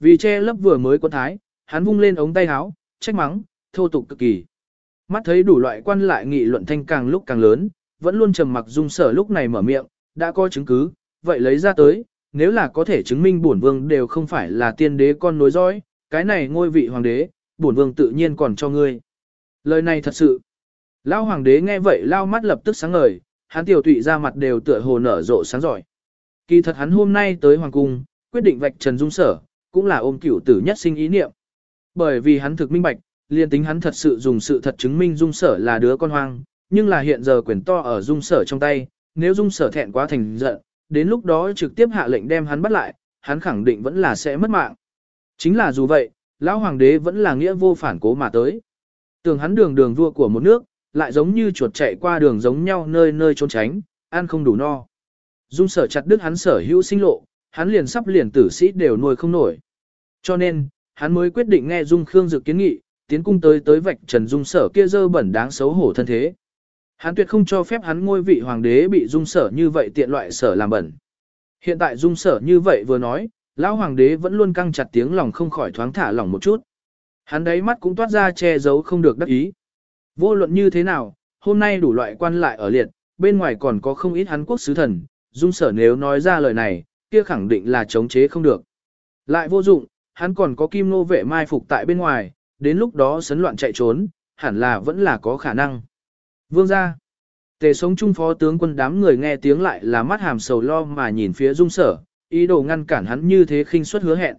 Vì che lấp vừa mới quân thái, hắn vung lên ống tay áo, trách mắng, thô tục cực kỳ. Mắt thấy đủ loại quan lại nghị luận thanh càng lúc càng lớn, vẫn luôn trầm mặc dung sở lúc này mở miệng, đã có chứng cứ, vậy lấy ra tới, nếu là có thể chứng minh bổn vương đều không phải là tiên đế con nối dõi, cái này ngôi vị hoàng đế, bổn vương tự nhiên còn cho ngươi. Lời này thật sự. Lao hoàng đế nghe vậy lao mắt lập tức sáng ngời, hắn tiểu tụy ra mặt đều tựa hồ nở rộ sáng giỏi. Kỳ thật hắn hôm nay tới hoàng cung, quyết định vạch trần dung sở, cũng là ôm cửu tử nhất sinh ý niệm. Bởi vì hắn thực minh bạch, liền tính hắn thật sự dùng sự thật chứng minh dung sở là đứa con hoang, nhưng là hiện giờ quyền to ở dung sở trong tay, nếu dung sở thẹn quá thành giận, đến lúc đó trực tiếp hạ lệnh đem hắn bắt lại, hắn khẳng định vẫn là sẽ mất mạng. Chính là dù vậy, lão hoàng đế vẫn là nghĩa vô phản cố mà tới. Tưởng hắn đường đường vua của một nước, lại giống như chuột chạy qua đường giống nhau nơi nơi trốn tránh, ăn không đủ no. Dung sở chặt đứt hắn sở hữu sinh lộ, hắn liền sắp liền tử sĩ đều nuôi không nổi. Cho nên, hắn mới quyết định nghe Dung Khương Dực kiến nghị, tiến cung tới tới vạch Trần Dung sở kia dơ bẩn đáng xấu hổ thân thế. Hắn tuyệt không cho phép hắn ngôi vị hoàng đế bị Dung sở như vậy tiện loại sở làm bẩn. Hiện tại Dung sở như vậy vừa nói, lão hoàng đế vẫn luôn căng chặt tiếng lòng không khỏi thoáng thả lòng một chút. Hắn đấy mắt cũng toát ra che giấu không được đắc ý. Vô luận như thế nào, hôm nay đủ loại quan lại ở liệt, bên ngoài còn có không ít hắn quốc sứ thần, dung sở nếu nói ra lời này, kia khẳng định là chống chế không được. Lại vô dụng, hắn còn có kim nô vệ mai phục tại bên ngoài, đến lúc đó sấn loạn chạy trốn, hẳn là vẫn là có khả năng. Vương ra. Tề sống trung phó tướng quân đám người nghe tiếng lại là mắt hàm sầu lo mà nhìn phía dung sở, ý đồ ngăn cản hắn như thế khinh suất hứa hẹn.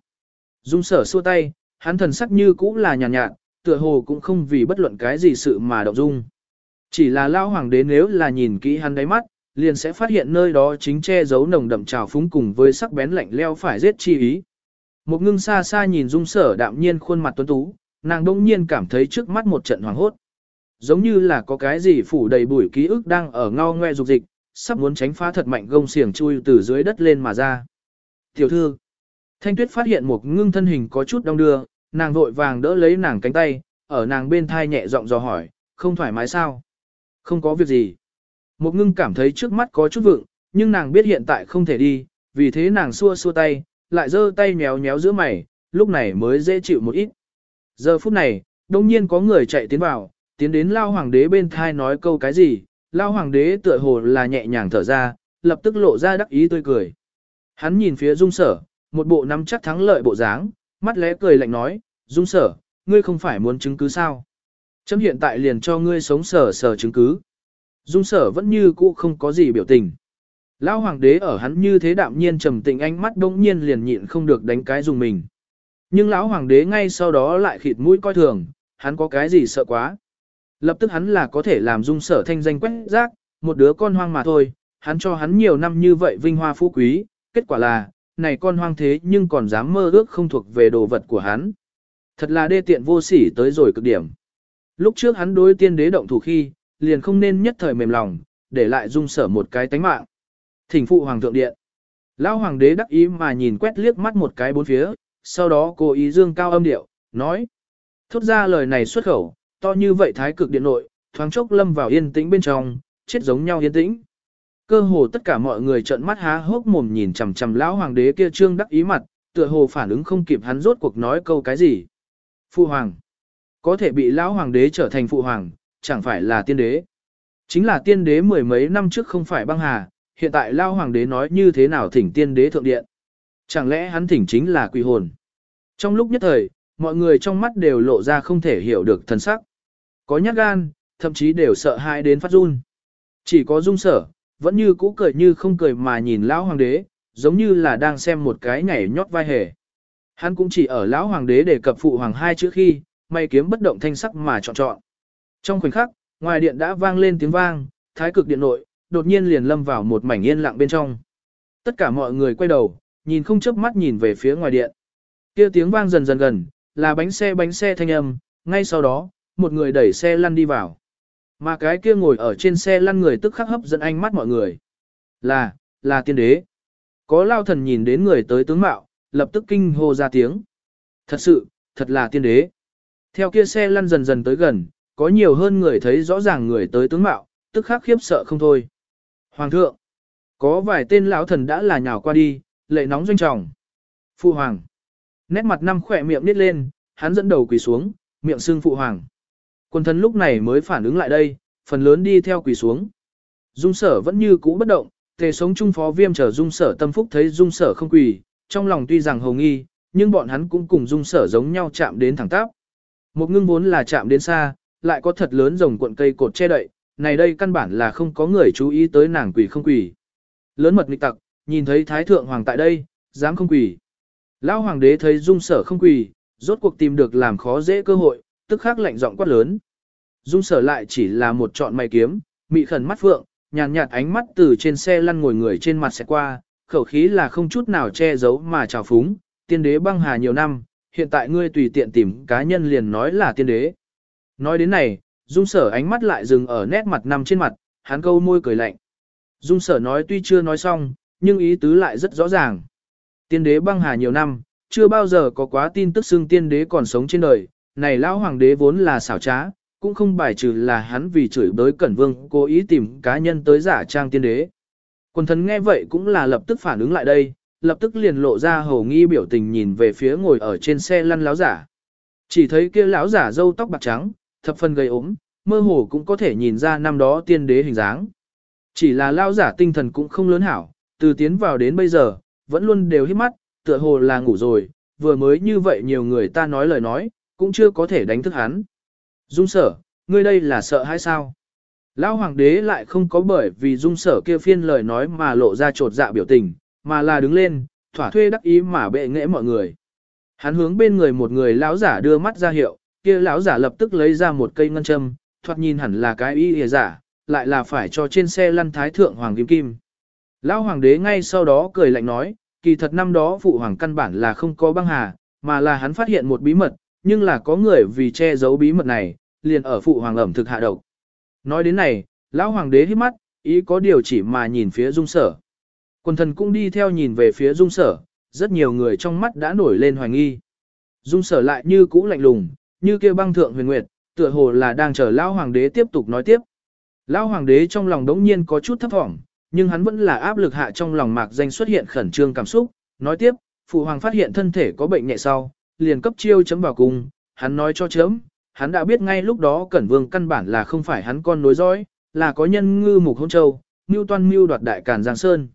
Dung sở xua tay, hắn thần sắc như cũ là nhàn nhạt, nhạt, tựa hồ cũng không vì bất luận cái gì sự mà động dung. Chỉ là lao hoàng đế nếu là nhìn kỹ hắn đáy mắt, liền sẽ phát hiện nơi đó chính che giấu nồng đậm trào phúng cùng với sắc bén lạnh leo phải giết chi ý. Một ngưng xa xa nhìn dung sở đạm nhiên khuôn mặt tuấn tú, nàng đông nhiên cảm thấy trước mắt một trận hoàng hốt. Giống như là có cái gì phủ đầy bụi ký ức đang ở ngao ngoe dục dịch, sắp muốn tránh phá thật mạnh gông xiềng chui từ dưới đất lên mà ra. Tiểu thư, thanh tuyết phát hiện một ngưng thân hình có chút đong đưa, nàng vội vàng đỡ lấy nàng cánh tay, ở nàng bên thai nhẹ giọng dò hỏi, không thoải mái sao? Không có việc gì. Một ngưng cảm thấy trước mắt có chút vượng, nhưng nàng biết hiện tại không thể đi, vì thế nàng xua xua tay, lại giơ tay méo méo giữa mày, lúc này mới dễ chịu một ít. Giờ phút này, đông nhiên có người chạy tiến vào, tiến đến lao hoàng đế bên thai nói câu cái gì, lao hoàng đế tựa hồ là nhẹ nhàng thở ra, lập tức lộ ra đắc ý tươi cười. Hắn nhìn phía dung sở, một bộ nắm chắc thắng lợi bộ dáng, mắt lẽ cười lạnh nói, dung sở, ngươi không phải muốn chứng cứ sao? Chấm hiện tại liền cho ngươi sống sở sở chứng cứ. Dung sở vẫn như cũ không có gì biểu tình. Lão hoàng đế ở hắn như thế đạm nhiên trầm tĩnh ánh mắt bỗng nhiên liền nhịn không được đánh cái dùng mình. Nhưng lão hoàng đế ngay sau đó lại khịt mũi coi thường, hắn có cái gì sợ quá. Lập tức hắn là có thể làm dung sở thanh danh quét rác, một đứa con hoang mà thôi, hắn cho hắn nhiều năm như vậy vinh hoa phú quý, kết quả là, này con hoang thế nhưng còn dám mơ ước không thuộc về đồ vật của hắn. Thật là đê tiện vô sỉ tới rồi cực điểm. Lúc trước hắn đối tiên đế động thủ khi, liền không nên nhất thời mềm lòng, để lại dung sở một cái tánh mạng. Thỉnh phụ hoàng thượng điện. Lão hoàng đế đắc ý mà nhìn quét liếc mắt một cái bốn phía, sau đó cố ý dương cao âm điệu, nói. Thốt ra lời này xuất khẩu, to như vậy thái cực điện nội, thoáng chốc lâm vào yên tĩnh bên trong, chết giống nhau yên tĩnh. Cơ hồ tất cả mọi người trợn mắt há hốc mồm nhìn chằm chằm lão hoàng đế kia trương đắc ý mặt, tựa hồ phản ứng không kịp hắn rốt cuộc nói câu cái gì. Phụ hoàng. Có thể bị lão hoàng đế trở thành phụ hoàng, chẳng phải là tiên đế. Chính là tiên đế mười mấy năm trước không phải băng hà, hiện tại lao hoàng đế nói như thế nào thỉnh tiên đế thượng điện. Chẳng lẽ hắn thỉnh chính là quỷ hồn. Trong lúc nhất thời, mọi người trong mắt đều lộ ra không thể hiểu được thần sắc. Có nhát gan, thậm chí đều sợ hãi đến phát run. Chỉ có dung sở, vẫn như cũ cười như không cười mà nhìn lão hoàng đế, giống như là đang xem một cái nhảy nhót vai hề. Hắn cũng chỉ ở lão hoàng đế đề cập phụ hoàng hai chữ khi, may kiếm bất động thanh sắc mà chọn chọn. Trong khoảnh khắc, ngoài điện đã vang lên tiếng vang, thái cực điện nội, đột nhiên liền lâm vào một mảnh yên lặng bên trong. Tất cả mọi người quay đầu, nhìn không chớp mắt nhìn về phía ngoài điện. Kia tiếng vang dần dần gần, là bánh xe bánh xe thanh âm, ngay sau đó, một người đẩy xe lăn đi vào. Mà cái kia ngồi ở trên xe lăn người tức khắc hấp dẫn ánh mắt mọi người. Là, là tiên đế. Có lao thần nhìn đến người tới tướng mạo, lập tức kinh hô ra tiếng. Thật sự, thật là tiên đế. Theo kia xe lăn dần dần tới gần, có nhiều hơn người thấy rõ ràng người tới tướng mạo, tức khắc khiếp sợ không thôi. Hoàng thượng, có vài tên lão thần đã là nhào qua đi, lệ nóng doanh trọng. Phu hoàng, Nét mặt năm khỏe miệng nít lên, hắn dẫn đầu quỳ xuống, miệng xương phụ hoàng. Quân thần lúc này mới phản ứng lại đây, phần lớn đi theo quỳ xuống. Dung sở vẫn như cũ bất động, tề sống trung phó viêm trở dung sở tâm phúc thấy dung sở không quỳ, trong lòng tuy rằng hồng nghi, nhưng bọn hắn cũng cùng dung sở giống nhau chạm đến thẳng tắp. Một ngưng vốn là chạm đến xa, lại có thật lớn rồng cuộn cây cột che đậy, này đây căn bản là không có người chú ý tới nàng quỷ không quỷ. Lớn mật nghịch tặc, nhìn thấy thái thượng hoàng tại đây, dám không quỷ. Lão hoàng đế thấy dung sở không quỷ, rốt cuộc tìm được làm khó dễ cơ hội, tức khắc lạnh giọng quát lớn. Dung sở lại chỉ là một trọn mày kiếm, mị khẩn mắt phượng, nhàn nhạt, ánh mắt từ trên xe lăn ngồi người trên mặt sẽ qua, khẩu khí là không chút nào che giấu mà trào phúng, tiên đế băng hà nhiều năm, hiện tại ngươi tùy tiện tìm cá nhân liền nói là tiên đế. Nói đến này, dung sở ánh mắt lại dừng ở nét mặt nằm trên mặt, hắn câu môi cười lạnh. Dung sở nói tuy chưa nói xong, nhưng ý tứ lại rất rõ ràng. Tiên đế băng hà nhiều năm, chưa bao giờ có quá tin tức xưng tiên đế còn sống trên đời, này lão hoàng đế vốn là xảo trá, cũng không bài trừ là hắn vì chửi bới Cẩn Vương cố ý tìm cá nhân tới giả trang tiên đế. Quần thần nghe vậy cũng là lập tức phản ứng lại đây, lập tức liền lộ ra hầu nghi biểu tình nhìn về phía ngồi ở trên xe lăn lão giả. Chỉ thấy kia lão giả râu tóc bạc trắng, thập phần gây ốm, mơ hồ cũng có thể nhìn ra năm đó tiên đế hình dáng. Chỉ là lão giả tinh thần cũng không lớn hảo, từ tiến vào đến bây giờ, vẫn luôn đều hít mắt, tựa hồ là ngủ rồi, vừa mới như vậy nhiều người ta nói lời nói, cũng chưa có thể đánh thức hắn. Dung sở, ngươi đây là sợ hay sao? Lão hoàng đế lại không có bởi vì dung sở kia phiên lời nói mà lộ ra trột dạ biểu tình, mà là đứng lên, thỏa thuê đắc ý mà bệ nghệ mọi người. Hắn hướng bên người một người lão giả đưa mắt ra hiệu, kia lão giả lập tức lấy ra một cây ngân châm, thoạt nhìn hẳn là cái y hề giả, lại là phải cho trên xe lăn thái thượng hoàng kim kim. Lão hoàng đế ngay sau đó cười lạnh nói, kỳ thật năm đó phụ hoàng căn bản là không có băng hà, mà là hắn phát hiện một bí mật, nhưng là có người vì che giấu bí mật này, liền ở phụ hoàng ẩm thực hạ độc. Nói đến này, lão hoàng đế hít mắt, ý có điều chỉ mà nhìn phía dung sở. Quần thần cũng đi theo nhìn về phía dung sở, rất nhiều người trong mắt đã nổi lên hoài nghi. Dung sở lại như cũ lạnh lùng, như kêu băng thượng huyền nguyệt, tựa hồ là đang chờ lão hoàng đế tiếp tục nói tiếp. Lão hoàng đế trong lòng đống nhiên có chút thấp thỏm, nhưng hắn vẫn là áp lực hạ trong lòng mạc danh xuất hiện khẩn trương cảm xúc, nói tiếp, phụ hoàng phát hiện thân thể có bệnh nhẹ sau, liền cấp chiêu chấm vào cùng, hắn nói cho chấm, hắn đã biết ngay lúc đó Cẩn Vương căn bản là không phải hắn con nối dõi, là có nhân ngư mục hôn châu, mưu toan mưu đoạt đại càn Giang Sơn.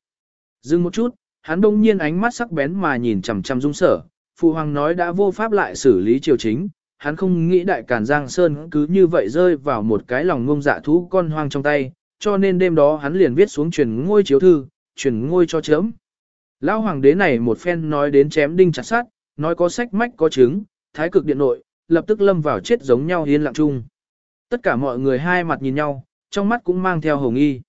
Dừng một chút, hắn đông nhiên ánh mắt sắc bén mà nhìn chằm chằm dung sở, phụ hoàng nói đã vô pháp lại xử lý triều chính, hắn không nghĩ đại càn Giang Sơn cứ như vậy rơi vào một cái lòng ngông dạ thú con hoang trong tay, cho nên đêm đó hắn liền viết xuống truyền ngôi chiếu thư, truyền ngôi cho chấm. Lão hoàng đế này một phen nói đến chém đinh chặt sát, nói có sách mách có chứng, thái cực điện nội, lập tức lâm vào chết giống nhau yên lặng chung. Tất cả mọi người hai mặt nhìn nhau, trong mắt cũng mang theo hồng y.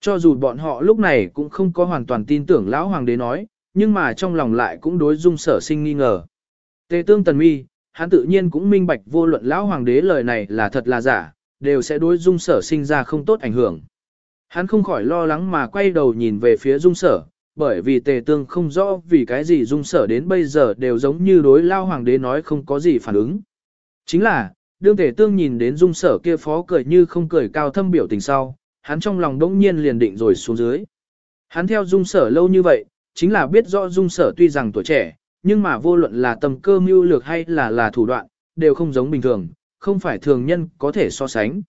Cho dù bọn họ lúc này cũng không có hoàn toàn tin tưởng lão hoàng đế nói, nhưng mà trong lòng lại cũng đối dung sở sinh nghi ngờ. Tề tương tần mi, hắn tự nhiên cũng minh bạch vô luận lão hoàng đế lời này là thật là giả, đều sẽ đối dung sở sinh ra không tốt ảnh hưởng. Hắn không khỏi lo lắng mà quay đầu nhìn về phía dung sở, bởi vì tề tương không rõ vì cái gì dung sở đến bây giờ đều giống như đối lao hoàng đế nói không có gì phản ứng. Chính là, đương tề tương nhìn đến dung sở kia phó cười như không cười cao thâm biểu tình sau, hắn trong lòng đỗng nhiên liền định rồi xuống dưới. Hắn theo dung sở lâu như vậy, chính là biết rõ dung sở tuy rằng tuổi trẻ, nhưng mà vô luận là tầm cơ mưu lược hay là là thủ đoạn, đều không giống bình thường, không phải thường nhân có thể so sánh.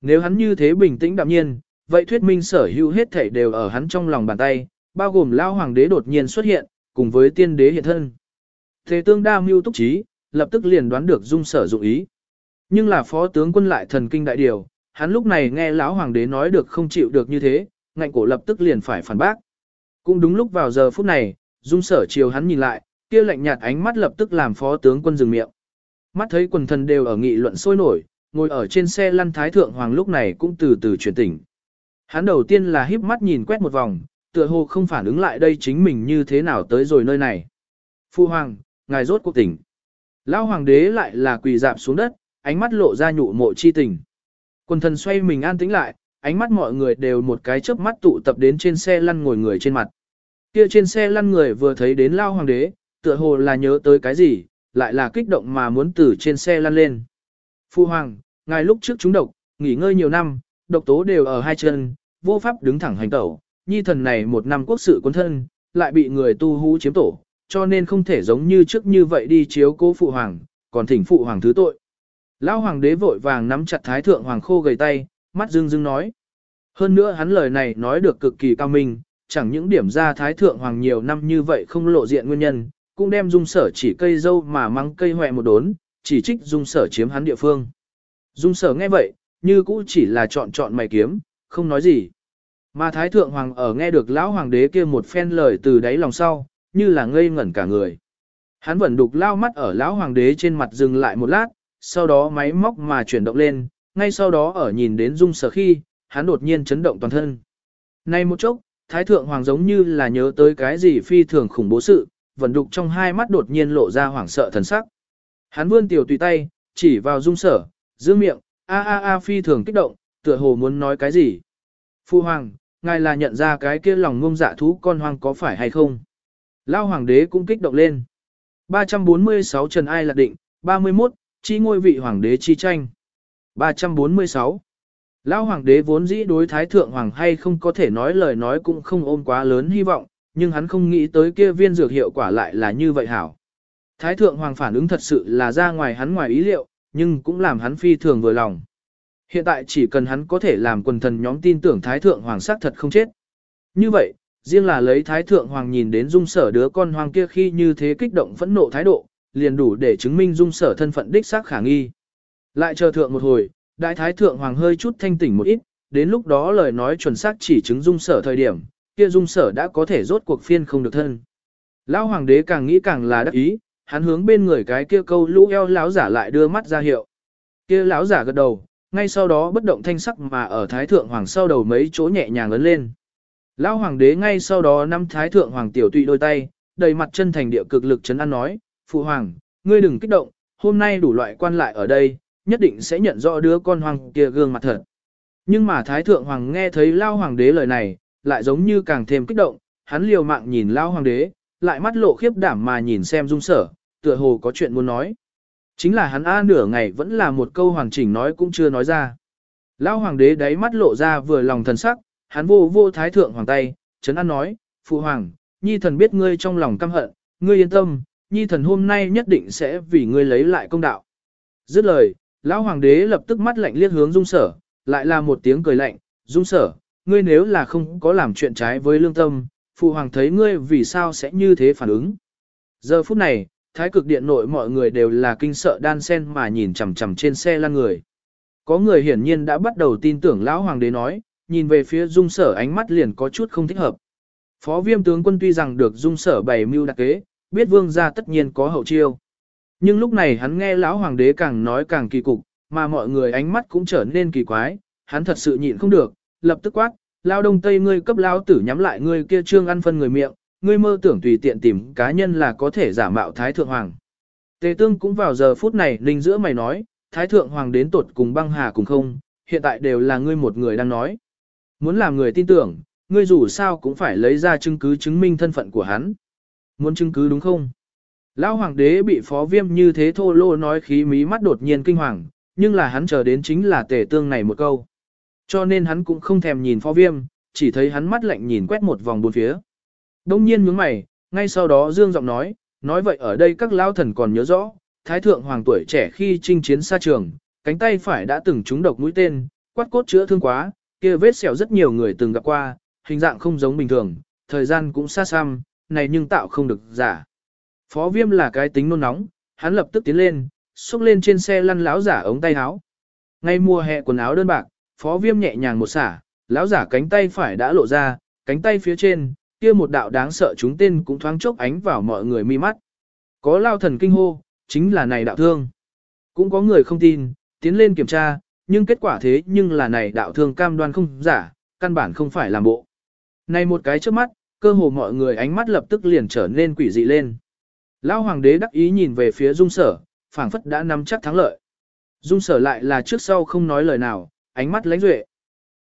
Nếu hắn như thế bình tĩnh đạm nhiên, vậy thuyết minh sở hữu hết thảy đều ở hắn trong lòng bàn tay, bao gồm lao hoàng đế đột nhiên xuất hiện, cùng với tiên đế hiện thân. Thế tương đa mưu túc trí, lập tức liền đoán được dung sở dụng ý. Nhưng là phó tướng quân lại thần kinh đại điều, hắn lúc này nghe lão hoàng đế nói được không chịu được như thế, ngạnh cổ lập tức liền phải phản bác. Cũng đúng lúc vào giờ phút này, dung sở chiều hắn nhìn lại, kia lạnh nhạt ánh mắt lập tức làm phó tướng quân dừng miệng. Mắt thấy quần thần đều ở nghị luận sôi nổi, ngồi ở trên xe lăn thái thượng hoàng lúc này cũng từ từ chuyển tỉnh. Hắn đầu tiên là híp mắt nhìn quét một vòng, tựa hồ không phản ứng lại đây chính mình như thế nào tới rồi nơi này. Phu hoàng, ngài rốt cuộc tỉnh. Lão hoàng đế lại là quỳ dạp xuống đất, ánh mắt lộ ra nhụ mộ chi tình. Quần thần xoay mình an tĩnh lại, ánh mắt mọi người đều một cái chớp mắt tụ tập đến trên xe lăn ngồi người trên mặt. Kia trên xe lăn người vừa thấy đến lao hoàng đế, tựa hồ là nhớ tới cái gì, lại là kích động mà muốn từ trên xe lăn lên. Phu hoàng, ngài lúc trước chúng độc, nghỉ ngơi nhiều năm, độc tố đều ở hai chân, vô pháp đứng thẳng hành tẩu, nhi thần này một năm quốc sự quân thân, lại bị người tu hú chiếm tổ, cho nên không thể giống như trước như vậy đi chiếu cố phụ hoàng, còn thỉnh phụ hoàng thứ tội. Lão hoàng đế vội vàng nắm chặt thái thượng hoàng khô gầy tay, mắt dưng dưng nói. Hơn nữa hắn lời này nói được cực kỳ cao minh, chẳng những điểm ra thái thượng hoàng nhiều năm như vậy không lộ diện nguyên nhân, cũng đem dung sở chỉ cây dâu mà mắng cây hoẹ một đốn, chỉ trích dung sở chiếm hắn địa phương. Dung sở nghe vậy, như cũ chỉ là chọn chọn mày kiếm, không nói gì. Mà thái thượng hoàng ở nghe được lão hoàng đế kia một phen lời từ đáy lòng sau, như là ngây ngẩn cả người. Hắn vẫn đục lao mắt ở lão hoàng đế trên mặt dừng lại một lát, sau đó máy móc mà chuyển động lên, ngay sau đó ở nhìn đến dung sở khi, hắn đột nhiên chấn động toàn thân. Nay một chốc, thái thượng hoàng giống như là nhớ tới cái gì phi thường khủng bố sự, vẫn đục trong hai mắt đột nhiên lộ ra hoảng sợ thần sắc. Hắn vươn tiểu tùy tay, chỉ vào dung sở, giữ miệng, a a a phi thường kích động, tựa hồ muốn nói cái gì. Phu hoàng, ngài là nhận ra cái kia lòng ngông dạ thú con hoang có phải hay không? Lao hoàng đế cũng kích động lên. 346 Trần Ai Lạc Định, 31, chi ngôi vị hoàng đế chi tranh. 346. Lão hoàng đế vốn dĩ đối thái thượng hoàng hay không có thể nói lời nói cũng không ôm quá lớn hy vọng, nhưng hắn không nghĩ tới kia viên dược hiệu quả lại là như vậy hảo. Thái thượng hoàng phản ứng thật sự là ra ngoài hắn ngoài ý liệu, nhưng cũng làm hắn phi thường vừa lòng. Hiện tại chỉ cần hắn có thể làm quần thần nhóm tin tưởng thái thượng hoàng sắc thật không chết. Như vậy, riêng là lấy thái thượng hoàng nhìn đến dung sở đứa con hoàng kia khi như thế kích động phẫn nộ thái độ, liền đủ để chứng minh dung sở thân phận đích xác khả nghi. Lại chờ thượng một hồi, đại thái thượng hoàng hơi chút thanh tỉnh một ít, đến lúc đó lời nói chuẩn xác chỉ chứng dung sở thời điểm, kia dung sở đã có thể rốt cuộc phiên không được thân. Lão hoàng đế càng nghĩ càng là đắc ý, hắn hướng bên người cái kia câu lũ eo lão giả lại đưa mắt ra hiệu. Kia lão giả gật đầu, ngay sau đó bất động thanh sắc mà ở thái thượng hoàng sau đầu mấy chỗ nhẹ nhàng lớn lên. Lão hoàng đế ngay sau đó năm thái thượng hoàng tiểu tụy đôi tay, đầy mặt chân thành địa cực lực chấn an nói, phụ hoàng, ngươi đừng kích động, hôm nay đủ loại quan lại ở đây, nhất định sẽ nhận rõ đứa con hoàng kia gương mặt thật. Nhưng mà thái thượng hoàng nghe thấy lao hoàng đế lời này, lại giống như càng thêm kích động, hắn liều mạng nhìn lao hoàng đế, lại mắt lộ khiếp đảm mà nhìn xem dung sở, tựa hồ có chuyện muốn nói. Chính là hắn A nửa ngày vẫn là một câu hoàn chỉnh nói cũng chưa nói ra. Lao hoàng đế đáy mắt lộ ra vừa lòng thần sắc, hắn vô vô thái thượng hoàng tay, chấn an nói, phụ hoàng, nhi thần biết ngươi trong lòng căm hận, ngươi yên tâm, nhi thần hôm nay nhất định sẽ vì ngươi lấy lại công đạo. Dứt lời, lão hoàng đế lập tức mắt lạnh liếc hướng dung sở, lại là một tiếng cười lạnh, dung sở, ngươi nếu là không có làm chuyện trái với lương tâm, phụ hoàng thấy ngươi vì sao sẽ như thế phản ứng. Giờ phút này, thái cực điện nội mọi người đều là kinh sợ đan sen mà nhìn chằm chằm trên xe lăn người. Có người hiển nhiên đã bắt đầu tin tưởng lão hoàng đế nói, nhìn về phía dung sở ánh mắt liền có chút không thích hợp. Phó viêm tướng quân tuy rằng được dung sở bày mưu đặc kế, biết vương gia tất nhiên có hậu chiêu. Nhưng lúc này hắn nghe lão hoàng đế càng nói càng kỳ cục, mà mọi người ánh mắt cũng trở nên kỳ quái, hắn thật sự nhịn không được, lập tức quát, lao đông tây ngươi cấp lao tử nhắm lại ngươi kia trương ăn phân người miệng, ngươi mơ tưởng tùy tiện tìm cá nhân là có thể giả mạo thái thượng hoàng. Tề tương cũng vào giờ phút này linh giữa mày nói, thái thượng hoàng đến tột cùng băng hà cùng không, hiện tại đều là ngươi một người đang nói. Muốn làm người tin tưởng, ngươi dù sao cũng phải lấy ra chứng cứ chứng minh thân phận của hắn. Muốn chứng cứ đúng không? Lão hoàng đế bị phó viêm như thế thô lô nói khí mí mắt đột nhiên kinh hoàng, nhưng là hắn chờ đến chính là tề tương này một câu. Cho nên hắn cũng không thèm nhìn phó viêm, chỉ thấy hắn mắt lạnh nhìn quét một vòng bốn phía. Đông nhiên nhướng mày, ngay sau đó dương giọng nói, nói vậy ở đây các lão thần còn nhớ rõ, thái thượng hoàng tuổi trẻ khi chinh chiến xa trường, cánh tay phải đã từng trúng độc mũi tên, quát cốt chữa thương quá, kia vết sẹo rất nhiều người từng gặp qua, hình dạng không giống bình thường, thời gian cũng xa xăm, này nhưng tạo không được giả. Phó viêm là cái tính nôn nóng, hắn lập tức tiến lên, xúc lên trên xe lăn láo giả ống tay áo. Ngay mùa hè quần áo đơn bạc, phó viêm nhẹ nhàng một xả, lão giả cánh tay phải đã lộ ra, cánh tay phía trên, kia một đạo đáng sợ chúng tên cũng thoáng chốc ánh vào mọi người mi mắt. Có lao thần kinh hô, chính là này đạo thương. Cũng có người không tin, tiến lên kiểm tra, nhưng kết quả thế nhưng là này đạo thương cam đoan không giả, căn bản không phải làm bộ. Này một cái trước mắt, cơ hồ mọi người ánh mắt lập tức liền trở nên quỷ dị lên. Lão hoàng đế đắc ý nhìn về phía dung sở, phảng phất đã nắm chắc thắng lợi. Dung sở lại là trước sau không nói lời nào, ánh mắt lánh duệ.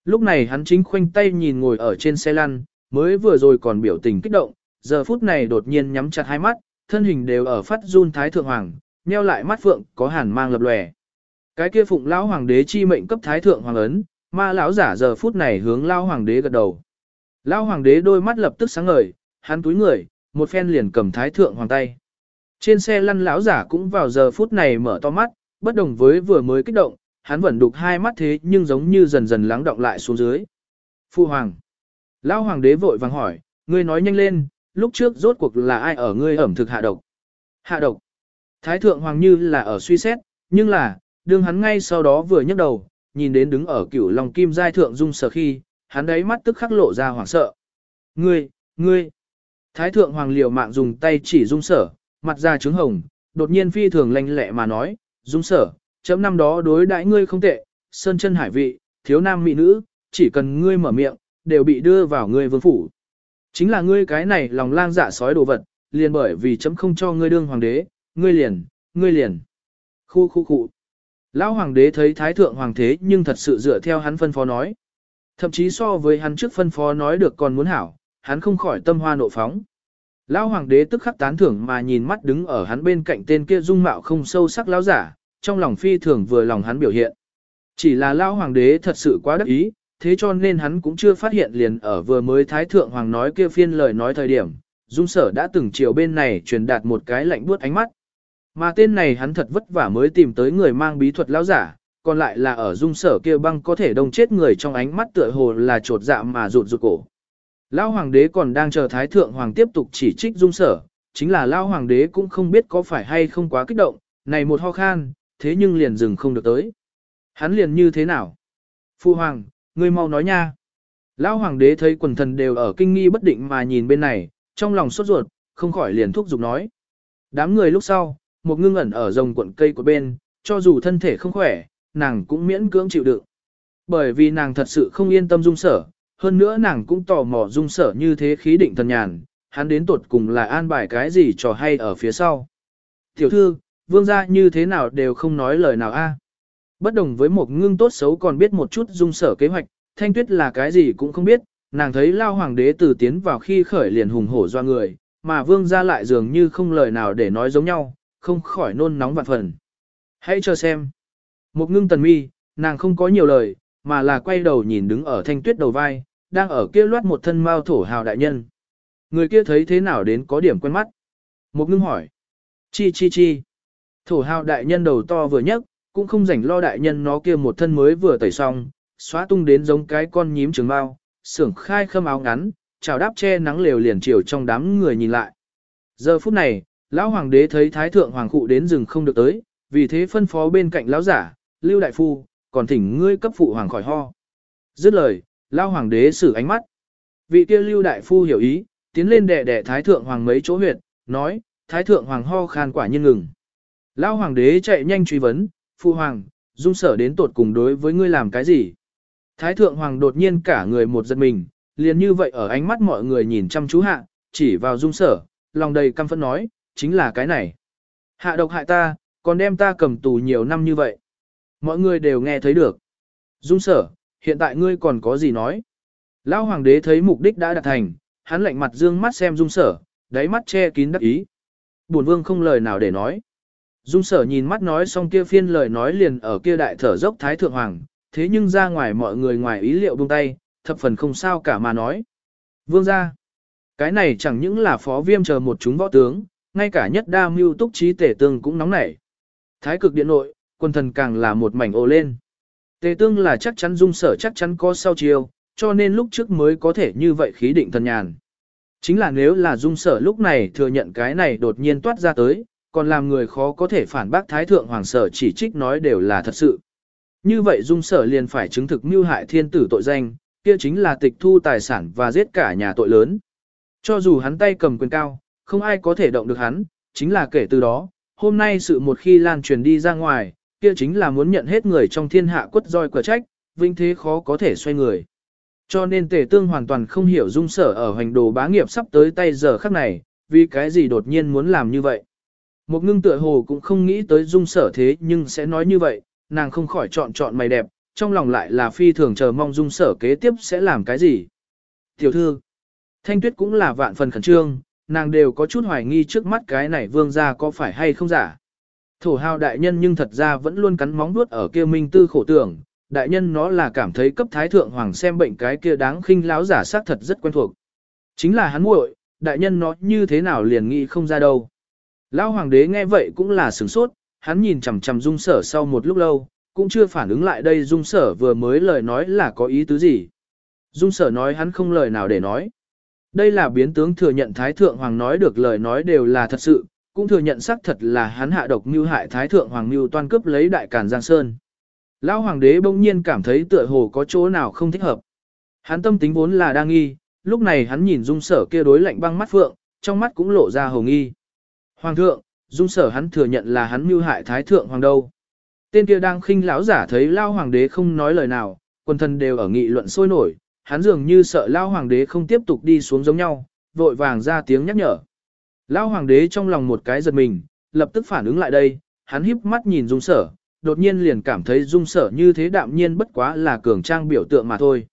Lúc này hắn chính khoanh tay nhìn ngồi ở trên xe lăn, mới vừa rồi còn biểu tình kích động, giờ phút này đột nhiên nhắm chặt hai mắt, thân hình đều ở phát run thái thượng hoàng, nheo lại mắt phượng có hàn mang lập lòe. Cái kia phụng lão hoàng đế chi mệnh cấp thái thượng hoàng ấn, ma lão giả giờ phút này hướng lão hoàng đế gật đầu. Lão hoàng đế đôi mắt lập tức sáng ngời, hắn túi người, một phen liền cầm thái thượng hoàng tay. Trên xe lăn lão giả cũng vào giờ phút này mở to mắt, bất đồng với vừa mới kích động, hắn vẫn đục hai mắt thế nhưng giống như dần dần lắng động lại xuống dưới. Phu hoàng. Lão hoàng đế vội vàng hỏi, ngươi nói nhanh lên, lúc trước rốt cuộc là ai ở ngươi ẩm thực hạ độc? Hạ độc. Thái thượng hoàng như là ở suy xét, nhưng là, đương hắn ngay sau đó vừa nhấc đầu, nhìn đến đứng ở cửu lòng kim giai thượng dung sở khi, hắn đấy mắt tức khắc lộ ra hoảng sợ. Ngươi, ngươi. Thái thượng hoàng liều mạng dùng tay chỉ dung sở, mặt ra trứng hồng, đột nhiên phi thường lanh lẹ mà nói, dung sở, chấm năm đó đối đãi ngươi không tệ, sơn chân hải vị, thiếu nam mỹ nữ, chỉ cần ngươi mở miệng, đều bị đưa vào ngươi vương phủ. Chính là ngươi cái này lòng lang dạ sói đồ vật, liền bởi vì chấm không cho ngươi đương hoàng đế, ngươi liền, ngươi liền. Khu khu khu. Lão hoàng đế thấy thái thượng hoàng thế nhưng thật sự dựa theo hắn phân phó nói. Thậm chí so với hắn trước phân phó nói được còn muốn hảo, hắn không khỏi tâm hoa nộ phóng. Lão hoàng đế tức khắc tán thưởng mà nhìn mắt đứng ở hắn bên cạnh tên kia dung mạo không sâu sắc lão giả, trong lòng phi thường vừa lòng hắn biểu hiện. Chỉ là lao hoàng đế thật sự quá đắc ý, thế cho nên hắn cũng chưa phát hiện liền ở vừa mới thái thượng hoàng nói kia phiên lời nói thời điểm, dung sở đã từng chiều bên này truyền đạt một cái lạnh buốt ánh mắt. Mà tên này hắn thật vất vả mới tìm tới người mang bí thuật lão giả, còn lại là ở dung sở kia băng có thể đông chết người trong ánh mắt tựa hồ là trột dạ mà rụt rụt cổ. Lão hoàng đế còn đang chờ thái thượng hoàng tiếp tục chỉ trích dung sở, chính là lão hoàng đế cũng không biết có phải hay không quá kích động, này một ho khan, thế nhưng liền dừng không được tới. Hắn liền như thế nào? Phu hoàng, ngươi mau nói nha. Lão hoàng đế thấy quần thần đều ở kinh nghi bất định mà nhìn bên này, trong lòng sốt ruột, không khỏi liền thúc giục nói. Đám người lúc sau, một ngưng ẩn ở rồng cuộn cây của bên, cho dù thân thể không khỏe, nàng cũng miễn cưỡng chịu đựng. Bởi vì nàng thật sự không yên tâm dung sở, hơn nữa nàng cũng tò mò dung sở như thế khí định thần nhàn, hắn đến tột cùng là an bài cái gì trò hay ở phía sau. Tiểu thư, vương gia như thế nào đều không nói lời nào a. Bất đồng với một ngưng tốt xấu còn biết một chút dung sở kế hoạch, thanh tuyết là cái gì cũng không biết, nàng thấy lao hoàng đế từ tiến vào khi khởi liền hùng hổ doa người, mà vương gia lại dường như không lời nào để nói giống nhau, không khỏi nôn nóng vạn phần. Hãy chờ xem. Một ngưng tần mi, nàng không có nhiều lời, mà là quay đầu nhìn đứng ở thanh tuyết đầu vai, đang ở kia loát một thân mao thổ hào đại nhân. Người kia thấy thế nào đến có điểm quen mắt. Một ngưng hỏi. Chi chi chi. Thổ hào đại nhân đầu to vừa nhấc, cũng không rảnh lo đại nhân nó kia một thân mới vừa tẩy xong, xóa tung đến giống cái con nhím trường bao, sưởng khai khâm áo ngắn, chào đáp che nắng lều liền chiều trong đám người nhìn lại. Giờ phút này, lão hoàng đế thấy thái thượng hoàng cụ đến rừng không được tới, vì thế phân phó bên cạnh lão giả, lưu đại phu, còn thỉnh ngươi cấp phụ hoàng khỏi ho. Dứt lời, lão hoàng đế sử ánh mắt. Vị kia lưu đại phu hiểu ý, tiến lên đè đè thái thượng hoàng mấy chỗ huyệt, nói, thái thượng hoàng ho khan quả nhiên ngừng. Lão hoàng đế chạy nhanh truy vấn, phụ hoàng, dung sở đến tột cùng đối với ngươi làm cái gì? Thái thượng hoàng đột nhiên cả người một giật mình, liền như vậy ở ánh mắt mọi người nhìn chăm chú hạ, chỉ vào dung sở, lòng đầy căm phẫn nói, chính là cái này. Hạ độc hại ta, còn đem ta cầm tù nhiều năm như vậy. Mọi người đều nghe thấy được. Dung sở, hiện tại ngươi còn có gì nói? Lão hoàng đế thấy mục đích đã đạt thành, hắn lạnh mặt dương mắt xem dung sở, đáy mắt che kín đắc ý. Bổn vương không lời nào để nói. Dung sở nhìn mắt nói xong kia phiên lời nói liền ở kia đại thở dốc thái thượng hoàng, thế nhưng ra ngoài mọi người ngoài ý liệu buông tay, thập phần không sao cả mà nói. Vương ra, cái này chẳng những là phó viêm chờ một chúng võ tướng, ngay cả nhất đa mưu túc trí tể tương cũng nóng nảy. Thái cực điện nội, quân thần càng là một mảnh ồ lên. Tề tương là chắc chắn dung sở chắc chắn có sau chiêu, cho nên lúc trước mới có thể như vậy khí định thần nhàn. Chính là nếu là dung sở lúc này thừa nhận cái này đột nhiên toát ra tới, còn làm người khó có thể phản bác thái thượng hoàng sở chỉ trích nói đều là thật sự. Như vậy dung sở liền phải chứng thực mưu hại thiên tử tội danh, kia chính là tịch thu tài sản và giết cả nhà tội lớn. Cho dù hắn tay cầm quyền cao, không ai có thể động được hắn, chính là kể từ đó, hôm nay sự một khi lan truyền đi ra ngoài, kia chính là muốn nhận hết người trong thiên hạ quất roi quả trách, vinh thế khó có thể xoay người. Cho nên tề tương hoàn toàn không hiểu dung sở ở hành đồ bá nghiệp sắp tới tay giờ khắc này, vì cái gì đột nhiên muốn làm như vậy. Một ngưng tựa hồ cũng không nghĩ tới dung sở thế nhưng sẽ nói như vậy, nàng không khỏi chọn chọn mày đẹp, trong lòng lại là phi thường chờ mong dung sở kế tiếp sẽ làm cái gì. Tiểu thư, thanh tuyết cũng là vạn phần khẩn trương, nàng đều có chút hoài nghi trước mắt cái này vương gia có phải hay không giả. Thổ hào đại nhân nhưng thật ra vẫn luôn cắn móng vuốt ở kia minh tư khổ tưởng, đại nhân nó là cảm thấy cấp thái thượng hoàng xem bệnh cái kia đáng khinh láo giả xác thật rất quen thuộc. Chính là hắn muội, đại nhân nó như thế nào liền nghĩ không ra đâu. Lão hoàng đế nghe vậy cũng là sửng sốt, hắn nhìn chằm chằm dung sở sau một lúc lâu, cũng chưa phản ứng lại đây dung sở vừa mới lời nói là có ý tứ gì. Dung sở nói hắn không lời nào để nói. Đây là biến tướng thừa nhận Thái Thượng Hoàng nói được lời nói đều là thật sự, cũng thừa nhận xác thật là hắn hạ độc mưu hại Thái Thượng Hoàng mưu toan cướp lấy Đại Càn Giang Sơn. Lão Hoàng đế bỗng nhiên cảm thấy tựa hồ có chỗ nào không thích hợp. Hắn tâm tính vốn là đang nghi, lúc này hắn nhìn dung sở kia đối lạnh băng mắt phượng, trong mắt cũng lộ ra hồng nghi. Hoàng thượng, dung sở hắn thừa nhận là hắn mưu hại Thái Thượng Hoàng đâu. Tên kia đang khinh lão giả thấy Lao Hoàng đế không nói lời nào, quần thần đều ở nghị luận sôi nổi, hắn dường như sợ Lao Hoàng đế không tiếp tục đi xuống giống nhau, vội vàng ra tiếng nhắc nhở. Lao Hoàng đế trong lòng một cái giật mình, lập tức phản ứng lại đây, hắn híp mắt nhìn dung sở, đột nhiên liền cảm thấy dung sở như thế đạm nhiên bất quá là cường trang biểu tượng mà thôi.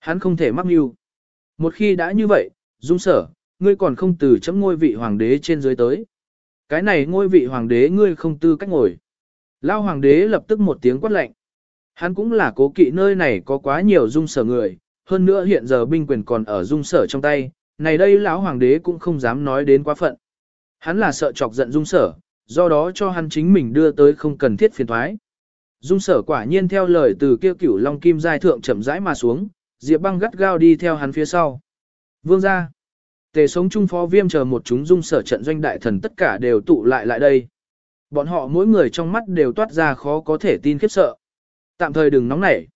Hắn không thể mắc mưu. Một khi đã như vậy, dung sở, ngươi còn không từ chấm ngôi vị hoàng đế trên dưới tới. Cái này ngôi vị hoàng đế ngươi không tư cách ngồi. Lao hoàng đế lập tức một tiếng quát lệnh. Hắn cũng là cố kỵ nơi này có quá nhiều dung sở người, hơn nữa hiện giờ binh quyền còn ở dung sở trong tay, này đây lão hoàng đế cũng không dám nói đến quá phận. Hắn là sợ chọc giận dung sở, do đó cho hắn chính mình đưa tới không cần thiết phiền thoái. Dung sở quả nhiên theo lời từ kia cửu long kim giai thượng chậm rãi mà xuống, Diệp băng gắt gao đi theo hắn phía sau. Vương ra. Tề sống trung phó viêm chờ một chúng dung sở trận doanh đại thần tất cả đều tụ lại lại đây. Bọn họ mỗi người trong mắt đều toát ra khó có thể tin khiếp sợ. Tạm thời đừng nóng nảy.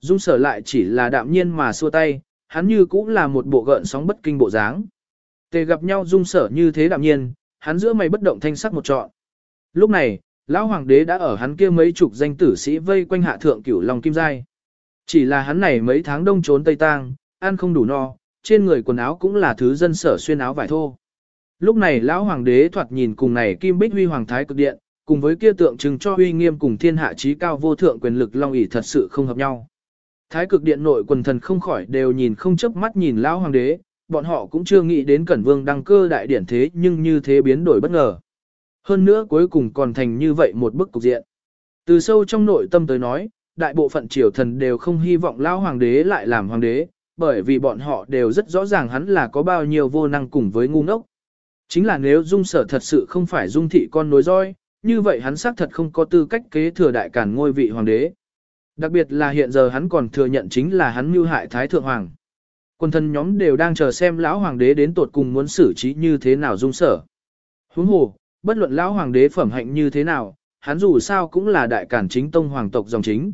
Dung sở lại chỉ là đạm nhiên mà xua tay, hắn như cũng là một bộ gợn sóng bất kinh bộ dáng. Tề gặp nhau dung sở như thế đạm nhiên, hắn giữa mày bất động thanh sắc một trọn. Lúc này, lão hoàng đế đã ở hắn kia mấy chục danh tử sĩ vây quanh hạ thượng cửu long kim giai. Chỉ là hắn này mấy tháng đông trốn tây tang, ăn không đủ no, trên người quần áo cũng là thứ dân sở xuyên áo vải thô. Lúc này lão hoàng đế thoạt nhìn cùng này kim bích huy hoàng thái cực điện, cùng với kia tượng trưng cho uy nghiêm cùng thiên hạ trí cao vô thượng quyền lực long ỷ thật sự không hợp nhau. Thái cực điện nội quần thần không khỏi đều nhìn không chớp mắt nhìn lão hoàng đế, bọn họ cũng chưa nghĩ đến cẩn vương đăng cơ đại điển thế nhưng như thế biến đổi bất ngờ. Hơn nữa cuối cùng còn thành như vậy một bức cục diện. Từ sâu trong nội tâm tới nói, đại bộ phận triều thần đều không hy vọng lão hoàng đế lại làm hoàng đế, bởi vì bọn họ đều rất rõ ràng hắn là có bao nhiêu vô năng cùng với ngu ngốc. Chính là nếu dung sở thật sự không phải dung thị con nối roi, như vậy hắn xác thật không có tư cách kế thừa đại cản ngôi vị hoàng đế. Đặc biệt là hiện giờ hắn còn thừa nhận chính là hắn mưu hại thái thượng hoàng. Quân thân nhóm đều đang chờ xem lão hoàng đế đến tột cùng muốn xử trí như thế nào dung sở. Huống hồ, bất luận lão hoàng đế phẩm hạnh như thế nào, hắn dù sao cũng là đại cản chính tông hoàng tộc dòng chính.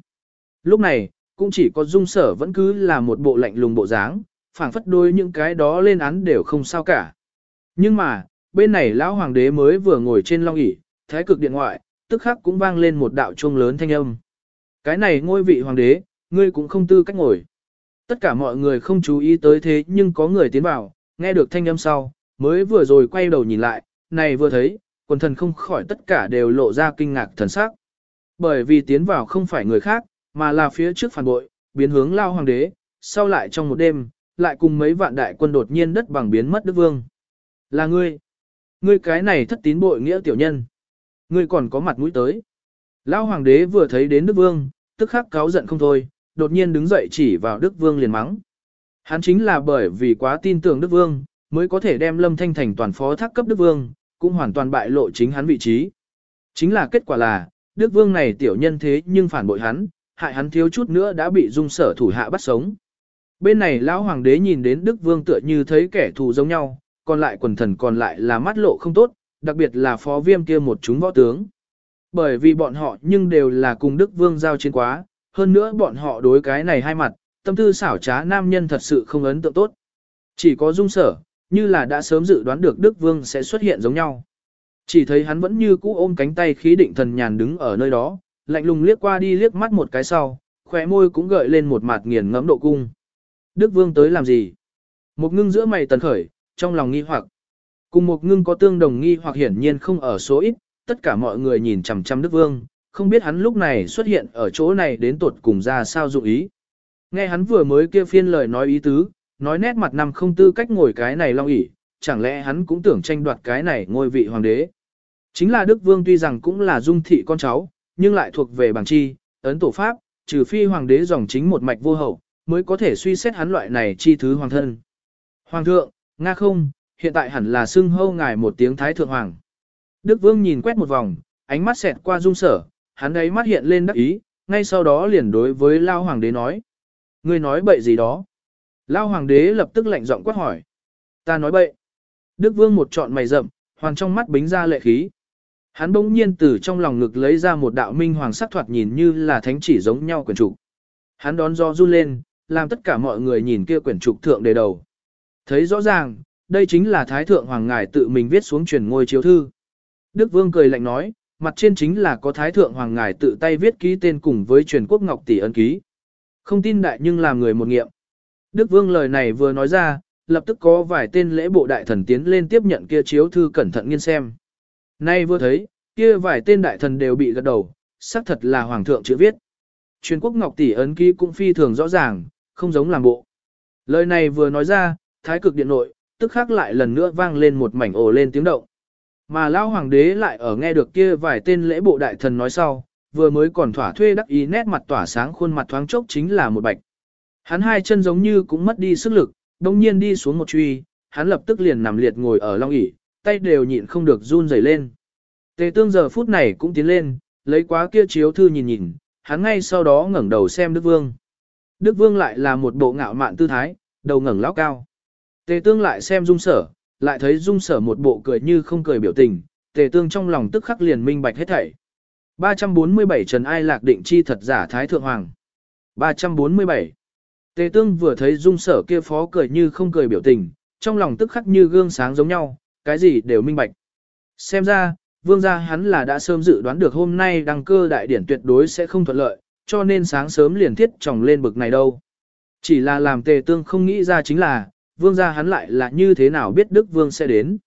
Lúc này, cũng chỉ có dung sở vẫn cứ là một bộ lạnh lùng bộ dáng, phảng phất đôi những cái đó lên án đều không sao cả. Nhưng mà, bên này lão hoàng đế mới vừa ngồi trên long ỷ thái cực điện ngoại, tức khắc cũng vang lên một đạo chuông lớn thanh âm. Cái này ngôi vị hoàng đế, ngươi cũng không tư cách ngồi. Tất cả mọi người không chú ý tới thế nhưng có người tiến vào, nghe được thanh âm sau, mới vừa rồi quay đầu nhìn lại, này vừa thấy, quần thần không khỏi tất cả đều lộ ra kinh ngạc thần sắc. Bởi vì tiến vào không phải người khác, mà là phía trước phản bội, biến hướng lao hoàng đế, sau lại trong một đêm, lại cùng mấy vạn đại quân đột nhiên đất bằng biến mất đức vương. Là ngươi. Ngươi cái này thất tín bội nghĩa tiểu nhân. Ngươi còn có mặt mũi tới. lao hoàng đế vừa thấy đến Đức Vương, tức khắc cáo giận không thôi, đột nhiên đứng dậy chỉ vào Đức Vương liền mắng. Hắn chính là bởi vì quá tin tưởng Đức Vương, mới có thể đem Lâm Thanh thành toàn phó thác cấp Đức Vương, cũng hoàn toàn bại lộ chính hắn vị trí. Chính là kết quả là, Đức Vương này tiểu nhân thế nhưng phản bội hắn, hại hắn thiếu chút nữa đã bị dung sở thủ hạ bắt sống. Bên này lão hoàng đế nhìn đến Đức Vương tựa như thấy kẻ thù giống nhau, còn lại quần thần còn lại là mắt lộ không tốt, đặc biệt là phó viêm kia một chúng võ tướng. Bởi vì bọn họ nhưng đều là cùng Đức Vương giao chiến quá, hơn nữa bọn họ đối cái này hai mặt, tâm tư xảo trá nam nhân thật sự không ấn tượng tốt. Chỉ có dung sở, như là đã sớm dự đoán được Đức Vương sẽ xuất hiện giống nhau. Chỉ thấy hắn vẫn như cũ ôm cánh tay khí định thần nhàn đứng ở nơi đó, lạnh lùng liếc qua đi liếc mắt một cái sau, khóe môi cũng gợi lên một mặt nghiền ngẫm độ cung. Đức Vương tới làm gì? Một ngưng giữa mày tần khởi, trong lòng nghi hoặc. Cùng một ngưng có tương đồng nghi hoặc hiển nhiên không ở số ít, tất cả mọi người nhìn chằm chằm Đức Vương, không biết hắn lúc này xuất hiện ở chỗ này đến tuột cùng ra sao dụng ý. Nghe hắn vừa mới kia phiên lời nói ý tứ, nói nét mặt năm không tư cách ngồi cái này long ỷ, chẳng lẽ hắn cũng tưởng tranh đoạt cái này ngôi vị hoàng đế. Chính là Đức Vương tuy rằng cũng là dung thị con cháu, nhưng lại thuộc về bảng chi, ấn tổ pháp, trừ phi hoàng đế dòng chính một mạch vô hậu, mới có thể suy xét hắn loại này chi thứ hoàng thân. Hoàng thượng, Nga không, hiện tại hẳn là xưng hâu ngài một tiếng Thái Thượng Hoàng. Đức Vương nhìn quét một vòng, ánh mắt xẹt qua dung sở, hắn ấy mắt hiện lên đắc ý, ngay sau đó liền đối với Lao Hoàng đế nói. Ngươi nói bậy gì đó? Lao Hoàng đế lập tức lạnh giọng quát hỏi. Ta nói bậy. Đức Vương một trọn mày rậm, hoàng trong mắt bính ra lệ khí. Hắn bỗng nhiên từ trong lòng ngực lấy ra một đạo minh hoàng sắc thoạt nhìn như là thánh chỉ giống nhau quyển trục. Hắn đón do run lên, làm tất cả mọi người nhìn kia quyển trục thượng đề đầu. Thấy rõ ràng, đây chính là Thái Thượng Hoàng Ngài tự mình viết xuống truyền ngôi chiếu thư. Đức Vương cười lạnh nói, mặt trên chính là có Thái Thượng Hoàng Ngài tự tay viết ký tên cùng với truyền quốc ngọc tỷ ân ký. Không tin đại nhưng làm người một nghiệm. Đức Vương lời này vừa nói ra, lập tức có vài tên lễ bộ đại thần tiến lên tiếp nhận kia chiếu thư cẩn thận nghiên xem. Nay vừa thấy, kia vài tên đại thần đều bị gật đầu, xác thật là hoàng thượng chữ viết. Truyền quốc ngọc tỷ ấn ký cũng phi thường rõ ràng, không giống làm bộ. Lời này vừa nói ra, thái cực điện nội, tức khắc lại lần nữa vang lên một mảnh ồ lên tiếng động. Mà lão hoàng đế lại ở nghe được kia vài tên lễ bộ đại thần nói sau, vừa mới còn thỏa thuê đắc ý nét mặt tỏa sáng khuôn mặt thoáng chốc chính là một bạch. Hắn hai chân giống như cũng mất đi sức lực, đồng nhiên đi xuống một truy, hắn lập tức liền nằm liệt ngồi ở long ỷ, tay đều nhịn không được run rẩy lên. Tề tương giờ phút này cũng tiến lên, lấy quá kia chiếu thư nhìn nhìn, hắn ngay sau đó ngẩng đầu xem Đức Vương. Đức Vương lại là một bộ ngạo mạn tư thái, đầu ngẩng lão cao. Tề tương lại xem dung sở, lại thấy dung sở một bộ cười như không cười biểu tình, tề tương trong lòng tức khắc liền minh bạch hết thảy. 347 Trần Ai Lạc định chi thật giả Thái Thượng Hoàng. 347 Tề tương vừa thấy dung sở kia phó cười như không cười biểu tình, trong lòng tức khắc như gương sáng giống nhau, cái gì đều minh bạch. Xem ra, vương gia hắn là đã sớm dự đoán được hôm nay đăng cơ đại điển tuyệt đối sẽ không thuận lợi, cho nên sáng sớm liền thiết tròng lên bực này đâu. Chỉ là làm tề tương không nghĩ ra chính là, vương gia hắn lại là như thế nào biết Đức Vương sẽ đến.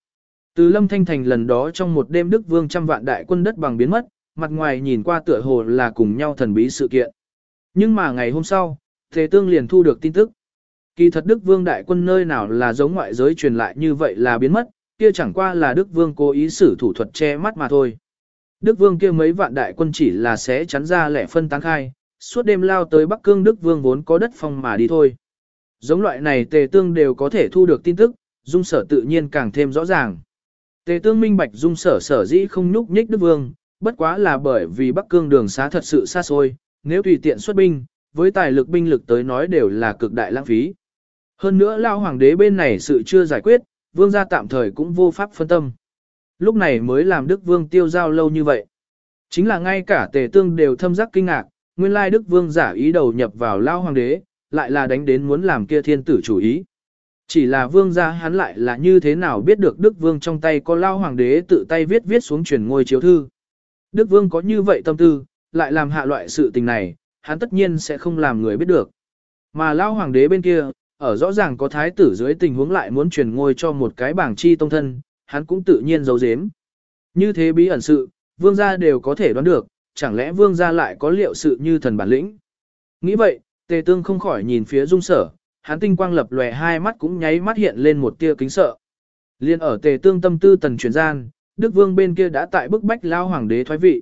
Từ Lâm Thanh Thành lần đó trong một đêm Đức Vương trăm vạn đại quân đất bằng biến mất, mặt ngoài nhìn qua tựa hồ là cùng nhau thần bí sự kiện. Nhưng mà ngày hôm sau, Tề Tương liền thu được tin tức. Kỳ thật Đức Vương đại quân nơi nào là giống ngoại giới truyền lại như vậy là biến mất, kia chẳng qua là Đức Vương cố ý sử thủ thuật che mắt mà thôi. Đức Vương kia mấy vạn đại quân chỉ là sẽ chắn ra lẻ phân tán khai, suốt đêm lao tới Bắc Cương Đức Vương vốn có đất phong mà đi thôi. Giống loại này tề tương đều có thể thu được tin tức, dung sở tự nhiên càng thêm rõ ràng. Tề tương minh bạch dung sở sở dĩ không nhúc nhích Đức Vương, bất quá là bởi vì Bắc Cương đường xá thật sự xa xôi, nếu tùy tiện xuất binh, với tài lực binh lực tới nói đều là cực đại lãng phí. Hơn nữa lao hoàng đế bên này sự chưa giải quyết, vương gia tạm thời cũng vô pháp phân tâm. Lúc này mới làm Đức Vương tiêu giao lâu như vậy. Chính là ngay cả tề tương đều thâm giác kinh ngạc, nguyên lai Đức Vương giả ý đầu nhập vào lao hoàng đế, lại là đánh đến muốn làm kia thiên tử chủ ý. Chỉ là vương gia hắn lại là như thế nào biết được Đức Vương trong tay có lao hoàng đế tự tay viết viết xuống truyền ngôi chiếu thư. Đức Vương có như vậy tâm tư, lại làm hạ loại sự tình này, hắn tất nhiên sẽ không làm người biết được. Mà lao hoàng đế bên kia, ở rõ ràng có thái tử dưới tình huống lại muốn truyền ngôi cho một cái bảng chi tông thân, hắn cũng tự nhiên giấu giếm. Như thế bí ẩn sự, vương gia đều có thể đoán được, chẳng lẽ vương gia lại có liệu sự như thần bản lĩnh. Nghĩ vậy, tề tương không khỏi nhìn phía dung sở, hắn tinh quang lập lòe hai mắt cũng nháy mắt hiện lên một tia kính sợ. Liên ở tề tương tâm tư tần truyền gian, Đức Vương bên kia đã tại bức bách lao hoàng đế thoái vị.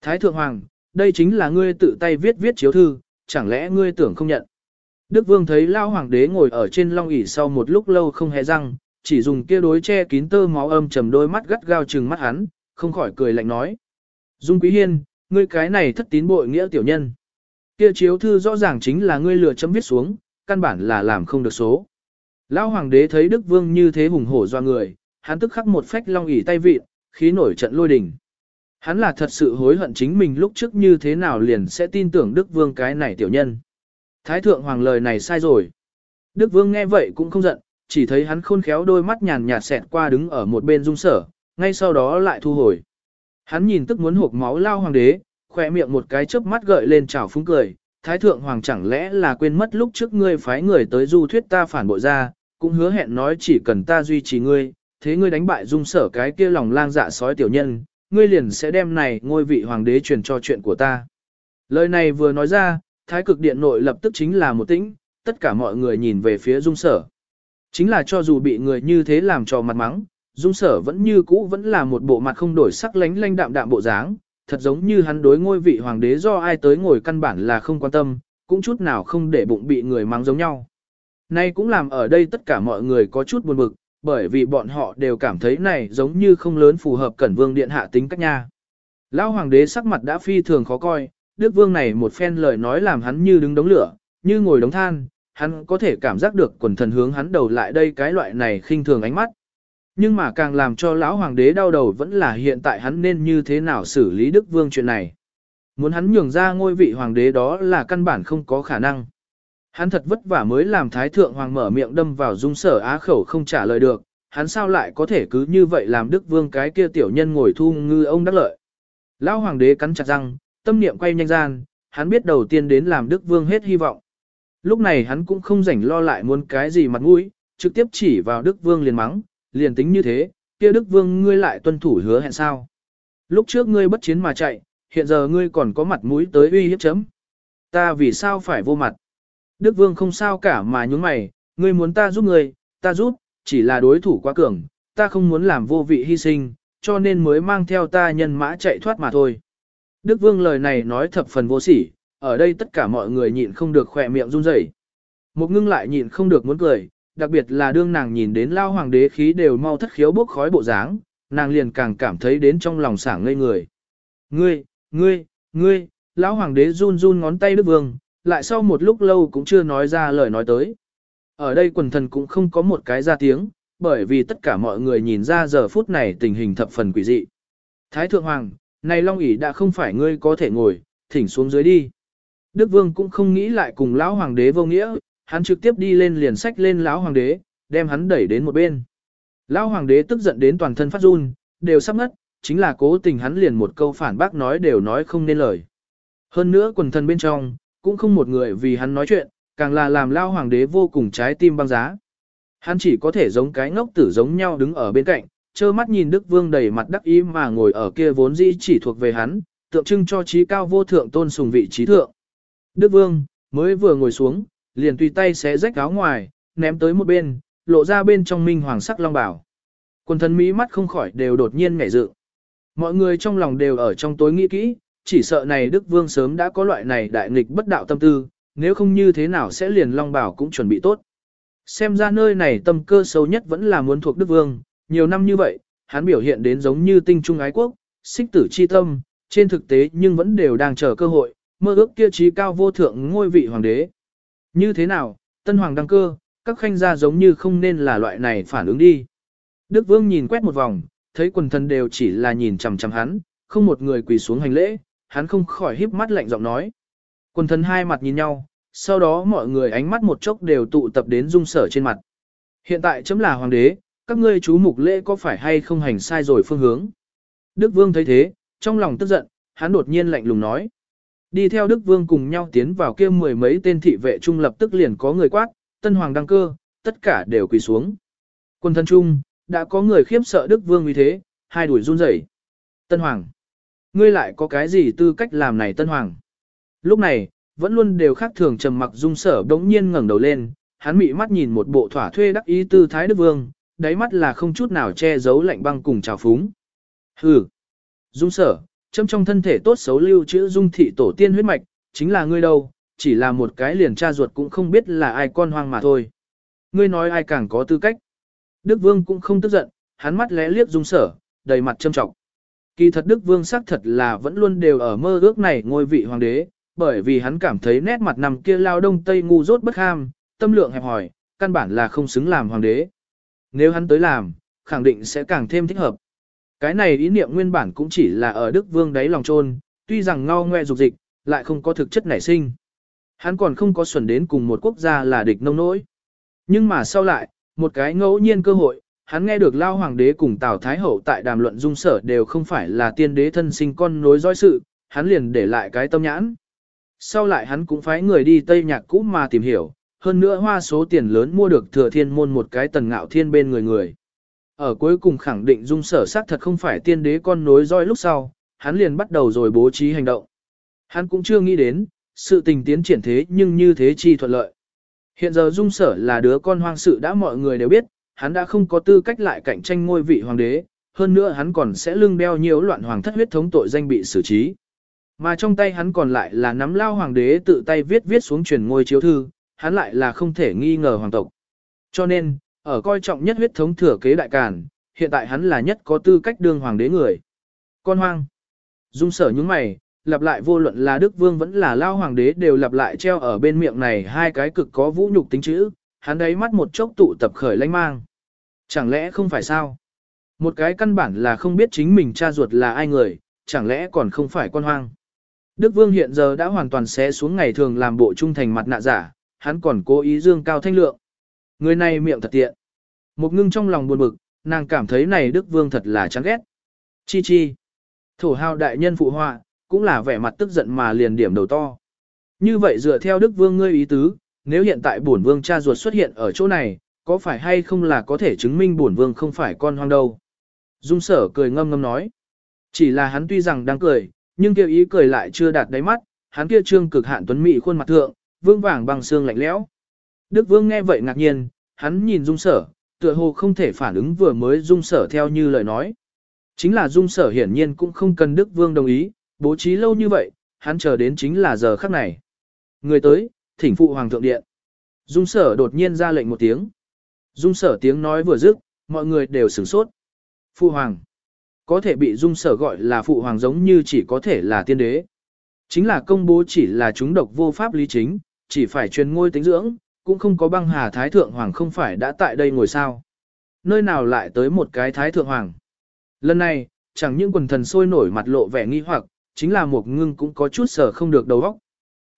Thái thượng hoàng, đây chính là ngươi tự tay viết viết chiếu thư, chẳng lẽ ngươi tưởng không nhận. Đức Vương thấy lao hoàng đế ngồi ở trên long ỷ sau một lúc lâu không hề răng, chỉ dùng kia đối che kín tơ máu âm trầm đôi mắt gắt gao trừng mắt hắn, không khỏi cười lạnh nói. Dung Quý Hiên, ngươi cái này thất tín bội nghĩa tiểu nhân. Kia chiếu thư rõ ràng chính là ngươi lừa chấm viết xuống, căn bản là làm không được số. Lão hoàng đế thấy Đức Vương như thế hùng hổ do người, hắn tức khắc một phách long ỉ tay vịt, khí nổi trận lôi đình. Hắn là thật sự hối hận chính mình lúc trước như thế nào liền sẽ tin tưởng Đức Vương cái này tiểu nhân. Thái thượng hoàng lời này sai rồi. Đức Vương nghe vậy cũng không giận, chỉ thấy hắn khôn khéo đôi mắt nhàn nhạt xẹt qua đứng ở một bên dung sở, ngay sau đó lại thu hồi. Hắn nhìn tức muốn hộp máu lao hoàng đế, khỏe miệng một cái chớp mắt gợi lên trào phúng cười. Thái thượng hoàng chẳng lẽ là quên mất lúc trước ngươi phái người tới du thuyết ta phản bội ra, cũng hứa hẹn nói chỉ cần ta duy trì ngươi, thế ngươi đánh bại dung sở cái kia lòng lang dạ sói tiểu nhân, ngươi liền sẽ đem này ngôi vị hoàng đế truyền cho chuyện của ta. Lời này vừa nói ra, thái cực điện nội lập tức chính là một tĩnh, tất cả mọi người nhìn về phía dung sở. Chính là cho dù bị người như thế làm cho mặt mắng, dung sở vẫn như cũ vẫn là một bộ mặt không đổi sắc lánh lanh đạm đạm bộ dáng, thật giống như hắn đối ngôi vị hoàng đế do ai tới ngồi căn bản là không quan tâm, cũng chút nào không để bụng bị người mắng giống nhau. Nay cũng làm ở đây tất cả mọi người có chút buồn bực, bởi vì bọn họ đều cảm thấy này giống như không lớn phù hợp cẩn vương điện hạ tính cách nha. Lão hoàng đế sắc mặt đã phi thường khó coi, Đức vương này một phen lời nói làm hắn như đứng đống lửa, như ngồi đống than, hắn có thể cảm giác được quần thần hướng hắn đầu lại đây cái loại này khinh thường ánh mắt. Nhưng mà càng làm cho lão hoàng đế đau đầu vẫn là hiện tại hắn nên như thế nào xử lý Đức vương chuyện này. Muốn hắn nhường ra ngôi vị hoàng đế đó là căn bản không có khả năng. Hắn thật vất vả mới làm thái thượng hoàng mở miệng đâm vào dung sở á khẩu không trả lời được, hắn sao lại có thể cứ như vậy làm đức vương cái kia tiểu nhân ngồi thu ngư ông đắc lợi. Lão hoàng đế cắn chặt răng, tâm niệm quay nhanh gian, hắn biết đầu tiên đến làm đức vương hết hy vọng. Lúc này hắn cũng không rảnh lo lại muốn cái gì mặt mũi, trực tiếp chỉ vào đức vương liền mắng, liền tính như thế, kia đức vương ngươi lại tuân thủ hứa hẹn sao. Lúc trước ngươi bất chiến mà chạy, hiện giờ ngươi còn có mặt mũi tới uy hiếp chấm. Ta vì sao phải vô mặt? Đức Vương không sao cả mà nhúng mày, ngươi muốn ta giúp ngươi, ta giúp, chỉ là đối thủ quá cường, ta không muốn làm vô vị hy sinh, cho nên mới mang theo ta nhân mã chạy thoát mà thôi. Đức Vương lời này nói thập phần vô sỉ, ở đây tất cả mọi người nhịn không được khỏe miệng run rẩy. Một ngưng lại nhịn không được muốn cười, đặc biệt là đương nàng nhìn đến lao hoàng đế khí đều mau thất khiếu bốc khói bộ dáng, nàng liền càng cảm thấy đến trong lòng sảng ngây người. Ngươi, ngươi, ngươi, lão hoàng đế run run ngón tay Đức Vương, lại sau một lúc lâu cũng chưa nói ra lời nói tới. Ở đây quần thần cũng không có một cái ra tiếng, bởi vì tất cả mọi người nhìn ra giờ phút này tình hình thập phần quỷ dị. Thái thượng hoàng, này long ỷ đã không phải ngươi có thể ngồi, thỉnh xuống dưới đi. Đức vương cũng không nghĩ lại cùng lão hoàng đế vô nghĩa, hắn trực tiếp đi lên liền sách lên lão hoàng đế, đem hắn đẩy đến một bên. Lão hoàng đế tức giận đến toàn thân phát run, đều sắp ngất, chính là cố tình hắn liền một câu phản bác nói đều nói không nên lời. Hơn nữa quần thần bên trong, cũng không một người vì hắn nói chuyện, càng là làm lao hoàng đế vô cùng trái tim băng giá. Hắn chỉ có thể giống cái ngốc tử giống nhau đứng ở bên cạnh, trơ mắt nhìn Đức Vương đầy mặt đắc ý mà ngồi ở kia vốn dĩ chỉ thuộc về hắn, tượng trưng cho trí cao vô thượng tôn sùng vị trí thượng. Đức Vương, mới vừa ngồi xuống, liền tùy tay xé rách áo ngoài, ném tới một bên, lộ ra bên trong minh hoàng sắc long bảo. Quân thần mỹ mắt không khỏi đều đột nhiên ngảy dự. Mọi người trong lòng đều ở trong tối nghĩ kỹ, chỉ sợ này Đức Vương sớm đã có loại này đại nghịch bất đạo tâm tư, nếu không như thế nào sẽ liền Long Bảo cũng chuẩn bị tốt. Xem ra nơi này tâm cơ sâu nhất vẫn là muốn thuộc Đức Vương, nhiều năm như vậy, hắn biểu hiện đến giống như tinh trung ái quốc, xích tử chi tâm, trên thực tế nhưng vẫn đều đang chờ cơ hội, mơ ước kia trí cao vô thượng ngôi vị hoàng đế. Như thế nào, tân hoàng đăng cơ, các khanh gia giống như không nên là loại này phản ứng đi. Đức Vương nhìn quét một vòng, thấy quần thần đều chỉ là nhìn chằm chằm hắn, không một người quỳ xuống hành lễ, hắn không khỏi híp mắt lạnh giọng nói. Quần thần hai mặt nhìn nhau, sau đó mọi người ánh mắt một chốc đều tụ tập đến dung sở trên mặt. Hiện tại chấm là hoàng đế, các ngươi chú mục lễ có phải hay không hành sai rồi phương hướng. Đức Vương thấy thế, trong lòng tức giận, hắn đột nhiên lạnh lùng nói. Đi theo Đức Vương cùng nhau tiến vào kia mười mấy tên thị vệ trung lập tức liền có người quát, tân hoàng đăng cơ, tất cả đều quỳ xuống. Quân thân trung, đã có người khiếp sợ Đức Vương vì thế, hai đuổi run rẩy. Tân hoàng ngươi lại có cái gì tư cách làm này tân hoàng. Lúc này, vẫn luôn đều khác thường trầm mặc dung sở đống nhiên ngẩng đầu lên, hắn mị mắt nhìn một bộ thỏa thuê đắc ý tư thái đức vương, đáy mắt là không chút nào che giấu lạnh băng cùng trào phúng. Hừ, dung sở, châm trong thân thể tốt xấu lưu chữ dung thị tổ tiên huyết mạch, chính là ngươi đâu, chỉ là một cái liền cha ruột cũng không biết là ai con hoang mà thôi. Ngươi nói ai càng có tư cách. Đức vương cũng không tức giận, hắn mắt lẽ liếc dung sở, đầy mặt châm trọng. Kỳ thật Đức Vương xác thật là vẫn luôn đều ở mơ ước này ngôi vị hoàng đế, bởi vì hắn cảm thấy nét mặt nằm kia lao đông tây ngu dốt bất ham, tâm lượng hẹp hỏi, căn bản là không xứng làm hoàng đế. Nếu hắn tới làm, khẳng định sẽ càng thêm thích hợp. Cái này ý niệm nguyên bản cũng chỉ là ở Đức Vương đáy lòng trôn, tuy rằng ngao ngoe dục dịch, lại không có thực chất nảy sinh. Hắn còn không có xuẩn đến cùng một quốc gia là địch nông nỗi. Nhưng mà sau lại, một cái ngẫu nhiên cơ hội, hắn nghe được Lao Hoàng đế cùng Tào Thái Hậu tại đàm luận dung sở đều không phải là tiên đế thân sinh con nối dõi sự, hắn liền để lại cái tâm nhãn. Sau lại hắn cũng phái người đi Tây Nhạc cũ mà tìm hiểu, hơn nữa hoa số tiền lớn mua được thừa thiên môn một cái tần ngạo thiên bên người người. Ở cuối cùng khẳng định dung sở xác thật không phải tiên đế con nối roi lúc sau, hắn liền bắt đầu rồi bố trí hành động. Hắn cũng chưa nghĩ đến, sự tình tiến triển thế nhưng như thế chi thuận lợi. Hiện giờ dung sở là đứa con hoang sự đã mọi người đều biết, hắn đã không có tư cách lại cạnh tranh ngôi vị hoàng đế, hơn nữa hắn còn sẽ lưng đeo nhiều loạn hoàng thất huyết thống tội danh bị xử trí. Mà trong tay hắn còn lại là nắm lao hoàng đế tự tay viết viết xuống truyền ngôi chiếu thư, hắn lại là không thể nghi ngờ hoàng tộc. Cho nên, Ở coi trọng nhất huyết thống thừa kế đại càn, hiện tại hắn là nhất có tư cách đương hoàng đế người. Con hoang. Dung sở những mày, lặp lại vô luận là Đức Vương vẫn là Lao Hoàng đế đều lặp lại treo ở bên miệng này hai cái cực có vũ nhục tính chữ, hắn đấy mắt một chốc tụ tập khởi lanh mang. Chẳng lẽ không phải sao? Một cái căn bản là không biết chính mình cha ruột là ai người, chẳng lẽ còn không phải con hoang. Đức Vương hiện giờ đã hoàn toàn xé xuống ngày thường làm bộ trung thành mặt nạ giả, hắn còn cố ý dương cao thanh lượng. Người này miệng thật tiện. Một ngưng trong lòng buồn bực, nàng cảm thấy này Đức Vương thật là chán ghét. Chi chi. Thổ hào đại nhân phụ họa, cũng là vẻ mặt tức giận mà liền điểm đầu to. Như vậy dựa theo Đức Vương ngươi ý tứ, nếu hiện tại bổn vương cha ruột xuất hiện ở chỗ này, có phải hay không là có thể chứng minh bổn vương không phải con hoang đâu. Dung sở cười ngâm ngâm nói. Chỉ là hắn tuy rằng đang cười, nhưng kêu ý cười lại chưa đạt đáy mắt, hắn kia trương cực hạn tuấn mỹ khuôn mặt thượng, vương vàng bằng xương lạnh lẽo. Đức vương nghe vậy ngạc nhiên, hắn nhìn dung sở, tựa hồ không thể phản ứng vừa mới dung sở theo như lời nói. Chính là dung sở hiển nhiên cũng không cần Đức vương đồng ý, bố trí lâu như vậy, hắn chờ đến chính là giờ khắc này. Người tới, thỉnh phụ hoàng thượng điện. Dung sở đột nhiên ra lệnh một tiếng. Dung sở tiếng nói vừa dứt, mọi người đều sửng sốt. Phụ hoàng. Có thể bị dung sở gọi là phụ hoàng giống như chỉ có thể là tiên đế. Chính là công bố chỉ là chúng độc vô pháp lý chính, chỉ phải truyền ngôi tính dưỡng, cũng không có băng hà thái thượng hoàng không phải đã tại đây ngồi sao. Nơi nào lại tới một cái thái thượng hoàng. Lần này, chẳng những quần thần sôi nổi mặt lộ vẻ nghi hoặc, chính là một ngưng cũng có chút sở không được đầu óc.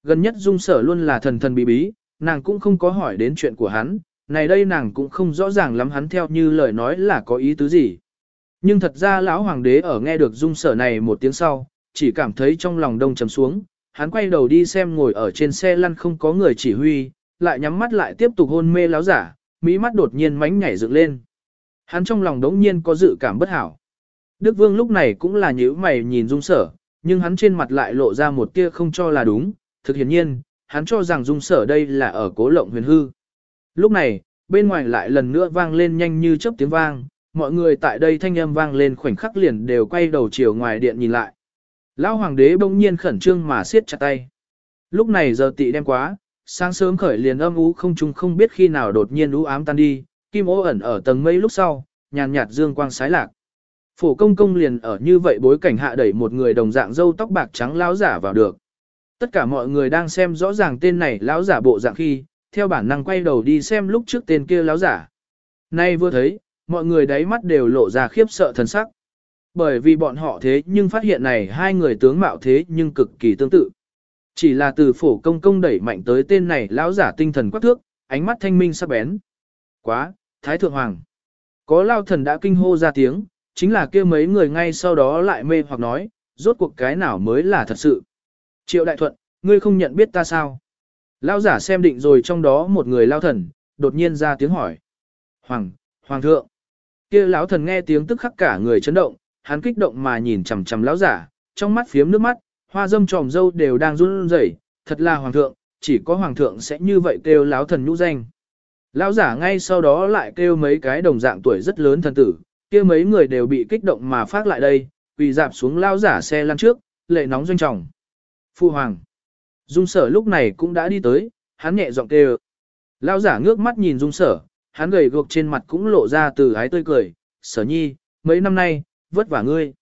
Gần nhất dung sở luôn là thần thần bí bí, nàng cũng không có hỏi đến chuyện của hắn, này đây nàng cũng không rõ ràng lắm hắn theo như lời nói là có ý tứ gì. Nhưng thật ra lão hoàng đế ở nghe được dung sở này một tiếng sau, chỉ cảm thấy trong lòng đông trầm xuống, hắn quay đầu đi xem ngồi ở trên xe lăn không có người chỉ huy, lại nhắm mắt lại tiếp tục hôn mê láo giả, mỹ mắt đột nhiên mánh nhảy dựng lên. Hắn trong lòng đống nhiên có dự cảm bất hảo. Đức Vương lúc này cũng là nhíu mày nhìn dung sở, nhưng hắn trên mặt lại lộ ra một tia không cho là đúng, thực hiện nhiên, hắn cho rằng dung sở đây là ở cố lộng huyền hư. Lúc này, bên ngoài lại lần nữa vang lên nhanh như chớp tiếng vang, mọi người tại đây thanh âm vang lên khoảnh khắc liền đều quay đầu chiều ngoài điện nhìn lại. Lão hoàng đế bỗng nhiên khẩn trương mà siết chặt tay. Lúc này giờ tị đem quá, sáng sớm khởi liền âm ú không trung không biết khi nào đột nhiên u ám tan đi, kim ô ẩn ở tầng mây lúc sau, nhàn nhạt dương quang sái lạc. Phổ công công liền ở như vậy bối cảnh hạ đẩy một người đồng dạng dâu tóc bạc trắng lão giả vào được. Tất cả mọi người đang xem rõ ràng tên này lão giả bộ dạng khi, theo bản năng quay đầu đi xem lúc trước tên kia lão giả. Nay vừa thấy, mọi người đáy mắt đều lộ ra khiếp sợ thần sắc. Bởi vì bọn họ thế nhưng phát hiện này hai người tướng mạo thế nhưng cực kỳ tương tự. Chỉ là từ phổ công công đẩy mạnh tới tên này lão giả tinh thần quắc thước, ánh mắt thanh minh sắc bén. Quá, Thái Thượng Hoàng. Có lao thần đã kinh hô ra tiếng, chính là kia mấy người ngay sau đó lại mê hoặc nói, rốt cuộc cái nào mới là thật sự. Triệu Đại Thuận, ngươi không nhận biết ta sao? Lao giả xem định rồi trong đó một người lao thần, đột nhiên ra tiếng hỏi. Hoàng, Hoàng thượng. kia lão thần nghe tiếng tức khắc cả người chấn động, hắn kích động mà nhìn chằm chằm lão giả, trong mắt phiếm nước mắt, hoa dâm tròm dâu đều đang run rẩy, thật là hoàng thượng, chỉ có hoàng thượng sẽ như vậy kêu lão thần nhũ danh. Lão giả ngay sau đó lại kêu mấy cái đồng dạng tuổi rất lớn thần tử, kia mấy người đều bị kích động mà phát lại đây, quỳ dạp xuống lão giả xe lăn trước, lệ nóng doanh trọng. Phu hoàng. Dung sở lúc này cũng đã đi tới, hắn nhẹ giọng kêu. Lão giả ngước mắt nhìn dung sở, hắn gầy guộc trên mặt cũng lộ ra từ ái tươi cười, sở nhi, mấy năm nay, vất vả ngươi.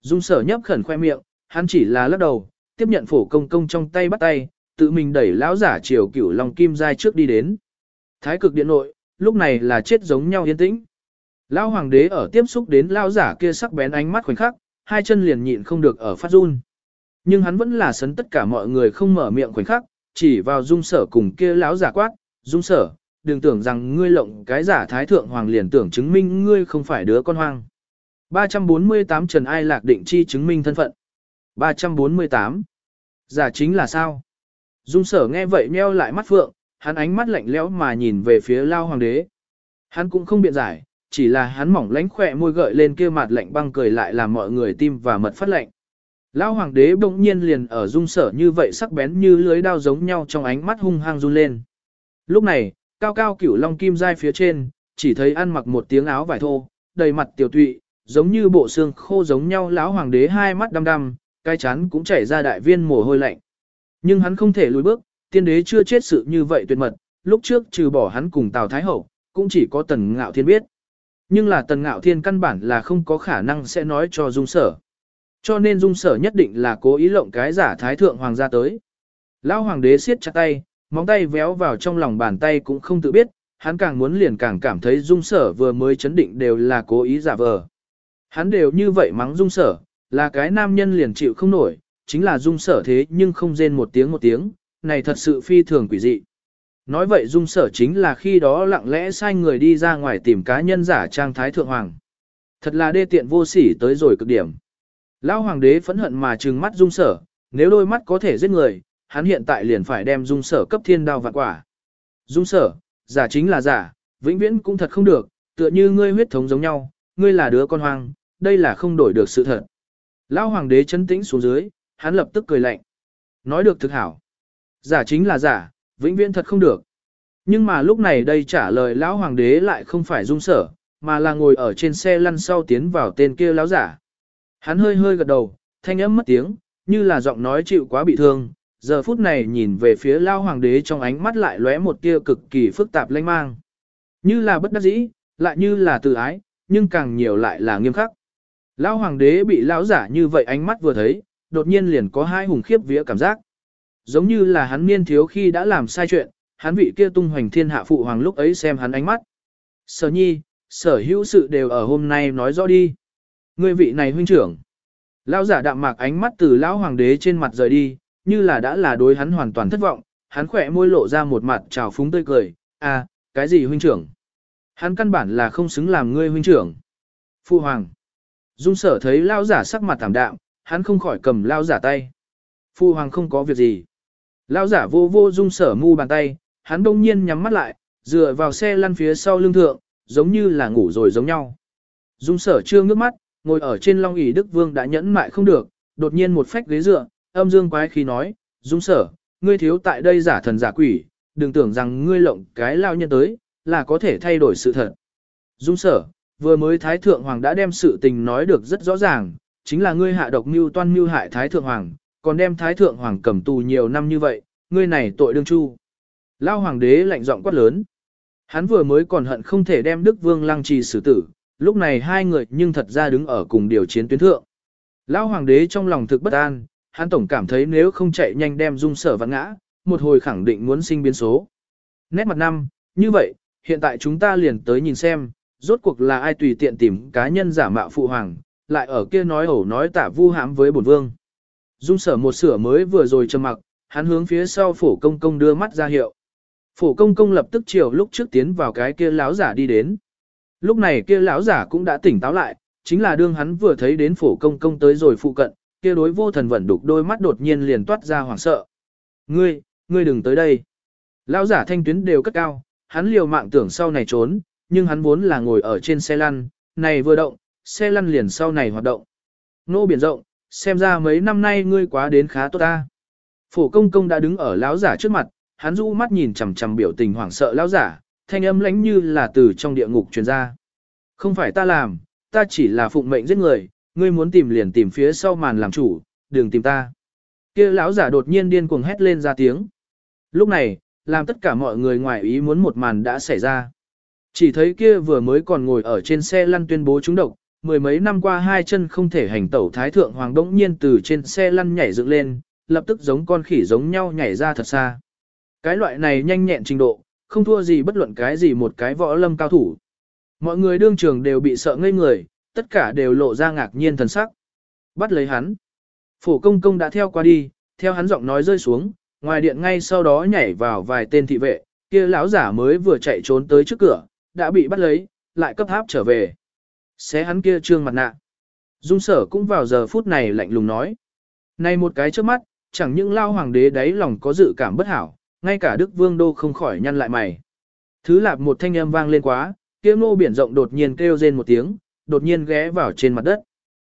Dung sở nhấp khẩn khoe miệng, hắn chỉ là lắc đầu, tiếp nhận phổ công công trong tay bắt tay, tự mình đẩy lão giả chiều cửu lòng kim giai trước đi đến. Thái cực điện nội, lúc này là chết giống nhau yên tĩnh. Lão hoàng đế ở tiếp xúc đến lão giả kia sắc bén ánh mắt khoảnh khắc, hai chân liền nhịn không được ở phát run. Nhưng hắn vẫn là sấn tất cả mọi người không mở miệng khoảnh khắc, chỉ vào dung sở cùng kia lão giả quát, dung sở, đừng tưởng rằng ngươi lộng cái giả thái thượng hoàng liền tưởng chứng minh ngươi không phải đứa con hoang. 348 Trần Ai Lạc định chi chứng minh thân phận. 348. Giả chính là sao? Dung sở nghe vậy meo lại mắt phượng, hắn ánh mắt lạnh lẽo mà nhìn về phía lao hoàng đế. Hắn cũng không biện giải, chỉ là hắn mỏng lánh khỏe môi gợi lên kia mặt lạnh băng cười lại làm mọi người tim và mật phát lạnh. Lao hoàng đế bỗng nhiên liền ở dung sở như vậy sắc bén như lưới đao giống nhau trong ánh mắt hung hăng run lên. Lúc này, cao cao cửu long kim dai phía trên, chỉ thấy ăn mặc một tiếng áo vải thô, đầy mặt tiểu tụy, giống như bộ xương khô giống nhau lão hoàng đế hai mắt đăm đăm, cái chán cũng chảy ra đại viên mồ hôi lạnh. Nhưng hắn không thể lùi bước, tiên đế chưa chết sự như vậy tuyệt mật, lúc trước trừ bỏ hắn cùng Tào Thái Hậu, cũng chỉ có tần ngạo thiên biết. Nhưng là tần ngạo thiên căn bản là không có khả năng sẽ nói cho dung sở. Cho nên dung sở nhất định là cố ý lộng cái giả thái thượng hoàng gia tới. Lão hoàng đế siết chặt tay, móng tay véo vào trong lòng bàn tay cũng không tự biết, hắn càng muốn liền càng cảm thấy dung sở vừa mới chấn định đều là cố ý giả vờ. Hắn đều như vậy mắng dung sở, là cái nam nhân liền chịu không nổi, chính là dung sở thế nhưng không rên một tiếng một tiếng, này thật sự phi thường quỷ dị. Nói vậy dung sở chính là khi đó lặng lẽ sai người đi ra ngoài tìm cá nhân giả trang thái thượng hoàng. Thật là đê tiện vô sỉ tới rồi cực điểm. Lão hoàng đế phẫn hận mà trừng mắt dung sở, nếu đôi mắt có thể giết người, hắn hiện tại liền phải đem dung sở cấp thiên đao vạn quả. Dung sở, giả chính là giả, vĩnh viễn cũng thật không được, tựa như ngươi huyết thống giống nhau, ngươi là đứa con hoang, đây là không đổi được sự thật. Lão hoàng đế chấn tĩnh xuống dưới, hắn lập tức cười lạnh. Nói được thực hảo. Giả chính là giả, vĩnh viễn thật không được. Nhưng mà lúc này đây trả lời lão hoàng đế lại không phải dung sở, mà là ngồi ở trên xe lăn sau tiến vào tên kia lão giả. Hắn hơi hơi gật đầu, thanh âm mất tiếng, như là giọng nói chịu quá bị thương, giờ phút này nhìn về phía lao hoàng đế trong ánh mắt lại lóe một tia cực kỳ phức tạp lanh mang. Như là bất đắc dĩ, lại như là từ ái, nhưng càng nhiều lại là nghiêm khắc. Lão hoàng đế bị lão giả như vậy ánh mắt vừa thấy, đột nhiên liền có hai hùng khiếp vía cảm giác. Giống như là hắn niên thiếu khi đã làm sai chuyện, hắn vị kia tung hoành thiên hạ phụ hoàng lúc ấy xem hắn ánh mắt. Sở nhi, sở hữu sự đều ở hôm nay nói rõ đi. Ngươi vị này huynh trưởng. Lão giả đạm mạc ánh mắt từ lão hoàng đế trên mặt rời đi, như là đã là đối hắn hoàn toàn thất vọng, hắn khỏe môi lộ ra một mặt trào phúng tươi cười, à, cái gì huynh trưởng? Hắn căn bản là không xứng làm ngươi huynh trưởng. phụ hoàng. Dung sở thấy lao giả sắc mặt thảm đạm, hắn không khỏi cầm lao giả tay. Phu hoàng không có việc gì. lao giả vô vô dung sở mu bàn tay, hắn đông nhiên nhắm mắt lại, dựa vào xe lăn phía sau lưng thượng, giống như là ngủ rồi giống nhau. Dung sở chưa nước mắt, ngồi ở trên long ỷ Đức Vương đã nhẫn mại không được, đột nhiên một phách ghế dựa, âm dương quái khí nói, Dung sở, ngươi thiếu tại đây giả thần giả quỷ, đừng tưởng rằng ngươi lộng cái lao nhân tới, là có thể thay đổi sự thật. Dung sở, vừa mới Thái Thượng Hoàng đã đem sự tình nói được rất rõ ràng, chính là ngươi hạ độc mưu toan mưu hại Thái Thượng Hoàng, còn đem Thái Thượng Hoàng cầm tù nhiều năm như vậy, ngươi này tội đương chu. Lao Hoàng đế lạnh giọng quát lớn. Hắn vừa mới còn hận không thể đem Đức Vương lăng trì xử tử, lúc này hai người nhưng thật ra đứng ở cùng điều chiến tuyến thượng. Lão hoàng đế trong lòng thực bất an, hắn tổng cảm thấy nếu không chạy nhanh đem dung sở vặn ngã, một hồi khẳng định muốn sinh biến số. Nét mặt năm, như vậy, hiện tại chúng ta liền tới nhìn xem, rốt cuộc là ai tùy tiện tìm cá nhân giả mạo phụ hoàng, lại ở kia nói ẩu nói tả vu hãm với bổn vương. Dung sở một sửa mới vừa rồi trầm mặc, hắn hướng phía sau phổ công công đưa mắt ra hiệu. Phổ công công lập tức chiều lúc trước tiến vào cái kia lão giả đi đến. Lúc này kia lão giả cũng đã tỉnh táo lại, chính là đương hắn vừa thấy đến phổ công công tới rồi phụ cận, kia đối vô thần vẫn đục đôi mắt đột nhiên liền toát ra hoảng sợ. Ngươi, ngươi đừng tới đây. Lão giả thanh tuyến đều cất cao, hắn liều mạng tưởng sau này trốn, nhưng hắn vốn là ngồi ở trên xe lăn, này vừa động, xe lăn liền sau này hoạt động. Nô biển rộng, xem ra mấy năm nay ngươi quá đến khá tốt ta. Phổ công công đã đứng ở lão giả trước mặt, hắn rũ mắt nhìn chằm chằm biểu tình hoảng sợ lão giả, thanh âm lãnh như là từ trong địa ngục truyền ra. Không phải ta làm, ta chỉ là phụng mệnh giết người, ngươi muốn tìm liền tìm phía sau màn làm chủ, đừng tìm ta. Kia lão giả đột nhiên điên cuồng hét lên ra tiếng. Lúc này, làm tất cả mọi người ngoài ý muốn một màn đã xảy ra. Chỉ thấy kia vừa mới còn ngồi ở trên xe lăn tuyên bố trúng độc, mười mấy năm qua hai chân không thể hành tẩu thái thượng hoàng đống nhiên từ trên xe lăn nhảy dựng lên, lập tức giống con khỉ giống nhau nhảy ra thật xa. Cái loại này nhanh nhẹn trình độ, không thua gì bất luận cái gì một cái võ lâm cao thủ. Mọi người đương trường đều bị sợ ngây người, tất cả đều lộ ra ngạc nhiên thần sắc. Bắt lấy hắn. Phổ công công đã theo qua đi, theo hắn giọng nói rơi xuống, ngoài điện ngay sau đó nhảy vào vài tên thị vệ, kia lão giả mới vừa chạy trốn tới trước cửa, đã bị bắt lấy, lại cấp háp trở về. Xé hắn kia trương mặt nạ. Dung sở cũng vào giờ phút này lạnh lùng nói. Này một cái trước mắt, chẳng những lao hoàng đế đáy lòng có dự cảm bất hảo, ngay cả Đức Vương Đô không khỏi nhăn lại mày. Thứ lạp một thanh âm vang lên quá, kia ngô biển rộng đột nhiên kêu rên một tiếng, đột nhiên ghé vào trên mặt đất.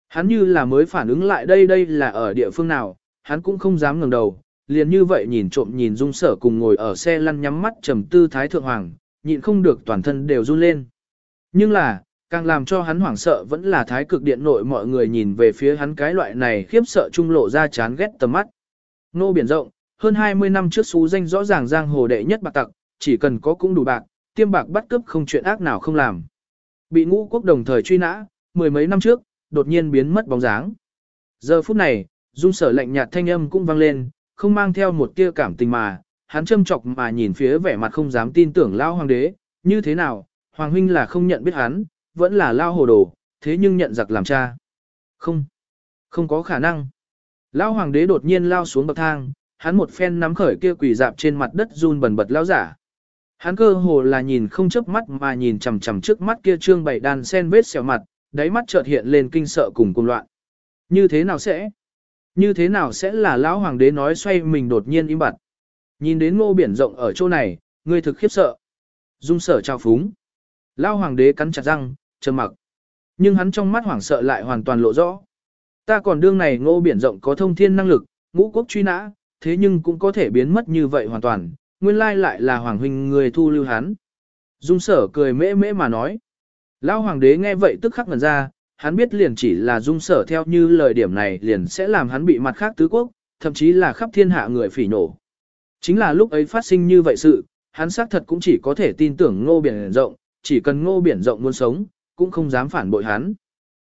Hắn như là mới phản ứng lại đây đây là ở địa phương nào, hắn cũng không dám ngẩng đầu, liền như vậy nhìn trộm nhìn dung sở cùng ngồi ở xe lăn nhắm mắt trầm tư thái thượng hoàng, nhịn không được toàn thân đều run lên. Nhưng là, càng làm cho hắn hoảng sợ vẫn là thái cực điện nội mọi người nhìn về phía hắn cái loại này khiếp sợ trung lộ ra chán ghét tầm mắt. Nô biển rộng, hơn 20 năm trước xú danh rõ ràng giang hồ đệ nhất bạc tặc, chỉ cần có cũng đủ bạc, tiêm bạc bắt cướp không chuyện ác nào không làm. Bị ngũ quốc đồng thời truy nã, mười mấy năm trước, đột nhiên biến mất bóng dáng. Giờ phút này, dung sở lạnh nhạt thanh âm cũng vang lên, không mang theo một tia cảm tình mà, hắn châm chọc mà nhìn phía vẻ mặt không dám tin tưởng lao hoàng đế, như thế nào, hoàng huynh là không nhận biết hắn, vẫn là lao hồ đồ, thế nhưng nhận giặc làm cha. Không, không có khả năng. Lao hoàng đế đột nhiên lao xuống bậc thang, hắn một phen nắm khởi kia quỳ dạp trên mặt đất run bần bật lao giả. Hắn cơ hồ là nhìn không chớp mắt mà nhìn chằm chằm trước mắt kia trương bảy đàn sen vết xẻo mặt, đáy mắt chợt hiện lên kinh sợ cùng cuồng loạn. Như thế nào sẽ? Như thế nào sẽ là lão hoàng đế nói xoay mình đột nhiên im bặt. Nhìn đến ngô biển rộng ở chỗ này, ngươi thực khiếp sợ. Dung sở trao phúng. Lão hoàng đế cắn chặt răng, trầm mặc. Nhưng hắn trong mắt hoảng sợ lại hoàn toàn lộ rõ. Ta còn đương này ngô biển rộng có thông thiên năng lực, ngũ quốc truy nã, thế nhưng cũng có thể biến mất như vậy hoàn toàn, nguyên lai lại là hoàng huynh người thu lưu hắn. Dung sở cười mễ mễ mà nói. Lão hoàng đế nghe vậy tức khắc ngần ra, hắn biết liền chỉ là dung sở theo như lời điểm này liền sẽ làm hắn bị mặt khác tứ quốc, thậm chí là khắp thiên hạ người phỉ nổ. Chính là lúc ấy phát sinh như vậy sự, hắn xác thật cũng chỉ có thể tin tưởng ngô biển rộng, chỉ cần ngô biển rộng muốn sống, cũng không dám phản bội hắn.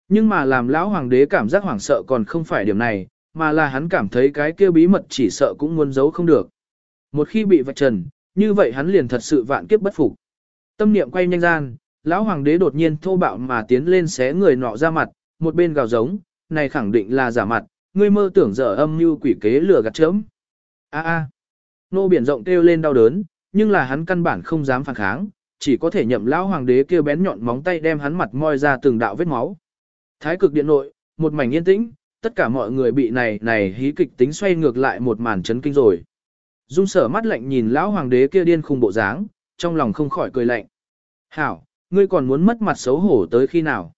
Nhưng mà làm lão hoàng đế cảm giác hoảng sợ còn không phải điểm này, mà là hắn cảm thấy cái kia bí mật chỉ sợ cũng muốn giấu không được. Một khi bị vạch trần, như vậy hắn liền thật sự vạn kiếp bất phục. Tâm niệm quay nhanh gian, lão hoàng đế đột nhiên thô bạo mà tiến lên xé người nọ ra mặt, một bên gào giống, này khẳng định là giả mặt, ngươi mơ tưởng dở âm như quỷ kế lừa gạt chớm. A a. Nô biển rộng kêu lên đau đớn, nhưng là hắn căn bản không dám phản kháng, chỉ có thể nhậm lão hoàng đế kêu bén nhọn móng tay đem hắn mặt moi ra từng đạo vết máu. Thái cực điện nội, một mảnh yên tĩnh, tất cả mọi người bị này này hí kịch tính xoay ngược lại một màn chấn kinh rồi. Dung sở mắt lạnh nhìn lão hoàng đế kia điên khùng bộ dáng, trong lòng không khỏi cười lạnh. Hảo, ngươi còn muốn mất mặt xấu hổ tới khi nào?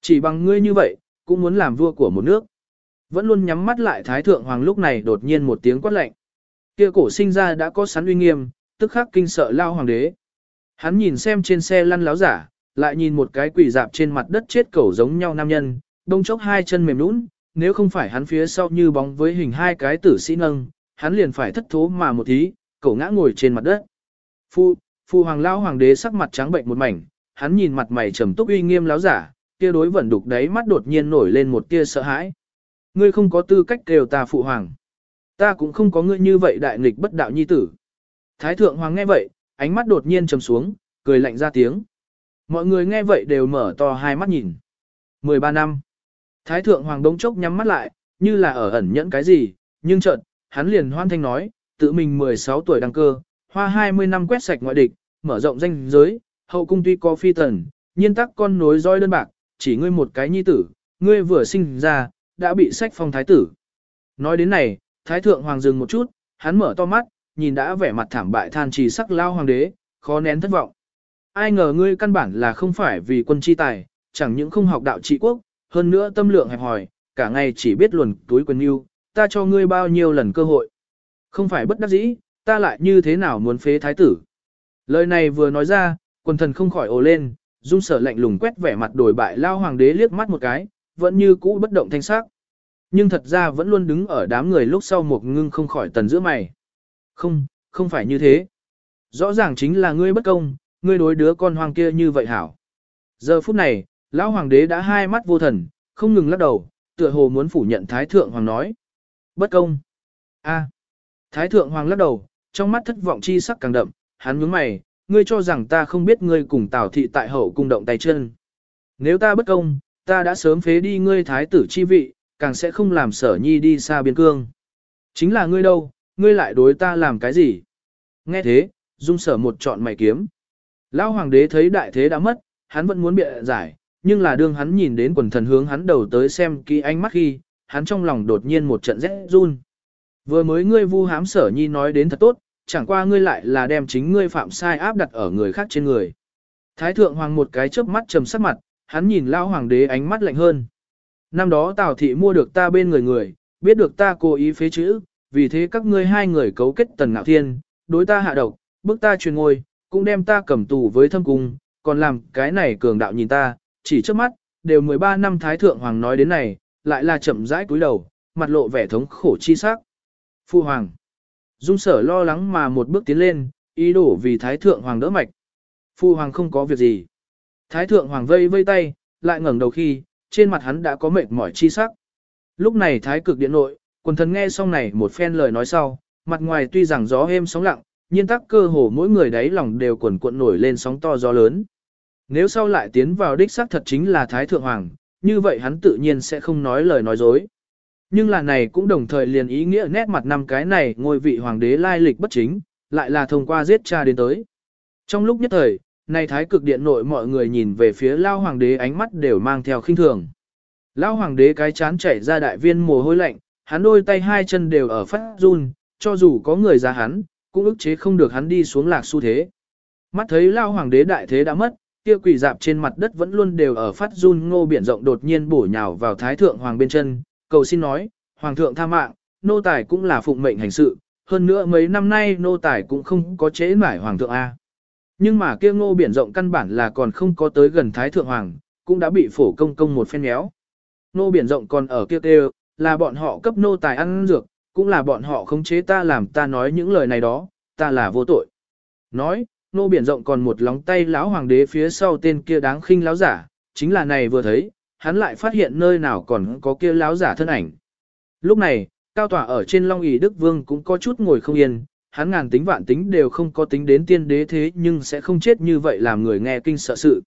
Chỉ bằng ngươi như vậy, cũng muốn làm vua của một nước. Vẫn luôn nhắm mắt lại thái thượng hoàng lúc này đột nhiên một tiếng quát lạnh. Kia cổ sinh ra đã có sắn uy nghiêm, tức khắc kinh sợ lao hoàng đế. Hắn nhìn xem trên xe lăn láo giả, lại nhìn một cái quỷ dạp trên mặt đất chết cẩu giống nhau nam nhân, đông chốc hai chân mềm nũng, nếu không phải hắn phía sau như bóng với hình hai cái tử sĩ nâng, hắn liền phải thất thố mà một tí, cậu ngã ngồi trên mặt đất. Phu, phu hoàng lao hoàng đế sắc mặt trắng bệnh một mảnh, hắn nhìn mặt mày trầm túc uy nghiêm láo giả, kia đối vận đục đấy mắt đột nhiên nổi lên một tia sợ hãi. Ngươi không có tư cách đều ta phụ hoàng. Ta cũng không có ngươi như vậy đại nghịch bất đạo nhi tử. Thái thượng hoàng nghe vậy, ánh mắt đột nhiên trầm xuống, cười lạnh ra tiếng. Mọi người nghe vậy đều mở to hai mắt nhìn. 13 năm. Thái thượng hoàng đống chốc nhắm mắt lại, như là ở ẩn nhẫn cái gì, nhưng chợt, hắn liền hoan thanh nói, tự mình 16 tuổi đăng cơ, hoa 20 năm quét sạch ngoại địch, mở rộng danh giới, hậu cung tuy có phi tần, nhiên tắc con nối roi đơn bạc, chỉ ngươi một cái nhi tử, ngươi vừa sinh ra, đã bị sách phong thái tử. Nói đến này, thái thượng hoàng dừng một chút, hắn mở to mắt, nhìn đã vẻ mặt thảm bại than trì sắc lao hoàng đế, khó nén thất vọng. Ai ngờ ngươi căn bản là không phải vì quân chi tài, chẳng những không học đạo trị quốc, hơn nữa tâm lượng hẹp hòi, cả ngày chỉ biết luồn túi quần yêu, ta cho ngươi bao nhiêu lần cơ hội. Không phải bất đắc dĩ, ta lại như thế nào muốn phế thái tử. Lời này vừa nói ra, quần thần không khỏi ồ lên, dung sở lạnh lùng quét vẻ mặt đổi bại lao hoàng đế liếc mắt một cái, vẫn như cũ bất động thanh sắc. Nhưng thật ra vẫn luôn đứng ở đám người lúc sau một ngưng không khỏi tần giữa mày. Không, không phải như thế. Rõ ràng chính là ngươi bất công, ngươi đối đứa con hoàng kia như vậy hảo. Giờ phút này, lão hoàng đế đã hai mắt vô thần, không ngừng lắc đầu, tựa hồ muốn phủ nhận thái thượng hoàng nói. Bất công. A. Thái thượng hoàng lắc đầu, trong mắt thất vọng chi sắc càng đậm, hắn nhướng mày, ngươi cho rằng ta không biết ngươi cùng Tào thị tại hậu cung động tay chân. Nếu ta bất công, ta đã sớm phế đi ngươi thái tử chi vị, càng sẽ không làm sở nhi đi xa biên cương. Chính là ngươi đâu, ngươi lại đối ta làm cái gì? Nghe thế, dung sở một chọn mày kiếm. Lão hoàng đế thấy đại thế đã mất, hắn vẫn muốn bịa giải, nhưng là đương hắn nhìn đến quần thần hướng hắn đầu tới xem kỹ ánh mắt khi, hắn trong lòng đột nhiên một trận rét run. Vừa mới ngươi vu hám sở nhi nói đến thật tốt, chẳng qua ngươi lại là đem chính ngươi phạm sai áp đặt ở người khác trên người. Thái thượng hoàng một cái chớp mắt trầm sắc mặt, hắn nhìn lão hoàng đế ánh mắt lạnh hơn. Năm đó Tào thị mua được ta bên người người, biết được ta cố ý phế chữ, vì thế các ngươi hai người cấu kết tần ngạo thiên, đối ta hạ độc, bức ta truyền ngôi, cũng đem ta cầm tù với thâm cung, còn làm cái này cường đạo nhìn ta, chỉ trước mắt, đều 13 năm Thái Thượng Hoàng nói đến này, lại là chậm rãi cúi đầu, mặt lộ vẻ thống khổ chi sắc. Phu Hoàng. Dung sở lo lắng mà một bước tiến lên, ý đồ vì Thái Thượng Hoàng đỡ mạch. Phu hoàng không có việc gì. Thái thượng hoàng vây vây tay, lại ngẩng đầu khi, trên mặt hắn đã có mệt mỏi chi sắc. Lúc này thái cực điện nội, quần thần nghe xong này một phen lời nói sau, mặt ngoài tuy rằng gió êm sóng lặng, nhưng tắc cơ hồ mỗi người đáy lòng đều quần cuộn nổi lên sóng to gió lớn. Nếu sau lại tiến vào đích xác thật chính là thái thượng hoàng, như vậy hắn tự nhiên sẽ không nói lời nói dối. Nhưng là này cũng đồng thời liền ý nghĩa nét mặt năm cái này ngôi vị hoàng đế lai lịch bất chính, lại là thông qua giết cha đến tới. Trong lúc nhất thời, này thái cực điện nội mọi người nhìn về phía lao hoàng đế ánh mắt đều mang theo khinh thường. Lao hoàng đế cái chán chảy ra đại viên mồ hôi lạnh, hắn đôi tay hai chân đều ở phát run, cho dù có người ra hắn, cũng ức chế không được hắn đi xuống lạc xu thế. Mắt thấy lao hoàng đế đại thế đã mất, kia quỷ dạp trên mặt đất vẫn luôn đều ở phát run ngô biển rộng đột nhiên bổ nhào vào thái thượng hoàng bên chân, cầu xin nói, hoàng thượng tha mạng, nô tài cũng là phụng mệnh hành sự, hơn nữa mấy năm nay nô tài cũng không có chế mải hoàng thượng A. Nhưng mà kia ngô biển rộng căn bản là còn không có tới gần thái thượng hoàng, cũng đã bị phổ công công một phen méo. Nô biển rộng còn ở kia kêu, là bọn họ cấp nô tài ăn dược, cũng là bọn họ khống chế ta làm ta nói những lời này đó, ta là vô tội. Nói, nô biển rộng còn một lóng tay lão hoàng đế phía sau tên kia đáng khinh lão giả, chính là này vừa thấy, hắn lại phát hiện nơi nào còn có kia lão giả thân ảnh. Lúc này, cao tỏa ở trên long ỷ Đức Vương cũng có chút ngồi không yên, hắn ngàn tính vạn tính đều không có tính đến tiên đế thế nhưng sẽ không chết như vậy làm người nghe kinh sợ sự.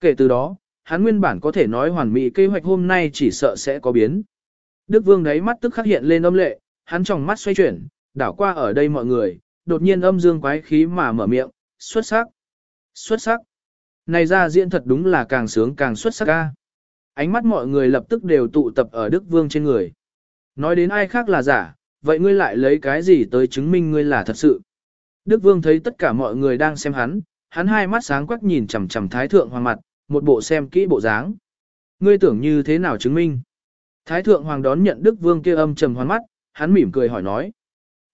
Kể từ đó, hắn nguyên bản có thể nói hoàn mỹ kế hoạch hôm nay chỉ sợ sẽ có biến. Đức Vương đáy mắt tức khắc hiện lên âm lệ, hắn trong mắt xoay chuyển, đảo qua ở đây mọi người, đột nhiên âm dương quái khí mà mở miệng, xuất sắc, xuất sắc. Này ra diễn thật đúng là càng sướng càng xuất sắc ca. Ánh mắt mọi người lập tức đều tụ tập ở Đức Vương trên người. Nói đến ai khác là giả, vậy ngươi lại lấy cái gì tới chứng minh ngươi là thật sự. Đức Vương thấy tất cả mọi người đang xem hắn, hắn hai mắt sáng quắc nhìn chằm chằm Thái Thượng Hoàng mặt, một bộ xem kỹ bộ dáng. Ngươi tưởng như thế nào chứng minh? Thái Thượng Hoàng đón nhận Đức Vương kia âm trầm hoan mắt, hắn mỉm cười hỏi nói.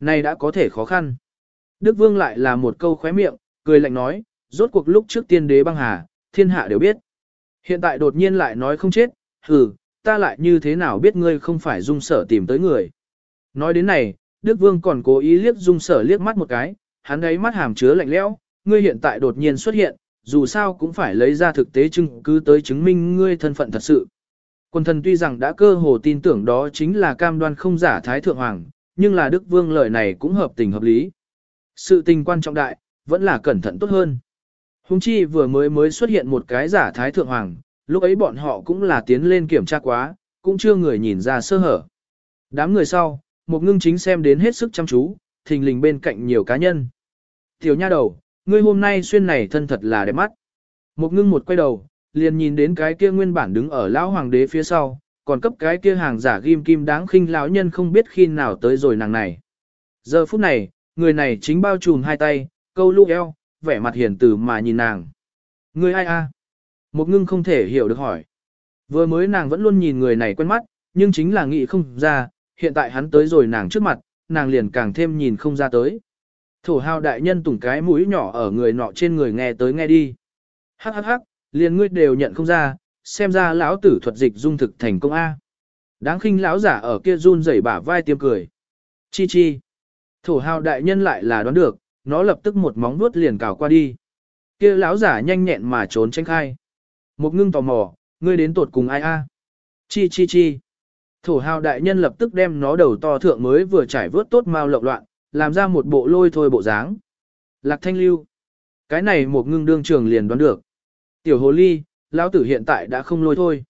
Này đã có thể khó khăn. Đức Vương lại là một câu khóe miệng, cười lạnh nói, rốt cuộc lúc trước tiên đế băng hà, thiên hạ đều biết. Hiện tại đột nhiên lại nói không chết, hừ, ta lại như thế nào biết ngươi không phải dung sở tìm tới người. Nói đến này, Đức Vương còn cố ý liếc dung sở liếc mắt một cái, hắn ấy mắt hàm chứa lạnh lẽo, ngươi hiện tại đột nhiên xuất hiện, dù sao cũng phải lấy ra thực tế chứng cứ tới chứng minh ngươi thân phận thật sự. Quân thần tuy rằng đã cơ hồ tin tưởng đó chính là cam đoan không giả Thái Thượng Hoàng, nhưng là Đức Vương lời này cũng hợp tình hợp lý. Sự tình quan trọng đại, vẫn là cẩn thận tốt hơn. Hùng chi vừa mới mới xuất hiện một cái giả Thái Thượng Hoàng, lúc ấy bọn họ cũng là tiến lên kiểm tra quá, cũng chưa người nhìn ra sơ hở. Đám người sau, một ngưng chính xem đến hết sức chăm chú, thình lình bên cạnh nhiều cá nhân. Tiểu nha đầu, ngươi hôm nay xuyên này thân thật là đẹp mắt. Một ngưng một quay đầu, liền nhìn đến cái kia nguyên bản đứng ở lão hoàng đế phía sau, còn cấp cái kia hàng giả ghim kim đáng khinh lão nhân không biết khi nào tới rồi nàng này. Giờ phút này, người này chính bao trùm hai tay, câu lũ eo, vẻ mặt hiền từ mà nhìn nàng. Ngươi ai a? Một ngưng không thể hiểu được hỏi. Vừa mới nàng vẫn luôn nhìn người này quen mắt, nhưng chính là nghĩ không ra, hiện tại hắn tới rồi nàng trước mặt, nàng liền càng thêm nhìn không ra tới. Thổ hào đại nhân tùng cái mũi nhỏ ở người nọ trên người nghe tới nghe đi. Hắc hắc hắc, liền ngươi đều nhận không ra, xem ra lão tử thuật dịch dung thực thành công A. Đáng khinh lão giả ở kia run rẩy bả vai tiêm cười. Chi chi. Thổ hào đại nhân lại là đoán được, nó lập tức một móng vuốt liền cào qua đi. Kia lão giả nhanh nhẹn mà trốn tránh khai. Một ngưng tò mò, ngươi đến tột cùng ai a? Chi chi chi. Thổ hào đại nhân lập tức đem nó đầu to thượng mới vừa trải vớt tốt mau lộn loạn, làm ra một bộ lôi thôi bộ dáng. Lạc thanh lưu. Cái này một ngưng đương trường liền đoán được. Tiểu hồ ly, lão tử hiện tại đã không lôi thôi.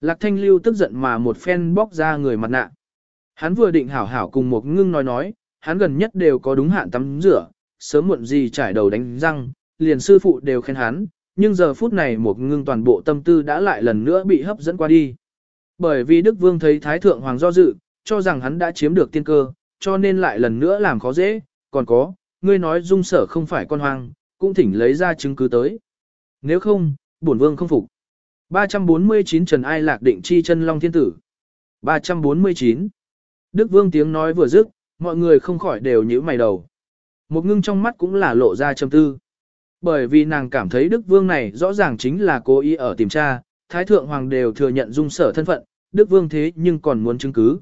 Lạc thanh lưu tức giận mà một phen bóc ra người mặt nạ. Hắn vừa định hảo hảo cùng một ngưng nói nói, hắn gần nhất đều có đúng hạn tắm rửa, sớm muộn gì trải đầu đánh răng, liền sư phụ đều khen hắn, nhưng giờ phút này một ngưng toàn bộ tâm tư đã lại lần nữa bị hấp dẫn qua đi. Bởi vì Đức Vương thấy Thái Thượng Hoàng do dự, cho rằng hắn đã chiếm được tiên cơ, cho nên lại lần nữa làm khó dễ, còn có, ngươi nói dung sở không phải con hoang, cũng thỉnh lấy ra chứng cứ tới. Nếu không, bổn vương không phục. 349 Trần Ai Lạc định chi chân Long Thiên Tử. 349. Đức Vương tiếng nói vừa dứt, mọi người không khỏi đều nhíu mày đầu. Một ngưng trong mắt cũng là lộ ra trầm tư. Bởi vì nàng cảm thấy Đức Vương này rõ ràng chính là cố ý ở tìm tra, Thái Thượng Hoàng đều thừa nhận dung sở thân phận, Đức Vương thế nhưng còn muốn chứng cứ.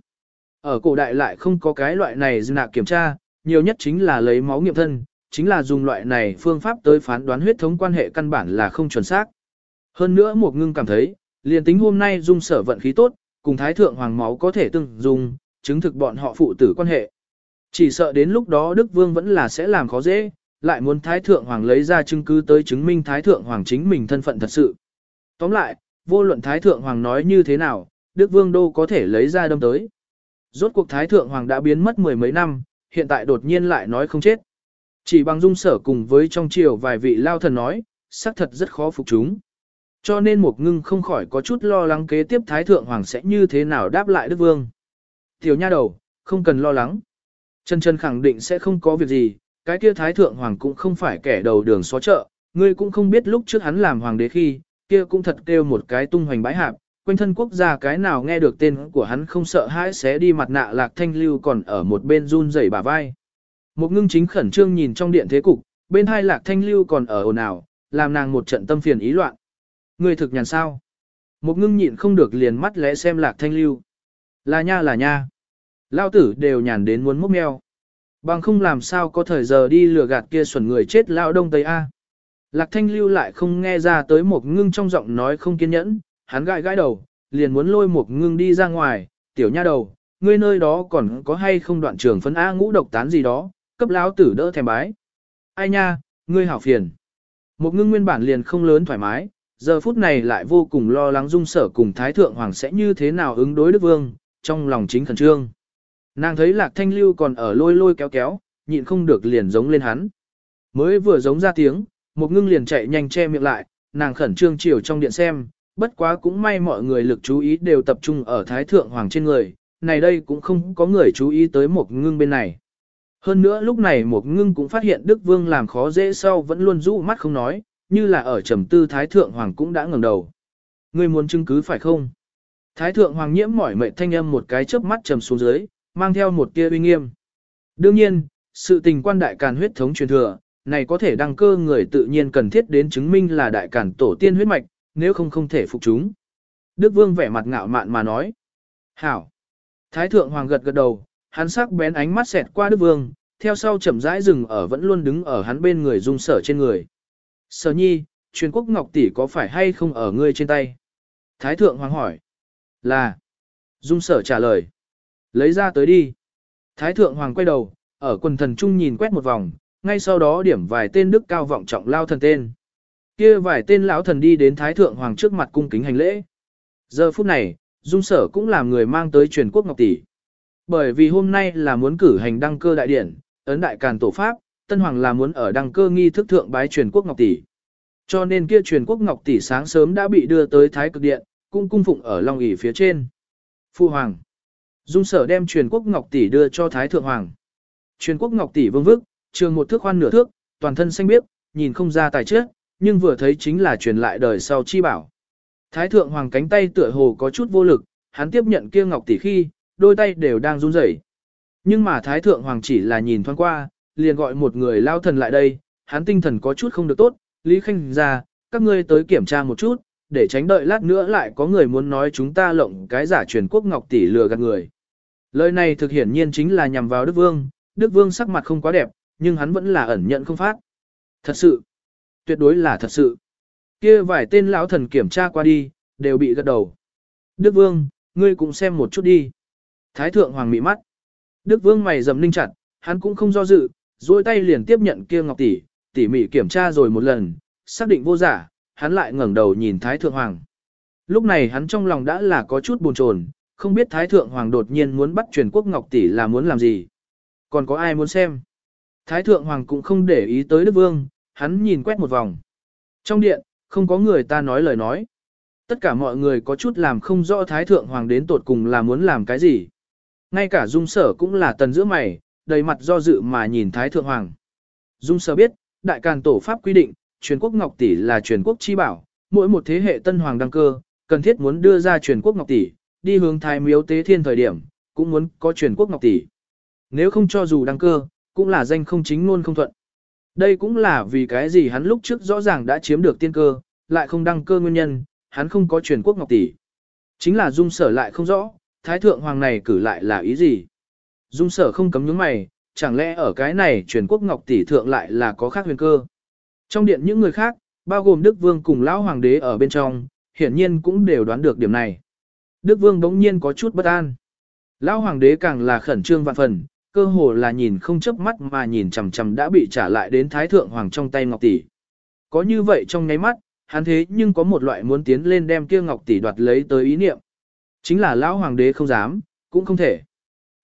Ở cổ đại lại không có cái loại này dư nạ kiểm tra, nhiều nhất chính là lấy máu nghiệm thân, chính là dùng loại này phương pháp tới phán đoán huyết thống quan hệ căn bản là không chuẩn xác. Hơn nữa một ngưng cảm thấy, liền tính hôm nay dung sở vận khí tốt, cùng thái thượng hoàng máu có thể từng dùng, chứng thực bọn họ phụ tử quan hệ. Chỉ sợ đến lúc đó Đức Vương vẫn là sẽ làm khó dễ, lại muốn thái thượng hoàng lấy ra chứng cứ tới chứng minh thái thượng hoàng chính mình thân phận thật sự. Tóm lại, vô luận thái thượng hoàng nói như thế nào, Đức Vương đô có thể lấy ra đâm tới. Rốt cuộc thái thượng hoàng đã biến mất mười mấy năm, hiện tại đột nhiên lại nói không chết. Chỉ bằng dung sở cùng với trong triều vài vị lao thần nói, xác thật rất khó phục chúng. Cho nên một ngưng không khỏi có chút lo lắng kế tiếp Thái Thượng Hoàng sẽ như thế nào đáp lại Đức Vương. Tiểu nha đầu, không cần lo lắng. Trần Trần khẳng định sẽ không có việc gì, cái kia Thái Thượng Hoàng cũng không phải kẻ đầu đường xó chợ, ngươi cũng không biết lúc trước hắn làm hoàng đế khi, kia cũng thật kêu một cái tung hoành bãi hạp, quanh thân quốc gia cái nào nghe được tên của hắn không sợ hãi sẽ đi mặt nạ lạc thanh lưu còn ở một bên run rẩy bả vai. Một ngưng chính khẩn trương nhìn trong điện thế cục, bên hai lạc thanh lưu còn ở ồn ào, làm nàng một trận tâm phiền ý loạn. Người thực nhàn sao? Một ngưng nhịn không được liền mắt lẽ xem lạc thanh lưu. Là nha là nha. Lao tử đều nhàn đến muốn mốc meo. Bằng không làm sao có thời giờ đi lừa gạt kia xuẩn người chết lao đông tây A. Lạc thanh lưu lại không nghe ra tới một ngưng trong giọng nói không kiên nhẫn, hắn gãi gãi đầu, liền muốn lôi một ngưng đi ra ngoài, tiểu nha đầu, ngươi nơi đó còn có hay không đoạn trường phân A ngũ độc tán gì đó, cấp lão tử đỡ thèm bái. Ai nha, ngươi hảo phiền. Một ngưng nguyên bản liền không lớn thoải mái, giờ phút này lại vô cùng lo lắng dung sở cùng Thái Thượng Hoàng sẽ như thế nào ứng đối Đức Vương, trong lòng chính khẩn trương. Nàng thấy lạc thanh lưu còn ở lôi lôi kéo kéo, nhịn không được liền giống lên hắn. Mới vừa giống ra tiếng, một ngưng liền chạy nhanh che miệng lại, nàng khẩn trương chiều trong điện xem, bất quá cũng may mọi người lực chú ý đều tập trung ở Thái Thượng Hoàng trên người, này đây cũng không có người chú ý tới một ngưng bên này. Hơn nữa lúc này một ngưng cũng phát hiện Đức Vương làm khó dễ sau vẫn luôn rũ mắt không nói, như là ở trầm tư Thái Thượng Hoàng cũng đã ngẩng đầu. Ngươi muốn chứng cứ phải không? Thái Thượng Hoàng nhiễm mỏi mệt thanh âm một cái chớp mắt trầm xuống dưới, mang theo một tia uy nghiêm. Đương nhiên, sự tình quan đại càn huyết thống truyền thừa, này có thể đăng cơ người tự nhiên cần thiết đến chứng minh là đại càn tổ tiên huyết mạch, nếu không không thể phục chúng. Đức Vương vẻ mặt ngạo mạn mà nói. Hảo. Thái Thượng Hoàng gật gật đầu, hắn sắc bén ánh mắt xẹt qua Đức Vương, theo sau chậm rãi dừng ở vẫn luôn đứng ở hắn bên người dung sở trên người. Sở nhi, truyền quốc ngọc tỷ có phải hay không ở ngươi trên tay? Thái thượng hoàng hỏi. Là. Dung sở trả lời. Lấy ra tới đi. Thái thượng hoàng quay đầu, ở quần thần trung nhìn quét một vòng, ngay sau đó điểm vài tên đức cao vọng trọng lao thần tên. Kia vài tên lão thần đi đến thái thượng hoàng trước mặt cung kính hành lễ. Giờ phút này, dung sở cũng làm người mang tới truyền quốc ngọc tỷ. Bởi vì hôm nay là muốn cử hành đăng cơ đại điển, ấn đại càn tổ pháp, Tân Hoàng là muốn ở đăng cơ nghi thức thượng bái truyền quốc ngọc tỷ. Cho nên kia truyền quốc ngọc tỷ sáng sớm đã bị đưa tới Thái Cực Điện, cung cung phụng ở Long ỷ phía trên. Phu Hoàng. Dung sở đem truyền quốc ngọc tỷ đưa cho Thái Thượng Hoàng. Truyền quốc ngọc tỷ vương vức, trường một thước khoan nửa thước, toàn thân xanh biếc, nhìn không ra tài trước, nhưng vừa thấy chính là truyền lại đời sau chi bảo. Thái Thượng Hoàng cánh tay tựa hồ có chút vô lực, hắn tiếp nhận kia ngọc tỷ khi, đôi tay đều đang run rẩy. Nhưng mà Thái Thượng Hoàng chỉ là nhìn thoáng qua, liền gọi một người lao thần lại đây, hắn tinh thần có chút không được tốt, Lý Khanh ra, các ngươi tới kiểm tra một chút, để tránh đợi lát nữa lại có người muốn nói chúng ta lộng cái giả truyền quốc ngọc tỷ lừa gạt người. Lời này thực hiển nhiên chính là nhằm vào Đức Vương, Đức Vương sắc mặt không quá đẹp, nhưng hắn vẫn là ẩn nhận không phát. Thật sự, tuyệt đối là thật sự. Kia vài tên lão thần kiểm tra qua đi, đều bị gật đầu. Đức Vương, ngươi cũng xem một chút đi. Thái thượng hoàng mị mắt. Đức Vương mày rầm ninh chặt, hắn cũng không do dự, duỗi tay liền tiếp nhận kia ngọc tỷ, tỉ mỉ kiểm tra rồi một lần, xác định vô giả, hắn lại ngẩng đầu nhìn Thái Thượng Hoàng. Lúc này hắn trong lòng đã là có chút buồn chồn, không biết Thái Thượng Hoàng đột nhiên muốn bắt truyền quốc ngọc tỷ là muốn làm gì. Còn có ai muốn xem? Thái Thượng Hoàng cũng không để ý tới Đức Vương, hắn nhìn quét một vòng. Trong điện, không có người ta nói lời nói. Tất cả mọi người có chút làm không rõ Thái Thượng Hoàng đến tột cùng là muốn làm cái gì. Ngay cả dung sở cũng là tần giữa mày, đầy mặt do dự mà nhìn Thái Thượng Hoàng. Dung sở biết, Đại Càn Tổ Pháp quy định, truyền quốc Ngọc Tỷ là truyền quốc chi bảo, mỗi một thế hệ tân hoàng đăng cơ, cần thiết muốn đưa ra truyền quốc Ngọc Tỷ, đi hướng thái miếu tế thiên thời điểm, cũng muốn có truyền quốc Ngọc Tỷ. Nếu không cho dù đăng cơ, cũng là danh không chính luôn không thuận. Đây cũng là vì cái gì hắn lúc trước rõ ràng đã chiếm được tiên cơ, lại không đăng cơ nguyên nhân, hắn không có truyền quốc Ngọc Tỷ. Chính là dung sở lại không rõ, thái thượng hoàng này cử lại là ý gì. Dung sở không cấm nhướng mày, chẳng lẽ ở cái này truyền quốc ngọc tỷ thượng lại là có khác huyền cơ. Trong điện những người khác, bao gồm Đức Vương cùng Lão Hoàng đế ở bên trong, hiển nhiên cũng đều đoán được điểm này. Đức Vương đống nhiên có chút bất an. Lão Hoàng đế càng là khẩn trương vạn phần, cơ hồ là nhìn không chớp mắt mà nhìn chằm chằm đã bị trả lại đến Thái Thượng Hoàng trong tay Ngọc Tỷ. Có như vậy trong nháy mắt, hắn thế nhưng có một loại muốn tiến lên đem kia Ngọc Tỷ đoạt lấy tới ý niệm. Chính là Lão Hoàng đế không dám, cũng không thể.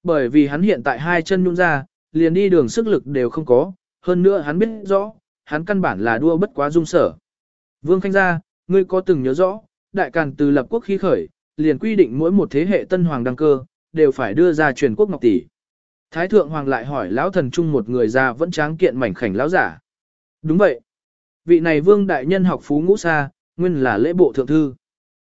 Bởi vì hắn hiện tại hai chân nhũn ra, liền đi đường sức lực đều không có, hơn nữa hắn biết rõ, hắn căn bản là đua bất quá dung sở. Vương Khanh gia, ngươi có từng nhớ rõ, đại càn từ lập quốc khi khởi, liền quy định mỗi một thế hệ tân hoàng đăng cơ, đều phải đưa ra truyền quốc ngọc tỷ. Thái thượng hoàng lại hỏi lão thần trung một người già vẫn tráng kiện mảnh khảnh lão giả. Đúng vậy. Vị này vương đại nhân học phú ngũ xa, nguyên là lễ bộ thượng thư.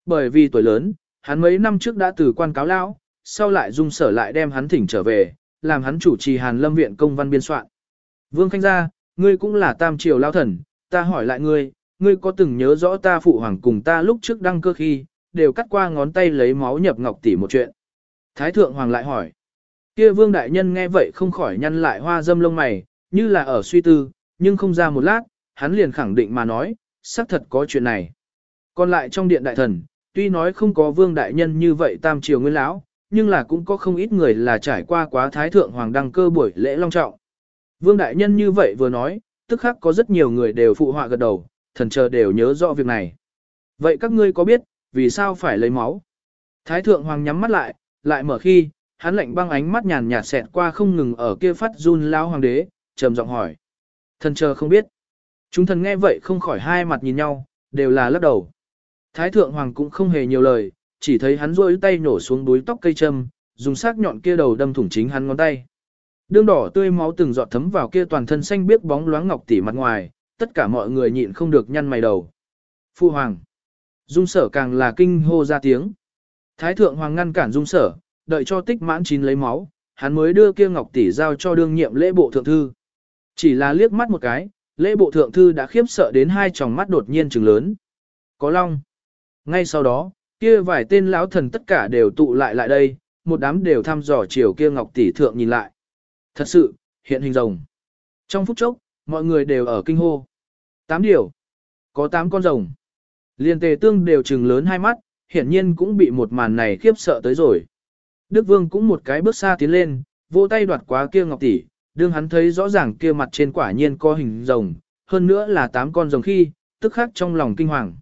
Bởi vì tuổi lớn, hắn mấy năm trước đã từ quan cáo lão, sau lại dung sở lại đem hắn thỉnh trở về, làm hắn chủ trì Hàn Lâm viện công văn biên soạn. Vương Khanh gia, ngươi cũng là tam triều lão thần, ta hỏi lại ngươi, ngươi có từng nhớ rõ ta phụ hoàng cùng ta lúc trước đăng cơ khi, đều cắt qua ngón tay lấy máu nhập ngọc tỷ một chuyện. Thái thượng hoàng lại hỏi. Kia vương đại nhân nghe vậy không khỏi nhăn lại hoa dâm lông mày, như là ở suy tư, nhưng không ra một lát, hắn liền khẳng định mà nói, xác thật có chuyện này. Còn lại trong điện đại thần, tuy nói không có vương đại nhân như vậy tam triều nguyên lão, nhưng là cũng có không ít người là trải qua quá thái thượng hoàng đăng cơ buổi lễ long trọng. Vương đại nhân như vậy vừa nói, tức khắc có rất nhiều người đều phụ họa gật đầu, thần chờ đều nhớ rõ việc này. Vậy các ngươi có biết, vì sao phải lấy máu? Thái thượng hoàng nhắm mắt lại, lại mở khi, hắn lạnh băng ánh mắt nhàn nhạt xẹt qua không ngừng ở kia phát run lao hoàng đế, trầm giọng hỏi. Thần chờ không biết. Chúng thần nghe vậy không khỏi hai mặt nhìn nhau, đều là lắc đầu. Thái thượng hoàng cũng không hề nhiều lời, chỉ thấy hắn rôi tay nổ xuống đuối tóc cây châm, dùng sắc nhọn kia đầu đâm thủng chính hắn ngón tay. Đương đỏ tươi máu từng giọt thấm vào kia toàn thân xanh biếc bóng loáng ngọc tỷ mặt ngoài, tất cả mọi người nhịn không được nhăn mày đầu. Phu hoàng. Dung sở càng là kinh hô ra tiếng. Thái thượng hoàng ngăn cản dung sở, đợi cho tích mãn chín lấy máu, hắn mới đưa kia ngọc tỷ giao cho đương nhiệm lễ bộ thượng thư. Chỉ là liếc mắt một cái, lễ bộ thượng thư đã khiếp sợ đến hai tròng mắt đột nhiên trừng lớn. Có long. Ngay sau đó, kia vài tên lão thần tất cả đều tụ lại lại đây, một đám đều thăm dò chiều kia ngọc tỷ thượng nhìn lại. Thật sự, hiện hình rồng. Trong phút chốc, mọi người đều ở kinh hô. Tám điều. Có tám con rồng. Liên tề tương đều trừng lớn hai mắt, hiển nhiên cũng bị một màn này khiếp sợ tới rồi. Đức Vương cũng một cái bước xa tiến lên, vỗ tay đoạt quá kia ngọc tỷ, đương hắn thấy rõ ràng kia mặt trên quả nhiên có hình rồng, hơn nữa là tám con rồng khi, tức khắc trong lòng kinh hoàng.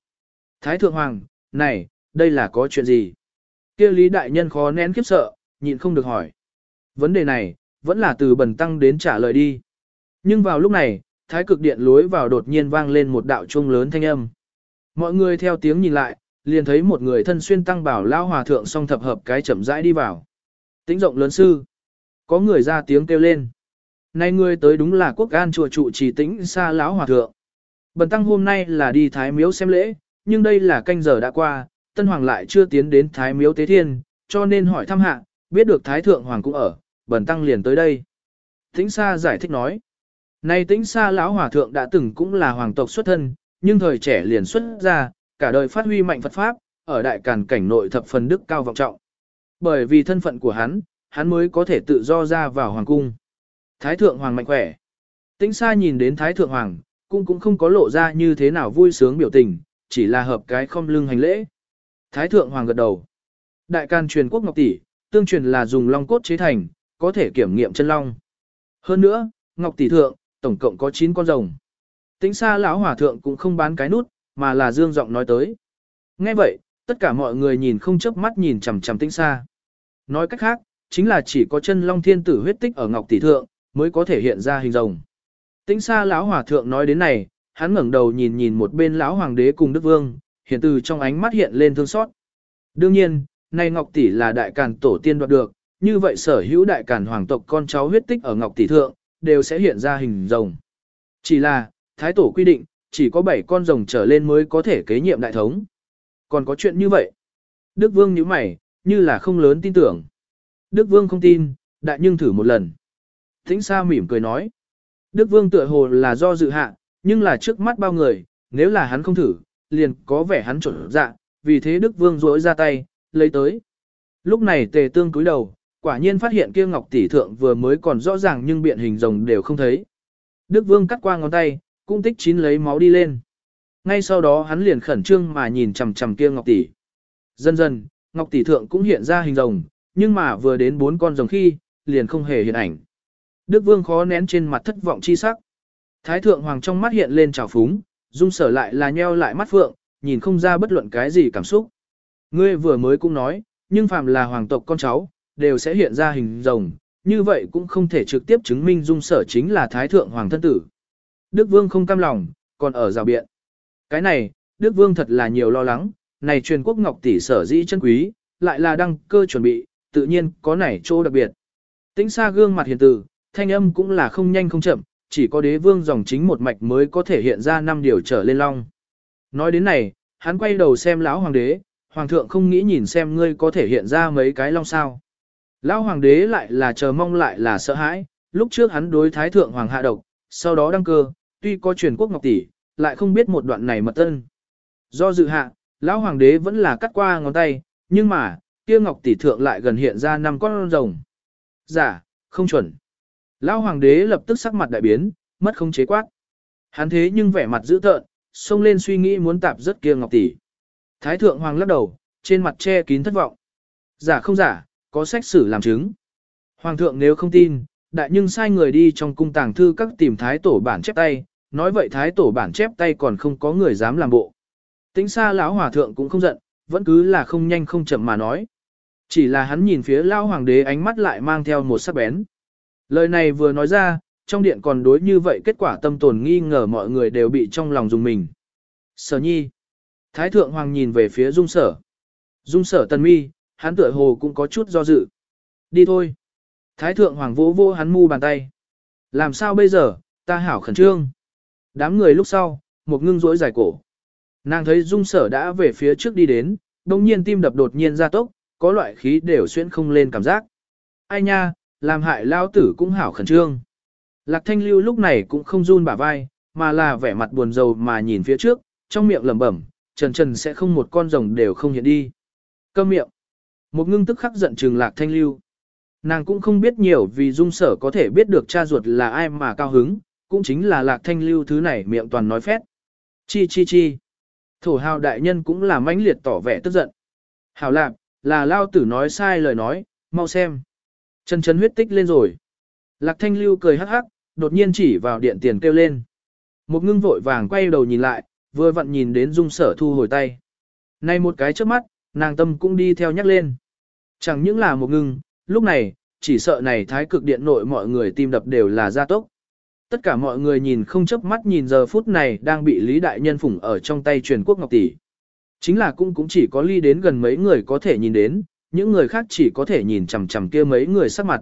Thái thượng hoàng, này, đây là có chuyện gì? Kia lý đại nhân khó nén khiếp sợ, nhịn không được hỏi. Vấn đề này, vẫn là từ bần tăng đến trả lời đi. Nhưng vào lúc này, thái cực điện lối vào đột nhiên vang lên một đạo chuông lớn thanh âm. Mọi người theo tiếng nhìn lại, liền thấy một người thân xuyên tăng bảo lao hòa thượng song thập hợp cái chậm rãi đi vào. Tĩnh rộng lớn sư. Có người ra tiếng kêu lên. Nay ngươi tới đúng là quốc an chùa trụ trì tĩnh xa lão hòa thượng. Bần tăng hôm nay là đi thái miếu xem lễ, nhưng đây là canh giờ đã qua, tân hoàng lại chưa tiến đến thái miếu tế thiên, cho nên hỏi thăm hạ, biết được thái thượng hoàng cũng ở, bần tăng liền tới đây. Tĩnh xa giải thích nói. Nay tĩnh xa lão hòa thượng đã từng cũng là hoàng tộc xuất thân, nhưng thời trẻ liền xuất ra, cả đời phát huy mạnh Phật Pháp, ở đại càn cảnh nội thập phần đức cao vọng trọng. Bởi vì thân phận của hắn, hắn mới có thể tự do ra vào hoàng cung. Thái thượng hoàng mạnh khỏe. Tĩnh xa nhìn đến thái thượng hoàng, cũng cũng không có lộ ra như thế nào vui sướng biểu tình, chỉ là hợp cái không lưng hành lễ. Thái thượng hoàng gật đầu. Đại can truyền quốc ngọc tỷ, tương truyền là dùng long cốt chế thành, có thể kiểm nghiệm chân long. Hơn nữa, ngọc tỷ thượng, tổng cộng có 9 con rồng. Tĩnh xa lão hòa thượng cũng không bán cái nút, mà là dương giọng nói tới. Nghe vậy, tất cả mọi người nhìn không chớp mắt nhìn chằm chằm tĩnh xa. Nói cách khác, chính là chỉ có chân long thiên tử huyết tích ở ngọc tỷ thượng, mới có thể hiện ra hình rồng. Tĩnh xa lão hòa thượng nói đến này, hắn ngẩng đầu nhìn nhìn một bên lão hoàng đế cùng đức vương, hiện từ trong ánh mắt hiện lên thương xót. Đương nhiên, nay ngọc tỷ là đại càn tổ tiên đoạt được, như vậy sở hữu đại càn hoàng tộc con cháu huyết tích ở ngọc tỷ thượng, đều sẽ hiện ra hình rồng. Chỉ là, thái tổ quy định, chỉ có 7 con rồng trở lên mới có thể kế nhiệm đại thống. Còn có chuyện như vậy. Đức Vương nhíu mày, như là không lớn tin tưởng. Đức Vương không tin, đại nhưng thử một lần. Thính Sa mỉm cười nói. Đức Vương tựa hồ là do dự hạ, nhưng là trước mắt bao người, nếu là hắn không thử, liền có vẻ hắn trộn dạ, vì thế Đức Vương rỗi ra tay, lấy tới. Lúc này tề tương cúi đầu, Quả nhiên phát hiện kia ngọc tỷ thượng vừa mới còn rõ ràng nhưng biện hình rồng đều không thấy. Đức Vương cắt qua ngón tay, cũng tích chín lấy máu đi lên. Ngay sau đó hắn liền khẩn trương mà nhìn chằm chằm kia ngọc tỷ. Dần dần, ngọc tỷ thượng cũng hiện ra hình rồng, nhưng mà vừa đến bốn con rồng khi, liền không hề hiện ảnh. Đức Vương khó nén trên mặt thất vọng chi sắc. Thái thượng hoàng trong mắt hiện lên trào phúng, dung sở lại là nheo lại mắt phượng, nhìn không ra bất luận cái gì cảm xúc. Ngươi vừa mới cũng nói, nhưng phàm là hoàng tộc con cháu, đều sẽ hiện ra hình rồng, như vậy cũng không thể trực tiếp chứng minh dung sở chính là thái thượng hoàng thân tử. Đức Vương không cam lòng, còn ở rào biện. Cái này, Đức Vương thật là nhiều lo lắng, này truyền quốc ngọc tỷ sở dĩ chân quý, lại là đăng cơ chuẩn bị, tự nhiên có nảy chỗ đặc biệt. Tĩnh xa gương mặt hiền tử, thanh âm cũng là không nhanh không chậm, chỉ có đế vương dòng chính một mạch mới có thể hiện ra năm điều trở lên long. Nói đến này, hắn quay đầu xem lão hoàng đế, hoàng thượng không nghĩ nhìn xem ngươi có thể hiện ra mấy cái long sao. Lão hoàng đế lại là chờ mong lại là sợ hãi, lúc trước hắn đối thái thượng hoàng hạ độc, sau đó đăng cơ, tuy có truyền quốc ngọc tỷ, lại không biết một đoạn này mật tân. Do dự hạ, lão hoàng đế vẫn là cắt qua ngón tay, nhưng mà, kia ngọc tỷ thượng lại gần hiện ra năm con rồng. Giả, không chuẩn. Lão hoàng đế lập tức sắc mặt đại biến, mất không chế quát. Hắn thế nhưng vẻ mặt dữ tợn, xông lên suy nghĩ muốn tạp rất kia ngọc tỷ. Thái thượng hoàng lắc đầu, trên mặt che kín thất vọng. Giả không giả, có sách sử làm chứng. Hoàng thượng nếu không tin, đại nhưng sai người đi trong cung tàng thư các tìm thái tổ bản chép tay, nói vậy thái tổ bản chép tay còn không có người dám làm bộ. Tính xa lão hòa thượng cũng không giận, vẫn cứ là không nhanh không chậm mà nói. Chỉ là hắn nhìn phía lão hoàng đế ánh mắt lại mang theo một sắc bén. Lời này vừa nói ra, trong điện còn đối như vậy kết quả tâm tồn nghi ngờ mọi người đều bị trong lòng dùng mình. Sở nhi. Thái thượng hoàng nhìn về phía dung sở. Dung sở tần mi, hắn tựa hồ cũng có chút do dự. Đi thôi. Thái thượng hoàng vỗ vỗ hắn mu bàn tay. Làm sao bây giờ, ta hảo khẩn trương. Đám người lúc sau, một ngưng rỗi dài cổ. Nàng thấy dung sở đã về phía trước đi đến, đồng nhiên tim đập đột nhiên ra tốc, có loại khí đều xuyên không lên cảm giác. Ai nha, làm hại lao tử cũng hảo khẩn trương. Lạc thanh lưu lúc này cũng không run bả vai, mà là vẻ mặt buồn rầu mà nhìn phía trước, trong miệng lẩm bẩm, trần trần sẽ không một con rồng đều không hiện đi. Câm miệng. Một ngưng tức khắc giận trừng lạc thanh lưu. Nàng cũng không biết nhiều vì dung sở có thể biết được cha ruột là ai mà cao hứng, cũng chính là lạc thanh lưu thứ này miệng toàn nói phét. Chi chi chi. Thổ hào đại nhân cũng là mãnh liệt tỏ vẻ tức giận. Hảo lạc, là lao tử nói sai lời nói, mau xem. Chân chân huyết tích lên rồi. Lạc thanh lưu cười hắc hắc, đột nhiên chỉ vào điện tiền kêu lên. Một ngưng vội vàng quay đầu nhìn lại, vừa vặn nhìn đến dung sở thu hồi tay. Này một cái trước mắt, nàng tâm cũng đi theo nhắc lên. Chẳng những là một ngưng, lúc này, chỉ sợ này thái cực điện nội mọi người tim đập đều là gia tốc. Tất cả mọi người nhìn không chớp mắt nhìn giờ phút này đang bị Lý Đại Nhân phủng ở trong tay truyền quốc ngọc tỷ. Chính là cũng cũng chỉ có ly đến gần mấy người có thể nhìn đến, những người khác chỉ có thể nhìn chằm chằm kia mấy người sắc mặt.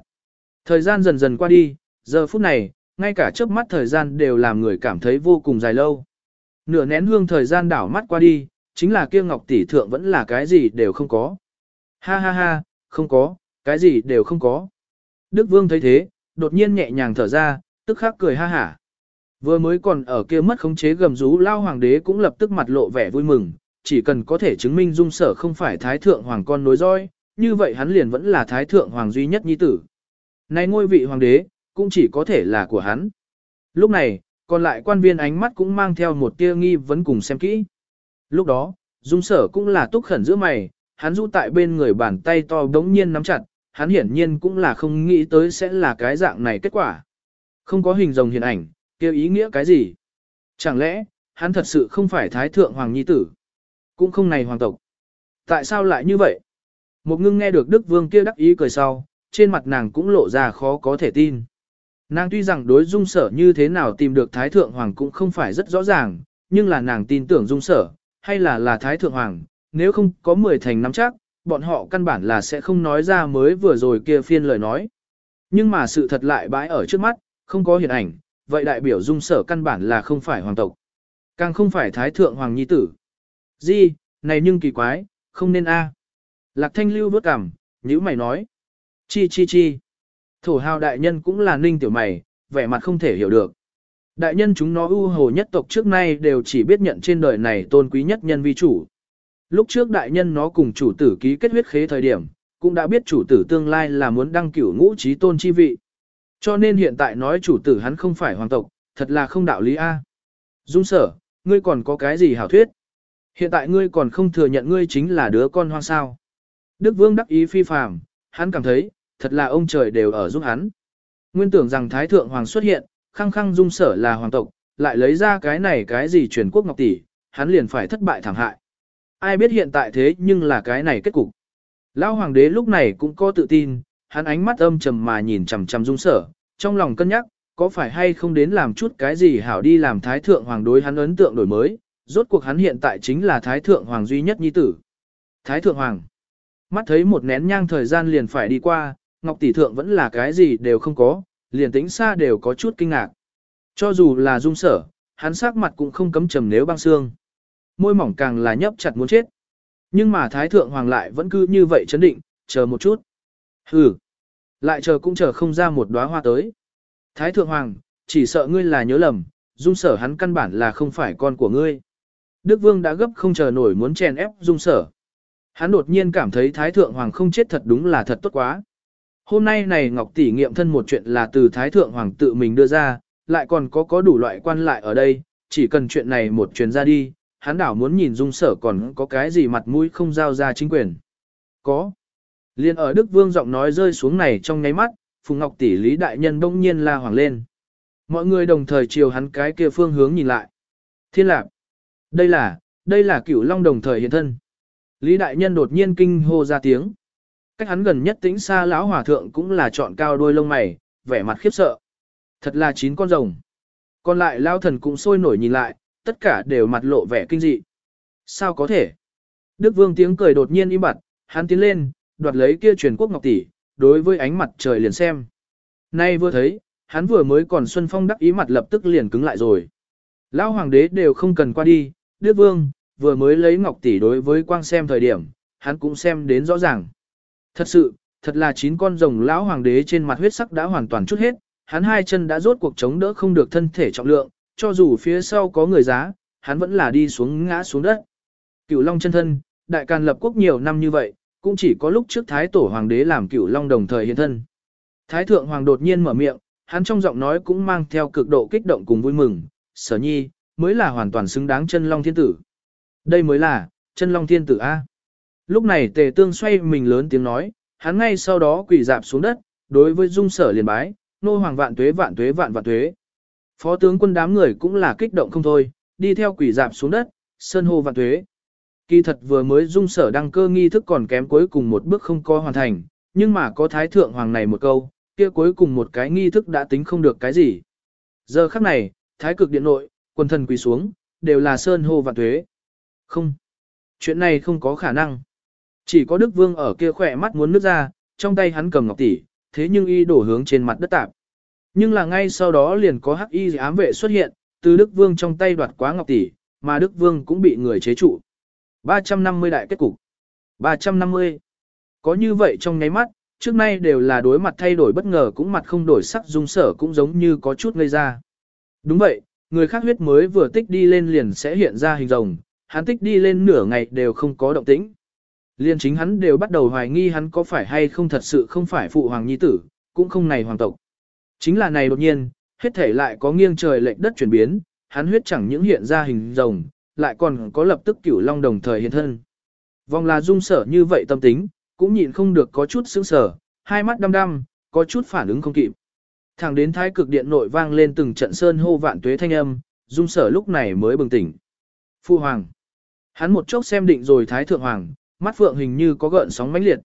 Thời gian dần dần qua đi, giờ phút này, ngay cả chớp mắt thời gian đều làm người cảm thấy vô cùng dài lâu. Nửa nén hương thời gian đảo mắt qua đi, chính là kia ngọc tỷ thượng vẫn là cái gì đều không có. Ha ha ha, không có, cái gì đều không có. Đức Vương thấy thế, đột nhiên nhẹ nhàng thở ra, tức khắc cười ha hả. Vừa mới còn ở kia mất khống chế gầm rú lao hoàng đế cũng lập tức mặt lộ vẻ vui mừng, chỉ cần có thể chứng minh dung sở không phải thái thượng hoàng con nối roi, như vậy hắn liền vẫn là thái thượng hoàng duy nhất nhi tử. Này ngôi vị hoàng đế, cũng chỉ có thể là của hắn. Lúc này, còn lại quan viên ánh mắt cũng mang theo một tia nghi vấn cùng xem kỹ. Lúc đó, dung sở cũng là túc khẩn giữa mày, hắn du tại bên người bàn tay to đống nhiên nắm chặt, hắn hiển nhiên cũng là không nghĩ tới sẽ là cái dạng này kết quả. Không có hình rồng hiện ảnh, kêu ý nghĩa cái gì? Chẳng lẽ, hắn thật sự không phải thái thượng hoàng nhi tử? Cũng không này hoàng tộc. Tại sao lại như vậy? Một ngưng nghe được Đức Vương kia đắc ý cười sau, trên mặt nàng cũng lộ ra khó có thể tin. Nàng tuy rằng đối dung sở như thế nào tìm được Thái Thượng Hoàng cũng không phải rất rõ ràng, nhưng là nàng tin tưởng dung sở, hay là là Thái Thượng Hoàng, nếu không có 10 thành nắm chắc, bọn họ căn bản là sẽ không nói ra mới vừa rồi kia phiên lời nói. Nhưng mà sự thật lại bãi ở trước mắt, không có hiện ảnh, vậy đại biểu dung sở căn bản là không phải hoàng tộc. Càng không phải Thái Thượng Hoàng Nhi Tử. Di, này nhưng kỳ quái, không nên a. Lạc thanh lưu bước cằm, nhữ mày nói. Chi chi chi. Thổ hào đại nhân cũng là ninh tiểu mày, vẻ mặt không thể hiểu được. Đại nhân chúng nó ưu hồ nhất tộc trước nay đều chỉ biết nhận trên đời này tôn quý nhất nhân vi chủ. Lúc trước đại nhân nó cùng chủ tử ký kết huyết khế thời điểm, cũng đã biết chủ tử tương lai là muốn đăng cửu ngũ trí tôn chi vị. Cho nên hiện tại nói chủ tử hắn không phải hoàng tộc, thật là không đạo lý A. Dung sở, ngươi còn có cái gì hảo thuyết? Hiện tại ngươi còn không thừa nhận ngươi chính là đứa con hoang sao. Đức Vương đắc ý phi phàm, hắn cảm thấy, thật là ông trời đều ở giúp hắn. Nguyên tưởng rằng Thái Thượng Hoàng xuất hiện, khăng khăng dung sở là hoàng tộc, lại lấy ra cái này cái gì truyền quốc ngọc tỷ, hắn liền phải thất bại thảm hại. Ai biết hiện tại thế nhưng là cái này kết cục. Lão hoàng đế lúc này cũng có tự tin, hắn ánh mắt âm trầm mà nhìn chằm chằm dung sở, trong lòng cân nhắc, có phải hay không đến làm chút cái gì hảo đi làm thái thượng hoàng đối hắn ấn tượng đổi mới, rốt cuộc hắn hiện tại chính là thái thượng hoàng duy nhất nhi tử. Thái thượng hoàng, mắt thấy một nén nhang thời gian liền phải đi qua, ngọc tỷ thượng vẫn là cái gì đều không có, liền tính xa đều có chút kinh ngạc. Cho dù là dung sở, hắn sắc mặt cũng không cấm trầm nếu băng xương. Môi mỏng càng là nhấp chặt muốn chết. Nhưng mà Thái Thượng Hoàng lại vẫn cứ như vậy chấn định, chờ một chút. Hừ, lại chờ cũng chờ không ra một đóa hoa tới. Thái Thượng Hoàng, chỉ sợ ngươi là nhớ lầm, dung sở hắn căn bản là không phải con của ngươi. Đức Vương đã gấp không chờ nổi muốn chèn ép dung sở. Hắn đột nhiên cảm thấy Thái Thượng Hoàng không chết thật đúng là thật tốt quá. Hôm nay này Ngọc Tỷ nghiệm thân một chuyện là từ Thái Thượng Hoàng tự mình đưa ra, lại còn có có đủ loại quan lại ở đây, chỉ cần chuyện này một chuyến ra đi, hắn đảo muốn nhìn dung sở còn có cái gì mặt mũi không giao ra chính quyền. Có. Liên ở Đức Vương giọng nói rơi xuống này trong nháy mắt, Phùng Ngọc tỷ Lý Đại Nhân bỗng nhiên la hoàng lên. Mọi người đồng thời chiều hắn cái kia phương hướng nhìn lại. Thiên lạc. Đây là, đây là cửu long đồng thời hiện thân. Lý Đại Nhân đột nhiên kinh hô ra tiếng. Cách hắn gần nhất tĩnh xa lão hòa thượng cũng là chọn cao đôi lông mày, vẻ mặt khiếp sợ. Thật là chín con rồng. Còn lại lao thần cũng sôi nổi nhìn lại, tất cả đều mặt lộ vẻ kinh dị. Sao có thể? Đức Vương tiếng cười đột nhiên im bặt, hắn tiến lên, đoạt lấy kia truyền quốc ngọc tỷ, đối với ánh mặt trời liền xem. Nay vừa thấy, hắn vừa mới còn Xuân Phong đắc ý mặt lập tức liền cứng lại rồi. Lão hoàng đế đều không cần qua đi, Đức Vương, vừa mới lấy ngọc tỷ đối với quang xem thời điểm, hắn cũng xem đến rõ ràng. Thật sự, thật là chín con rồng lão hoàng đế trên mặt huyết sắc đã hoàn toàn chút hết, hắn hai chân đã rốt cuộc chống đỡ không được thân thể trọng lượng, cho dù phía sau có người giá, hắn vẫn là đi xuống ngã xuống đất. Cửu Long chân thân, đại càn lập quốc nhiều năm như vậy, cũng chỉ có lúc trước Thái Tổ Hoàng đế làm Cửu Long đồng thời hiện thân. Thái Thượng Hoàng đột nhiên mở miệng, hắn trong giọng nói cũng mang theo cực độ kích động cùng vui mừng, sở nhi, mới là hoàn toàn xứng đáng chân Long Thiên Tử. Đây mới là, chân Long Thiên Tử A. Lúc này tề tương xoay mình lớn tiếng nói, hắn ngay sau đó quỳ dạp xuống đất, đối với dung sở liền bái, nô hoàng vạn tuế vạn tuế vạn vạn tuế. Phó tướng quân đám người cũng là kích động không thôi, đi theo quỷ dạp xuống đất, sơn hô vạn tuế. Kỳ thật vừa mới dung sở đăng cơ nghi thức còn kém cuối cùng một bước không có hoàn thành, nhưng mà có thái thượng hoàng này một câu, kia cuối cùng một cái nghi thức đã tính không được cái gì. Giờ khắc này, thái cực điện nội, quân thần quỳ xuống, đều là sơn hô và thuế. Không, chuyện này không có khả năng. Chỉ có Đức Vương ở kia khỏe mắt muốn nước ra, trong tay hắn cầm ngọc tỷ, thế nhưng y đổ hướng trên mặt đất tạp. Nhưng là ngay sau đó liền có hắc y ám vệ xuất hiện, từ Đức Vương trong tay đoạt quá ngọc tỷ, mà Đức Vương cũng bị người chế trụ. 350 đại kết cục. 350. Có như vậy trong nháy mắt, trước nay đều là đối mặt thay đổi bất ngờ cũng mặt không đổi sắc dung sở cũng giống như có chút ngây ra. Đúng vậy, người khác huyết mới vừa tích đi lên liền sẽ hiện ra hình rồng, hắn tích đi lên nửa ngày đều không có động tĩnh. Liên chính hắn đều bắt đầu hoài nghi hắn có phải hay không thật sự không phải phụ hoàng nhi tử, cũng không này hoàng tộc. Chính là này đột nhiên, hết thể lại có nghiêng trời lệch đất chuyển biến, hắn huyết chẳng những hiện ra hình rồng, lại còn có lập tức cửu long đồng thời hiện thân. Vòng là dung sở như vậy tâm tính, cũng nhịn không được có chút sững sở, hai mắt đăm đăm, có chút phản ứng không kịp. Thẳng đến thái cực điện nội vang lên từng trận sơn hô vạn tuế thanh âm, dung sở lúc này mới bừng tỉnh. Phu hoàng. Hắn một chốc xem định rồi thái thượng hoàng, mắt phượng hình như có gợn sóng mãnh liệt.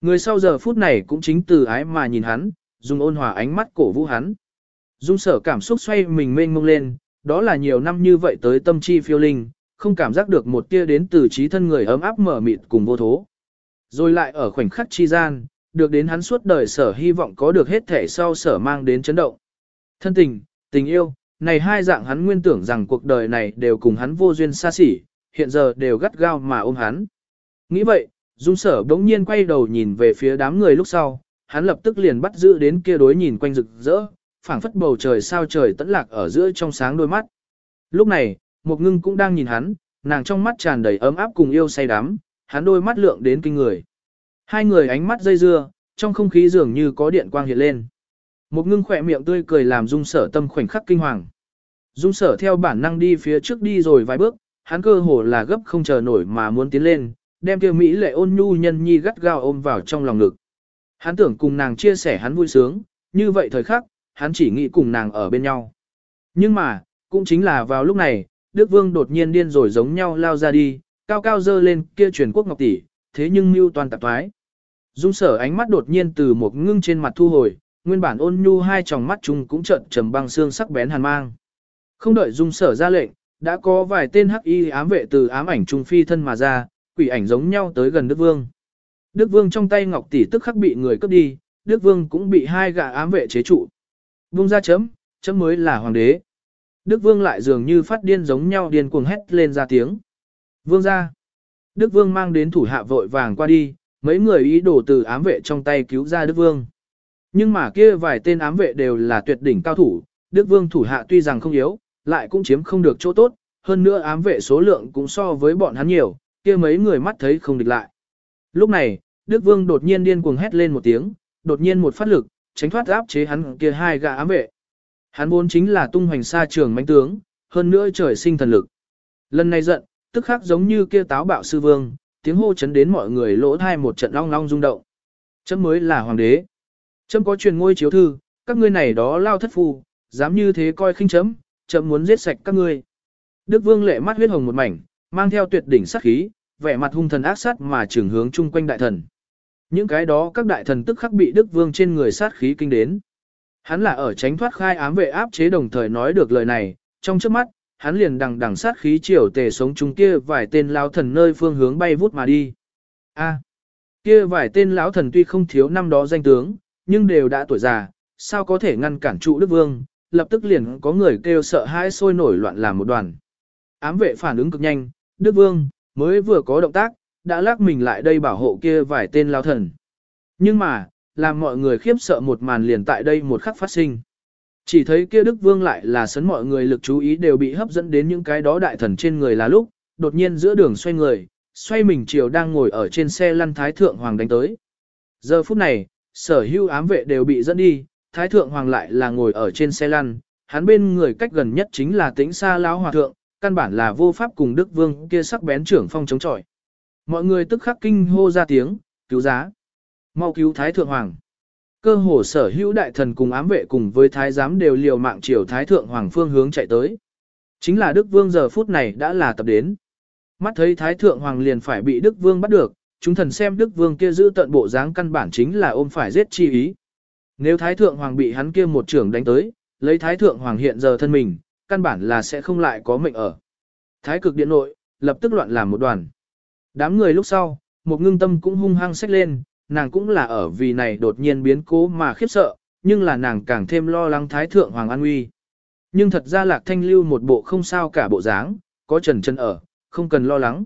Người sau giờ phút này cũng chính từ ái mà nhìn hắn, dùng ôn hòa ánh mắt cổ vũ hắn. Dung sở cảm xúc xoay mình mênh mông lên, đó là nhiều năm như vậy tới tâm chi phiêu linh, không cảm giác được một tia đến từ trí thân người ấm áp mở mịt cùng vô thố. Rồi lại ở khoảnh khắc chi gian, được đến hắn suốt đời sở hy vọng có được hết thể sau sở mang đến chấn động. Thân tình, tình yêu, này hai dạng hắn nguyên tưởng rằng cuộc đời này đều cùng hắn vô duyên xa xỉ, hiện giờ đều gắt gao mà ôm hắn. Nghĩ vậy, Dung sở đống nhiên quay đầu nhìn về phía đám người lúc sau, hắn lập tức liền bắt giữ đến kia đối nhìn quanh rực rỡ, phảng phất bầu trời sao trời tẫn lạc ở giữa trong sáng đôi mắt. Lúc này, một ngưng cũng đang nhìn hắn, nàng trong mắt tràn đầy ấm áp cùng yêu say đắm, hắn đôi mắt lượng đến kinh người. Hai người ánh mắt dây dưa, trong không khí dường như có điện quang hiện lên. Một ngưng khỏe miệng tươi cười làm dung sở tâm khoảnh khắc kinh hoàng. Dung sở theo bản năng đi phía trước đi rồi vài bước, hắn cơ hồ là gấp không chờ nổi mà muốn tiến lên, đem kia Mỹ lệ ôn nhu nhân nhi gắt gao ôm vào trong lòng ngực. Hắn tưởng cùng nàng chia sẻ hắn vui sướng, như vậy thời khắc, hắn chỉ nghĩ cùng nàng ở bên nhau. Nhưng mà, cũng chính là vào lúc này, Đức Vương đột nhiên điên rồi giống nhau lao ra đi, cao cao dơ lên kia truyền quốc ngọc tỷ, thế nhưng mưu toàn tạp thoái. Dung sở ánh mắt đột nhiên từ một ngưng trên mặt thu hồi, nguyên bản ôn nhu hai tròng mắt chung cũng trợn trầm băng xương sắc bén hàn mang. Không đợi dung sở ra lệnh, đã có vài tên hắc y ám vệ từ ám ảnh trung phi thân mà ra, quỷ ảnh giống nhau tới gần Đức Vương. Đức Vương trong tay ngọc tỷ tức khắc bị người cướp đi, Đức Vương cũng bị hai gã ám vệ chế trụ. Vung ra chấm, chấm mới là hoàng đế. Đức Vương lại dường như phát điên giống nhau điên cuồng hét lên ra tiếng. Vương ra. Đức Vương mang đến thủ hạ vội vàng qua đi, mấy người ý đồ từ ám vệ trong tay cứu ra Đức Vương. Nhưng mà kia vài tên ám vệ đều là tuyệt đỉnh cao thủ, Đức Vương thủ hạ tuy rằng không yếu, lại cũng chiếm không được chỗ tốt, hơn nữa ám vệ số lượng cũng so với bọn hắn nhiều, kia mấy người mắt thấy không địch lại. Lúc này, Đức Vương đột nhiên điên cuồng hét lên một tiếng, đột nhiên một phát lực, tránh thoát áp chế hắn kia hai gã ám vệ. Hắn vốn chính là tung hoành xa trường mãnh tướng, hơn nữa trời sinh thần lực. Lần này giận, tức khắc giống như kia táo bạo sư vương, tiếng hô chấn đến mọi người lỗ thai một trận long long rung động. Chấm mới là hoàng đế. Chấm có truyền ngôi chiếu thư, các ngươi này đó lao thất phu, dám như thế coi khinh chấm, chấm muốn giết sạch các ngươi. Đức vương lệ mắt huyết hồng một mảnh, mang theo tuyệt đỉnh sát khí, vẻ mặt hung thần ác sát mà trường hướng chung quanh đại thần. Những cái đó các đại thần tức khắc bị Đức vương trên người sát khí kinh đến. Hắn là ở tránh thoát khai ám vệ áp chế đồng thời nói được lời này, trong trước mắt, hắn liền đằng đằng sát khí chiều tề sống chung kia vài tên lão thần nơi phương hướng bay vút mà đi. A, kia vài tên lão thần tuy không thiếu năm đó danh tướng, nhưng đều đã tuổi già, sao có thể ngăn cản trụ Đức Vương, lập tức liền có người kêu sợ hãi sôi nổi loạn làm một đoàn. Ám vệ phản ứng cực nhanh, Đức Vương, mới vừa có động tác, đã lắc mình lại đây bảo hộ kia vài tên lao thần. Nhưng mà, làm mọi người khiếp sợ một màn liền tại đây một khắc phát sinh. Chỉ thấy kia Đức Vương lại là sấn mọi người lực chú ý đều bị hấp dẫn đến những cái đó đại thần trên người là lúc, đột nhiên giữa đường xoay người, xoay mình chiều đang ngồi ở trên xe lăn Thái Thượng Hoàng đánh tới. Giờ phút này, sở hữu ám vệ đều bị dẫn đi, Thái Thượng Hoàng lại là ngồi ở trên xe lăn, hắn bên người cách gần nhất chính là tĩnh xa lão hòa thượng, căn bản là vô pháp cùng Đức Vương kia sắc bén trưởng phong chống chọi. Mọi người tức khắc kinh hô ra tiếng, cứu giá. Mau cứu Thái Thượng Hoàng. Cơ hồ sở hữu đại thần cùng ám vệ cùng với thái giám đều liều mạng chiều thái thượng hoàng phương hướng chạy tới. Chính là Đức Vương giờ phút này đã là tập đến. Mắt thấy thái thượng hoàng liền phải bị Đức Vương bắt được, chúng thần xem Đức Vương kia giữ tận bộ dáng căn bản chính là ôm phải giết chi ý. Nếu thái thượng hoàng bị hắn kia một trưởng đánh tới, lấy thái thượng hoàng hiện giờ thân mình, căn bản là sẽ không lại có mệnh ở. Thái cực điện nội, lập tức loạn làm một đoàn. Đám người lúc sau, một ngưng tâm cũng hung hăng xách lên, nàng cũng là ở vì này đột nhiên biến cố mà khiếp sợ, nhưng là nàng càng thêm lo lắng Thái Thượng Hoàng An Uy. Nhưng thật ra Lạc Thanh Lưu một bộ không sao cả bộ dáng, có trần chân ở, không cần lo lắng.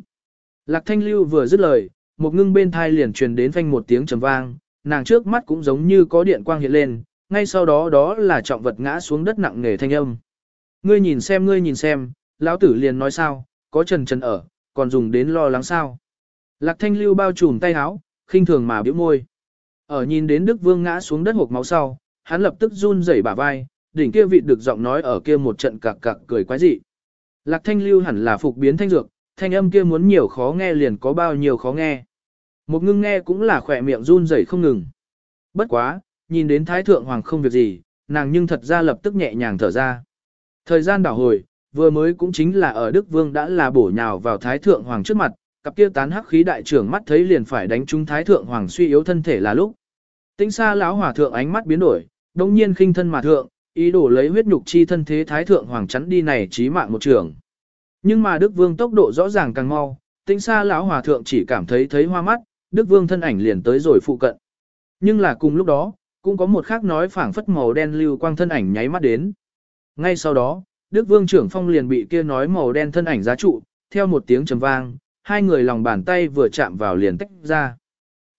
Lạc Thanh Lưu vừa dứt lời, một ngưng bên thai liền truyền đến phanh một tiếng trầm vang, nàng trước mắt cũng giống như có điện quang hiện lên, ngay sau đó đó là trọng vật ngã xuống đất nặng nề thanh âm. Ngươi nhìn xem ngươi nhìn xem, lão tử liền nói sao, có trần trần ở, còn dùng đến lo lắng sao. Lạc Thanh Lưu bao trùm tay áo, khinh thường mà biểu môi. Ở nhìn đến Đức Vương ngã xuống đất hộp máu sau, hắn lập tức run rẩy bả vai, đỉnh kia vị được giọng nói ở kia một trận cặc cặc cười quái dị. Lạc Thanh Lưu hẳn là phục biến thanh dược, thanh âm kia muốn nhiều khó nghe liền có bao nhiêu khó nghe. Một ngưng nghe cũng là khỏe miệng run rẩy không ngừng. Bất quá, nhìn đến Thái Thượng Hoàng không việc gì, nàng nhưng thật ra lập tức nhẹ nhàng thở ra. Thời gian đảo hồi, vừa mới cũng chính là ở Đức Vương đã là bổ nhào vào Thái Thượng Hoàng trước mặt, cặp kia tán hắc khí đại trưởng mắt thấy liền phải đánh trúng thái thượng hoàng suy yếu thân thể là lúc. Tĩnh xa lão hòa thượng ánh mắt biến đổi, đồng nhiên khinh thân mà thượng, ý đồ lấy huyết nhục chi thân thế thái thượng hoàng chắn đi này chí mạng một trường. Nhưng mà Đức Vương tốc độ rõ ràng càng mau, tĩnh xa lão hòa thượng chỉ cảm thấy thấy hoa mắt, Đức Vương thân ảnh liền tới rồi phụ cận. Nhưng là cùng lúc đó, cũng có một khác nói phảng phất màu đen lưu quang thân ảnh nháy mắt đến. Ngay sau đó, Đức Vương trưởng phong liền bị kia nói màu đen thân ảnh giá trụ, theo một tiếng trầm vang, hai người lòng bàn tay vừa chạm vào liền tách ra.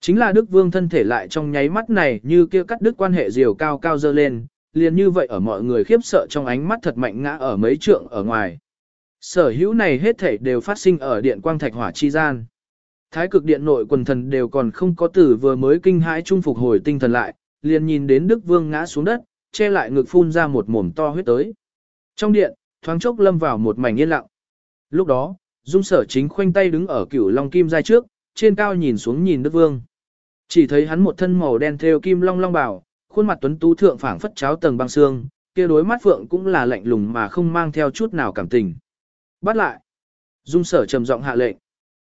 Chính là Đức Vương thân thể lại trong nháy mắt này như kia cắt đứt quan hệ diều cao cao dơ lên, liền như vậy ở mọi người khiếp sợ trong ánh mắt thật mạnh ngã ở mấy trượng ở ngoài. Sở hữu này hết thể đều phát sinh ở điện quang thạch hỏa chi gian. Thái cực điện nội quần thần đều còn không có tử vừa mới kinh hãi trung phục hồi tinh thần lại, liền nhìn đến Đức Vương ngã xuống đất, che lại ngực phun ra một mồm to huyết tới. Trong điện, thoáng chốc lâm vào một mảnh yên lặng. Lúc đó, Dung sở chính khoanh tay đứng ở cửu long kim giai trước, trên cao nhìn xuống nhìn Đức Vương. Chỉ thấy hắn một thân màu đen theo kim long long bảo, khuôn mặt tuấn tú thượng phảng phất cháo tầng băng xương, kia đối mắt phượng cũng là lạnh lùng mà không mang theo chút nào cảm tình. Bắt lại. Dung sở trầm giọng hạ lệnh.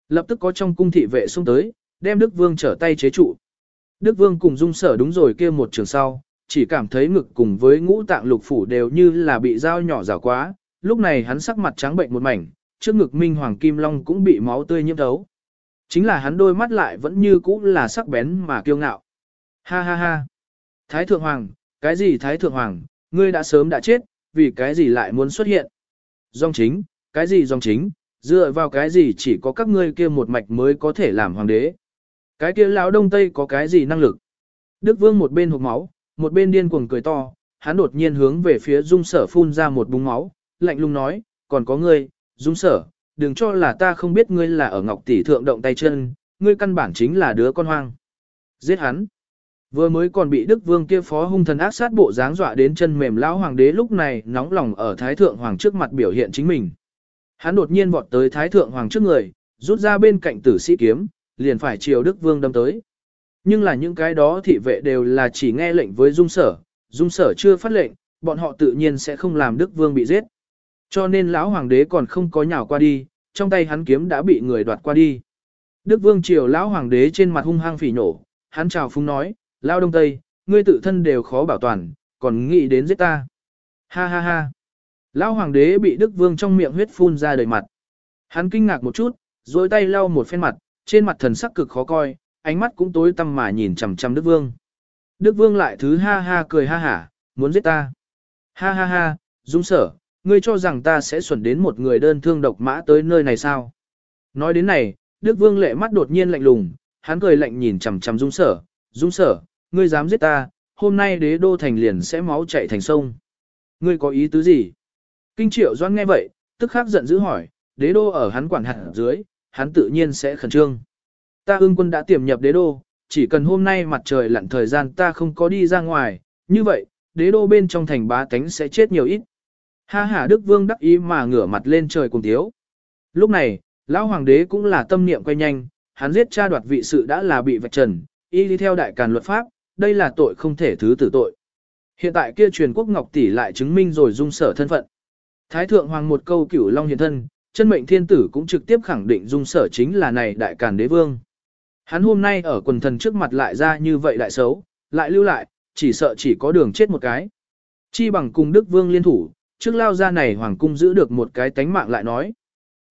Lập tức có trong cung thị vệ xung tới, đem Đức Vương trở tay chế trụ. Đức Vương cùng Dung sở đúng rồi kia một trường sau, chỉ cảm thấy ngực cùng với ngũ tạng lục phủ đều như là bị dao nhỏ rào quá, lúc này hắn sắc mặt trắng bệnh một mảnh, trước ngực minh hoàng kim long cũng bị máu tươi nhiễm thấu. Chính là hắn đôi mắt lại vẫn như cũ là sắc bén mà kiêu ngạo. Ha ha ha. Thái thượng hoàng, cái gì thái thượng hoàng, ngươi đã sớm đã chết, vì cái gì lại muốn xuất hiện? Dòng chính, cái gì dòng chính, dựa vào cái gì chỉ có các ngươi kia một mạch mới có thể làm hoàng đế? Cái kia lão đông tây có cái gì năng lực? Đức vương một bên hộp máu, một bên điên cuồng cười to, hắn đột nhiên hướng về phía dung sở phun ra một búng máu, lạnh lùng nói, còn có ngươi, dung sở, đừng cho là ta không biết ngươi là ở ngọc tỷ thượng động tay chân, ngươi căn bản chính là đứa con hoang. Giết hắn. Vừa mới còn bị Đức Vương kia phó hung thần ác sát bộ dáng dọa đến chân mềm lão hoàng đế lúc này nóng lòng ở Thái Thượng Hoàng trước mặt biểu hiện chính mình. Hắn đột nhiên vọt tới Thái Thượng Hoàng trước người, rút ra bên cạnh tử sĩ kiếm, liền phải chiều Đức Vương đâm tới. Nhưng là những cái đó thị vệ đều là chỉ nghe lệnh với dung sở, dung sở chưa phát lệnh, bọn họ tự nhiên sẽ không làm Đức Vương bị giết. Cho nên lão hoàng đế còn không có nhào qua đi, trong tay hắn kiếm đã bị người đoạt qua đi. Đức Vương triều lão hoàng đế trên mặt hung hăng phỉ nổ, hắn chào phúng nói, lao đông tây, ngươi tự thân đều khó bảo toàn, còn nghĩ đến giết ta. Ha ha ha. Lão hoàng đế bị Đức Vương trong miệng huyết phun ra đầy mặt. Hắn kinh ngạc một chút, rồi tay lau một phen mặt, trên mặt thần sắc cực khó coi, ánh mắt cũng tối tăm mà nhìn chằm chằm Đức Vương. Đức Vương lại thứ ha ha cười ha hả, muốn giết ta. Ha ha ha, dung sở, ngươi cho rằng ta sẽ xuẩn đến một người đơn thương độc mã tới nơi này sao? Nói đến này, Đức Vương lệ mắt đột nhiên lạnh lùng, hắn cười lạnh nhìn chằm chằm dung sở, dung sở, ngươi dám giết ta, hôm nay đế đô thành liền sẽ máu chảy thành sông. Ngươi có ý tứ gì? Kinh triệu doan nghe vậy, tức khắc giận dữ hỏi, đế đô ở hắn quản hạt dưới, hắn tự nhiên sẽ khẩn trương. Ta ưng quân đã tiềm nhập đế đô, chỉ cần hôm nay mặt trời lặn thời gian ta không có đi ra ngoài, như vậy, đế đô bên trong thành bá tánh sẽ chết nhiều ít. Ha ha Đức Vương đắc ý mà ngửa mặt lên trời cùng thiếu. Lúc này, lão hoàng đế cũng là tâm niệm quay nhanh, hắn giết cha đoạt vị sự đã là bị vạch trần, y đi theo đại càn luật pháp, đây là tội không thể thứ tử tội. Hiện tại kia truyền quốc ngọc tỷ lại chứng minh rồi dung sở thân phận. Thái thượng hoàng một câu cửu long hiện thân, chân mệnh thiên tử cũng trực tiếp khẳng định dung sở chính là này đại càn đế vương. Hắn hôm nay ở quần thần trước mặt lại ra như vậy đại xấu, lại lưu lại, chỉ sợ chỉ có đường chết một cái. Chi bằng cùng Đức Vương liên thủ, trước lao ra này hoàng cung giữ được một cái tánh mạng lại nói.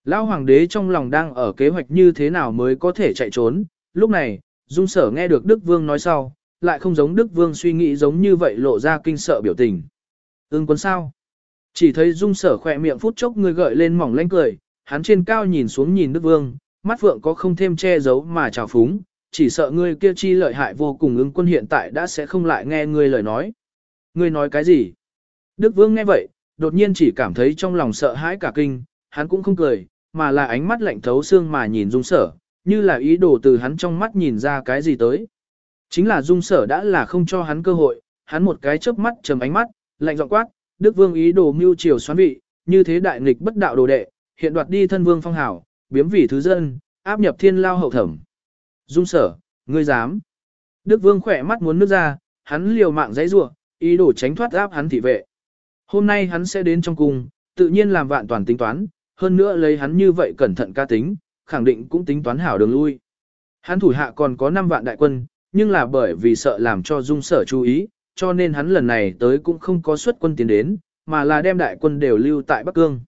Lao hoàng đế trong lòng đang ở kế hoạch như thế nào mới có thể chạy trốn, lúc này, dung sở nghe được Đức Vương nói sau, lại không giống Đức Vương suy nghĩ giống như vậy lộ ra kinh sợ biểu tình. Ưng quân sao? Chỉ thấy dung sở khỏe miệng phút chốc người gợi lên mỏng lanh cười, hắn trên cao nhìn xuống nhìn Đức Vương, mắt phượng có không thêm che giấu mà trào phúng, chỉ sợ ngươi kia chi lợi hại vô cùng ứng quân hiện tại đã sẽ không lại nghe ngươi lời nói. Ngươi nói cái gì? Đức Vương nghe vậy, đột nhiên chỉ cảm thấy trong lòng sợ hãi cả kinh, hắn cũng không cười, mà là ánh mắt lạnh thấu xương mà nhìn dung sở, như là ý đồ từ hắn trong mắt nhìn ra cái gì tới. Chính là dung sở đã là không cho hắn cơ hội, hắn một cái chớp mắt trầm ánh mắt, lạnh giọng quát, Đức Vương ý đồ mưu triều xoán vị, như thế đại nghịch bất đạo đồ đệ, hiện đoạt đi thân vương phong hảo, biếm vì thứ dân, áp nhập thiên lao hậu thẩm. Dung sở, ngươi dám. Đức Vương khỏe mắt muốn nước ra, hắn liều mạng giấy rủa, ý đồ tránh thoát áp hắn thị vệ. Hôm nay hắn sẽ đến trong cung, tự nhiên làm vạn toàn tính toán, hơn nữa lấy hắn như vậy cẩn thận ca tính, khẳng định cũng tính toán hảo đường lui. Hắn thủ hạ còn có 5 vạn đại quân, nhưng là bởi vì sợ làm cho dung sở chú ý, cho nên hắn lần này tới cũng không có xuất quân tiến đến, mà là đem đại quân đều lưu tại Bắc Cương.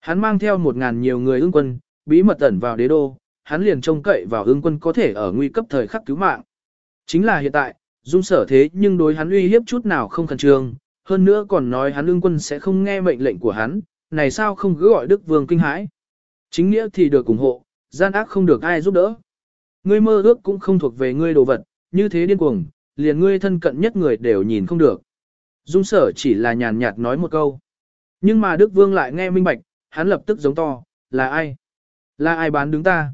Hắn mang theo một ngàn nhiều người ưng quân, bí mật ẩn vào đế đô, hắn liền trông cậy vào ưng quân có thể ở nguy cấp thời khắc cứu mạng. Chính là hiện tại, dung sở thế nhưng đối hắn uy hiếp chút nào không khẩn trương, hơn nữa còn nói hắn ưng quân sẽ không nghe mệnh lệnh của hắn, này sao không cứ gọi Đức Vương kinh hãi. Chính nghĩa thì được ủng hộ, gian ác không được ai giúp đỡ. Ngươi mơ ước cũng không thuộc về ngươi đồ vật, như thế điên cuồng, liền ngươi thân cận nhất người đều nhìn không được. Dung sở chỉ là nhàn nhạt nói một câu. Nhưng mà Đức Vương lại nghe minh bạch, hắn lập tức giống to, là ai? Là ai bán đứng ta?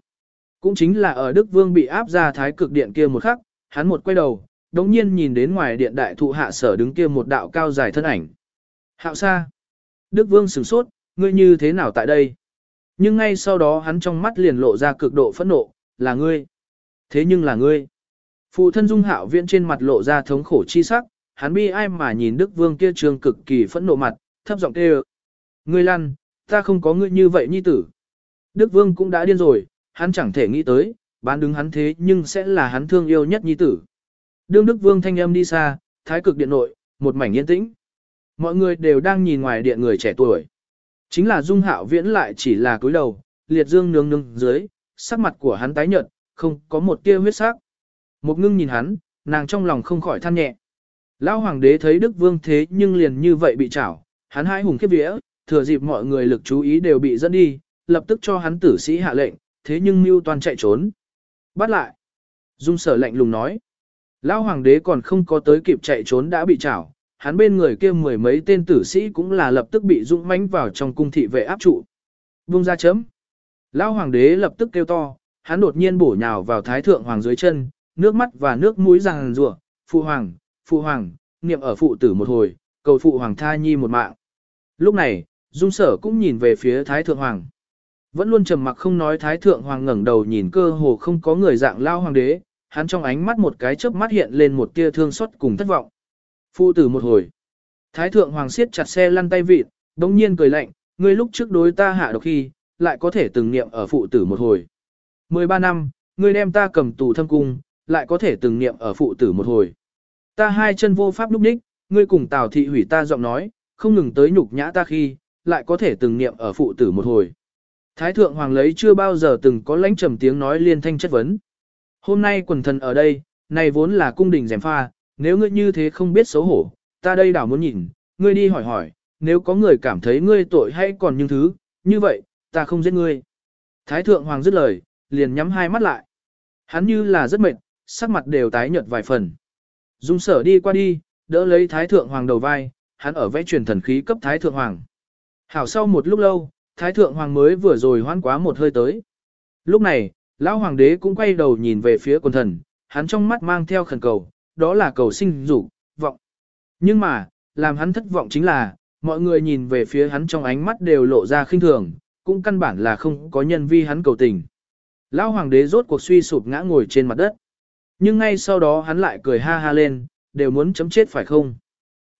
Cũng chính là ở Đức Vương bị áp ra thái cực điện kia một khắc, hắn một quay đầu, đống nhiên nhìn đến ngoài điện đại thụ hạ sở đứng kia một đạo cao dài thân ảnh. Hạo xa. Đức Vương sửng sốt, ngươi như thế nào tại đây? Nhưng ngay sau đó hắn trong mắt liền lộ ra cực độ phẫn nộ, là ngươi. Thế nhưng là ngươi. Phụ thân dung hạo viện trên mặt lộ ra thống khổ chi sắc, hắn bi ai mà nhìn Đức Vương kia trường cực kỳ phẫn nộ mặt, thấp giọng kêu. Ngươi lăn, ta không có ngươi như vậy nhi tử. Đức Vương cũng đã điên rồi, hắn chẳng thể nghĩ tới, bán đứng hắn thế nhưng sẽ là hắn thương yêu nhất nhi tử. Đương Đức Vương thanh âm đi xa, thái cực điện nội, một mảnh yên tĩnh. Mọi người đều đang nhìn ngoài điện người trẻ tuổi. Chính là Dung Hạo Viễn lại chỉ là cúi đầu, liệt dương nương nương dưới, sắc mặt của hắn tái nhợt, không có một tia huyết sắc. Một ngưng nhìn hắn, nàng trong lòng không khỏi than nhẹ. Lão hoàng đế thấy Đức Vương thế nhưng liền như vậy bị chảo, hắn hai hùng khiếp vía, thừa dịp mọi người lực chú ý đều bị dẫn đi, lập tức cho hắn tử sĩ hạ lệnh, thế nhưng mưu toàn chạy trốn. Bắt lại. Dung sở lạnh lùng nói. Lão hoàng đế còn không có tới kịp chạy trốn đã bị chảo, hắn bên người kia mười mấy tên tử sĩ cũng là lập tức bị dũng mãnh vào trong cung thị vệ áp trụ. Vung ra chấm. Lão hoàng đế lập tức kêu to, hắn đột nhiên bổ nhào vào thái thượng hoàng dưới chân, nước mắt và nước mũi ràng rủa, phụ hoàng, phụ hoàng, niệm ở phụ tử một hồi, cầu phụ hoàng tha nhi một mạng. Lúc này, dung sở cũng nhìn về phía thái thượng hoàng. Vẫn luôn trầm mặc không nói thái thượng hoàng ngẩng đầu nhìn cơ hồ không có người dạng lao hoàng đế, hắn trong ánh mắt một cái chớp mắt hiện lên một tia thương xót cùng thất vọng. Phụ tử một hồi. Thái thượng hoàng siết chặt xe lăn tay vịt, đống nhiên cười lạnh, ngươi lúc trước đối ta hạ độc khi, lại có thể từng niệm ở phụ tử một hồi. 13 năm, ngươi đem ta cầm tù thâm cung, lại có thể từng niệm ở phụ tử một hồi. Ta hai chân vô pháp lúc đích, ngươi cùng Tào thị hủy ta giọng nói, không ngừng tới nhục nhã ta khi, lại có thể từng niệm ở phụ tử một hồi. Thái thượng hoàng lấy chưa bao giờ từng có lãnh trầm tiếng nói liên thanh chất vấn. Hôm nay quần thần ở đây, này vốn là cung đình rèm pha, nếu ngươi như thế không biết xấu hổ, ta đây đảo muốn nhìn, ngươi đi hỏi hỏi, nếu có người cảm thấy ngươi tội hay còn những thứ, như vậy, ta không giết ngươi. Thái thượng hoàng dứt lời, liền nhắm hai mắt lại. Hắn như là rất mệt, sắc mặt đều tái nhợt vài phần. Dung sở đi qua đi, đỡ lấy thái thượng hoàng đầu vai, hắn ở vẽ truyền thần khí cấp thái thượng hoàng. Hảo sau một lúc lâu, thái thượng hoàng mới vừa rồi hoan quá một hơi tới. Lúc này, lão hoàng đế cũng quay đầu nhìn về phía quần thần, hắn trong mắt mang theo khẩn cầu, đó là cầu sinh dục, vọng. Nhưng mà, làm hắn thất vọng chính là, mọi người nhìn về phía hắn trong ánh mắt đều lộ ra khinh thường, cũng căn bản là không có nhân vi hắn cầu tình. Lão hoàng đế rốt cuộc suy sụp ngã ngồi trên mặt đất. Nhưng ngay sau đó hắn lại cười ha ha lên, đều muốn chấm chết phải không?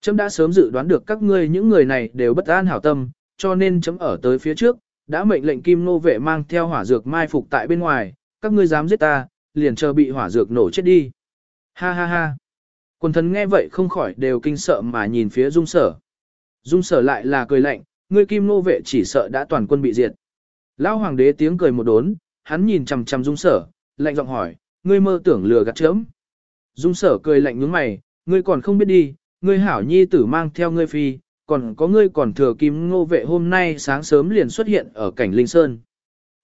Chấm đã sớm dự đoán được các ngươi những người này đều bất an hảo tâm, cho nên chấm ở tới phía trước, đã mệnh lệnh kim nô vệ mang theo hỏa dược mai phục tại bên ngoài, các ngươi dám giết ta, liền chờ bị hỏa dược nổ chết đi. Ha ha ha. Quần thần nghe vậy không khỏi đều kinh sợ mà nhìn phía dung sở. Dung sở lại là cười lạnh, ngươi kim nô vệ chỉ sợ đã toàn quân bị diệt. Lão hoàng đế tiếng cười một đốn, hắn nhìn chằm chằm dung sở, lạnh giọng hỏi, ngươi mơ tưởng lừa gạt chấm. Dung sở cười lạnh nhướng mày, ngươi còn không biết đi, ngươi hảo nhi tử mang theo ngươi phi, còn có ngươi còn thừa kim ngô vệ hôm nay sáng sớm liền xuất hiện ở cảnh Linh Sơn.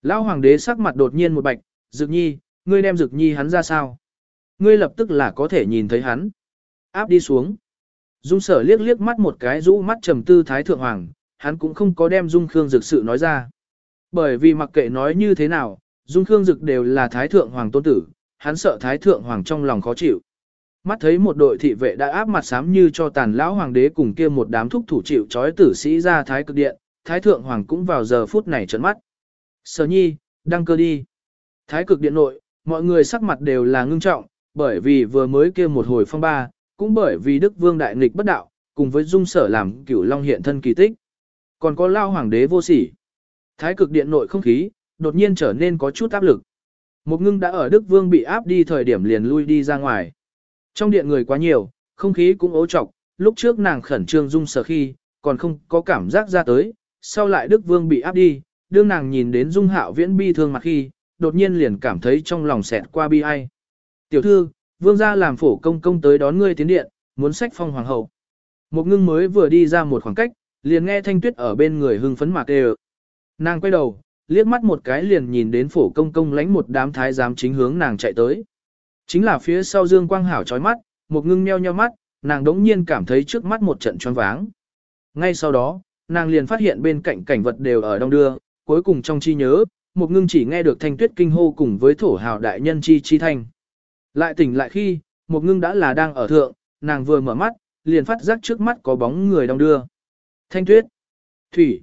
Lão hoàng đế sắc mặt đột nhiên một bạch, Dực Nhi, ngươi đem Dực Nhi hắn ra sao? Ngươi lập tức là có thể nhìn thấy hắn. Áp đi xuống. Dung sở liếc liếc mắt một cái rũ mắt trầm tư thái thượng hoàng, hắn cũng không có đem Dung Khương Dực sự nói ra. Bởi vì mặc kệ nói như thế nào, Dung Khương Dực đều là thái thượng hoàng tôn tử, hắn sợ thái thượng hoàng trong lòng khó chịu. Mắt thấy một đội thị vệ đã áp mặt sám như cho tàn lão hoàng đế cùng kia một đám thúc thủ chịu trói tử sĩ ra thái cực điện, thái thượng hoàng cũng vào giờ phút này trợn mắt. Sở nhi, đăng cơ đi. Thái cực điện nội, mọi người sắc mặt đều là ngưng trọng, bởi vì vừa mới kia một hồi phong ba, cũng bởi vì Đức Vương đại nghịch bất đạo, cùng với dung sở làm cửu long hiện thân kỳ tích. Còn có lao hoàng đế vô sỉ. Thái cực điện nội không khí, đột nhiên trở nên có chút áp lực. Một ngưng đã ở Đức Vương bị áp đi thời điểm liền lui đi ra ngoài. Trong điện người quá nhiều, không khí cũng ố trọc, lúc trước nàng khẩn trương dung sở khi, còn không có cảm giác ra tới, sau lại Đức Vương bị áp đi, đương nàng nhìn đến dung hạo viễn bi thương mặt khi, đột nhiên liền cảm thấy trong lòng xẹt qua bi ai. Tiểu thư, vương gia làm phổ công công tới đón ngươi tiến điện, muốn sách phong hoàng hậu. Một ngưng mới vừa đi ra một khoảng cách, liền nghe thanh tuyết ở bên người hưng phấn mạc đều. Nàng quay đầu, liếc mắt một cái liền nhìn đến phổ công công lánh một đám thái giám chính hướng nàng chạy tới. Chính là phía sau dương quang hảo chói mắt, một ngưng meo nheo mắt, nàng đống nhiên cảm thấy trước mắt một trận choáng váng. Ngay sau đó, nàng liền phát hiện bên cạnh cảnh vật đều ở đông đưa, cuối cùng trong chi nhớ, một ngưng chỉ nghe được thanh tuyết kinh hô cùng với thổ hào đại nhân chi chi thanh. Lại tỉnh lại khi, một ngưng đã là đang ở thượng, nàng vừa mở mắt, liền phát giác trước mắt có bóng người Đông đưa. Thanh tuyết. Thủy.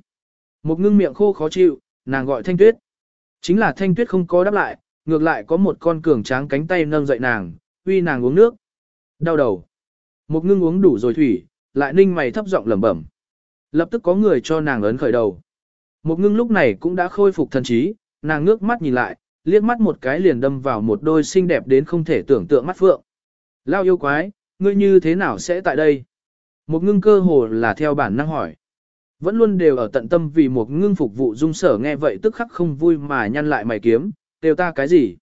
Một ngưng miệng khô khó chịu, nàng gọi thanh tuyết. Chính là thanh tuyết không có đáp lại, ngược lại có một con cường tráng cánh tay nâng dậy nàng, uy nàng uống nước. Đau đầu. Một ngưng uống đủ rồi thủy, lại ninh mày thấp giọng lẩm bẩm. Lập tức có người cho nàng ấn khởi đầu. Một ngưng lúc này cũng đã khôi phục thần trí, nàng ngước mắt nhìn lại, liếc mắt một cái liền đâm vào một đôi xinh đẹp đến không thể tưởng tượng mắt phượng. Lao yêu quái, ngươi như thế nào sẽ tại đây? Một ngưng cơ hồ là theo bản năng hỏi. Vẫn luôn đều ở tận tâm vì một ngưng phục vụ dung sở nghe vậy tức khắc không vui mà nhăn lại mày kiếm, kêu ta cái gì?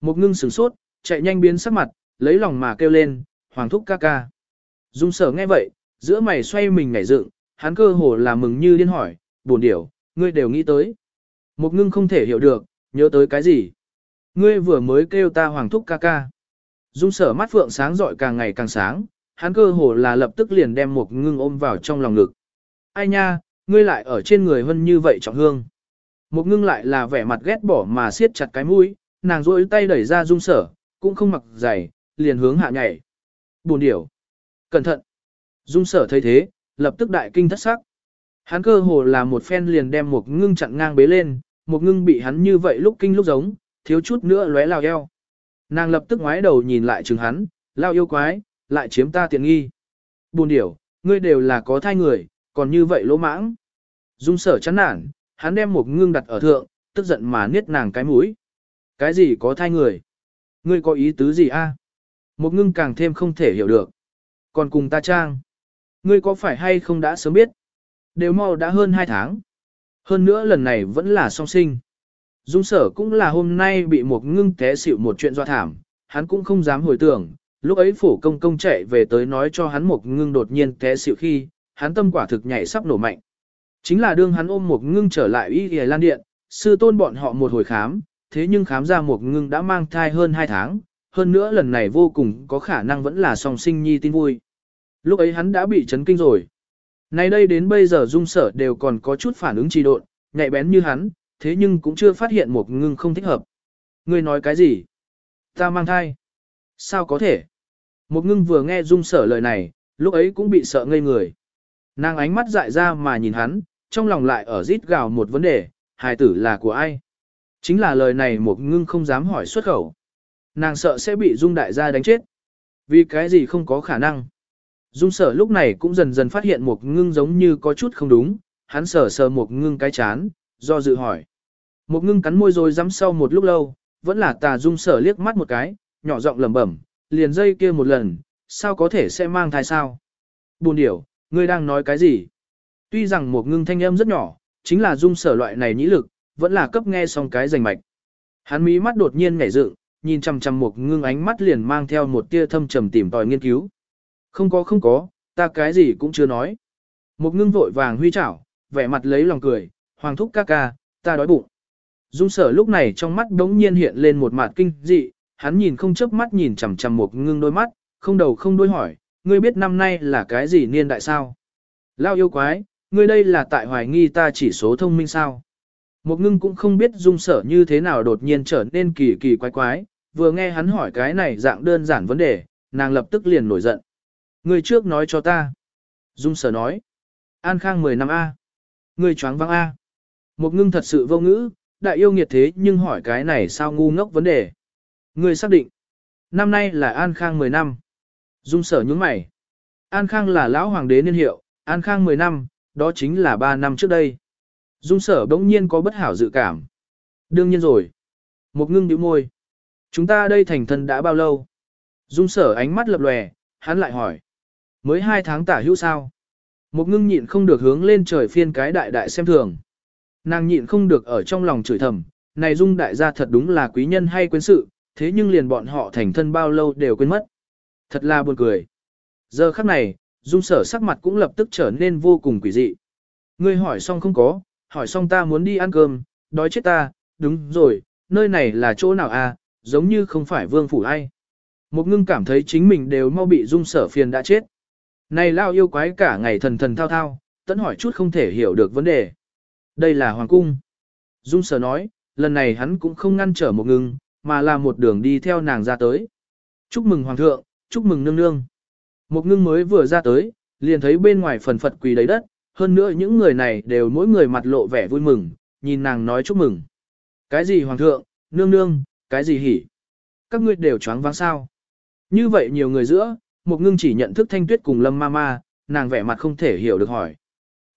Một ngưng sửng sốt, chạy nhanh biến sắc mặt, lấy lòng mà kêu lên, hoàng thúc ca ca. Dung sở nghe vậy, giữa mày xoay mình ngảy dựng, hắn cơ hồ là mừng như điên hỏi, buồn điểu, ngươi đều nghĩ tới. Một ngưng không thể hiểu được, nhớ tới cái gì? Ngươi vừa mới kêu ta hoàng thúc ca ca. Dung sở mắt phượng sáng rọi càng ngày càng sáng, hắn cơ hồ là lập tức liền đem một ngưng ôm vào trong lòng ngực. Ai nha, ngươi lại ở trên người hơn như vậy trọng hương. Một ngưng lại là vẻ mặt ghét bỏ mà siết chặt cái mũi, nàng rỗi tay đẩy ra dung sở, cũng không mặc giày, liền hướng hạ nhảy. Buồn điểu. Cẩn thận. Dung sở thấy thế, lập tức đại kinh thất sắc. Hắn cơ hồ là một phen liền đem một ngưng chặn ngang bế lên, một ngưng bị hắn như vậy lúc kinh lúc giống, thiếu chút nữa lóe lao eo. Nàng lập tức ngoái đầu nhìn lại chừng hắn, lao yêu quái, lại chiếm ta tiện nghi. Buồn điểu, ngươi đều là có thai người, còn như vậy lỗ mãng. Dung sở chán nản, hắn đem một ngưng đặt ở thượng, tức giận mà niết nàng cái mũi. Cái gì có thai người? Ngươi có ý tứ gì a? Một ngưng càng thêm không thể hiểu được. Còn cùng ta trang. Ngươi có phải hay không đã sớm biết? Đều mau đã hơn 2 tháng. Hơn nữa lần này vẫn là song sinh. Dung sở cũng là hôm nay bị một ngưng té xịu một chuyện do thảm, hắn cũng không dám hồi tưởng, lúc ấy phổ công công chạy về tới nói cho hắn một ngưng đột nhiên té xịu khi, hắn tâm quả thực nhảy sắp nổ mạnh. Chính là đương hắn ôm một ngưng trở lại y y lan điện, sư tôn bọn họ một hồi khám, thế nhưng khám ra một ngưng đã mang thai hơn 2 tháng, hơn nữa lần này vô cùng có khả năng vẫn là song sinh nhi tin vui. Lúc ấy hắn đã bị chấn kinh rồi. Nay đây đến bây giờ dung sở đều còn có chút phản ứng trì độn, nhạy bén như hắn, thế nhưng cũng chưa phát hiện một ngưng không thích hợp. Ngươi nói cái gì? Ta mang thai. Sao có thể? Một ngưng vừa nghe dung sở lời này, lúc ấy cũng bị sợ ngây người. Nàng ánh mắt dại ra mà nhìn hắn, trong lòng lại ở rít gào một vấn đề, hài tử là của ai? Chính là lời này một ngưng không dám hỏi xuất khẩu. Nàng sợ sẽ bị dung đại gia đánh chết. Vì cái gì không có khả năng. Dung sở lúc này cũng dần dần phát hiện một ngưng giống như có chút không đúng, hắn sở sờ một ngưng cái chán, do dự hỏi. Một ngưng cắn môi rồi dám sau một lúc lâu, vẫn là tà dung sở liếc mắt một cái, nhỏ giọng lẩm bẩm, liền dây kia một lần, sao có thể sẽ mang thai sao? Buồn điểu, ngươi đang nói cái gì? Tuy rằng một ngưng thanh âm rất nhỏ, chính là dung sở loại này nhĩ lực, vẫn là cấp nghe xong cái rành mạch. Hắn mí mắt đột nhiên nhảy dựng, nhìn chằm chằm một ngưng ánh mắt liền mang theo một tia thâm trầm tìm tòi nghiên cứu. Không có không có, ta cái gì cũng chưa nói. Một ngưng vội vàng huy chảo, vẻ mặt lấy lòng cười, hoàng thúc ca ca, ta đói bụng. Dung sở lúc này trong mắt đống nhiên hiện lên một mặt kinh dị, hắn nhìn không chớp mắt nhìn chằm chằm một ngưng đôi mắt, không đầu không đôi hỏi, ngươi biết năm nay là cái gì niên đại sao? Lao yêu quái, ngươi đây là tại hoài nghi ta chỉ số thông minh sao? Một ngưng cũng không biết dung sở như thế nào đột nhiên trở nên kỳ kỳ quái quái, vừa nghe hắn hỏi cái này dạng đơn giản vấn đề, nàng lập tức liền nổi giận. Ngươi trước nói cho ta. Dung sở nói. An khang 10 năm A. Ngươi choáng vắng A. Một ngưng thật sự vô ngữ, đại yêu nghiệt thế nhưng hỏi cái này sao ngu ngốc vấn đề. Ngươi xác định. Năm nay là An khang 10 năm. Dung sở nhướng mày. An khang là lão hoàng đế niên hiệu, An khang 10 năm, đó chính là 3 năm trước đây. Dung sở bỗng nhiên có bất hảo dự cảm. Đương nhiên rồi. Một ngưng nhíu môi. Chúng ta đây thành thân đã bao lâu? Dung sở ánh mắt lập lòe, hắn lại hỏi. Mới hai tháng tả hữu sao? Một ngưng nhịn không được hướng lên trời phiên cái đại đại xem thường. Nàng nhịn không được ở trong lòng chửi thầm, này dung đại gia thật đúng là quý nhân hay quên sự, thế nhưng liền bọn họ thành thân bao lâu đều quên mất. Thật là buồn cười. Giờ khắc này, dung sở sắc mặt cũng lập tức trở nên vô cùng quỷ dị. Ngươi hỏi xong không có, hỏi xong ta muốn đi ăn cơm, đói chết ta, đúng rồi, nơi này là chỗ nào à, giống như không phải vương phủ ai. Một ngưng cảm thấy chính mình đều mau bị dung sở phiền đã chết. Này lao yêu quái cả ngày thần thần thao thao, tẫn hỏi chút không thể hiểu được vấn đề. Đây là hoàng cung. Dung sở nói, lần này hắn cũng không ngăn trở một ngưng, mà là một đường đi theo nàng ra tới. Chúc mừng hoàng thượng, chúc mừng nương nương. Một ngưng mới vừa ra tới, liền thấy bên ngoài phần phật quỳ đầy đất, hơn nữa những người này đều mỗi người mặt lộ vẻ vui mừng, nhìn nàng nói chúc mừng. Cái gì hoàng thượng, nương nương, cái gì hỉ? Các ngươi đều choáng váng sao? Như vậy nhiều người giữa, một ngưng chỉ nhận thức thanh tuyết cùng lâm ma ma, nàng vẻ mặt không thể hiểu được hỏi.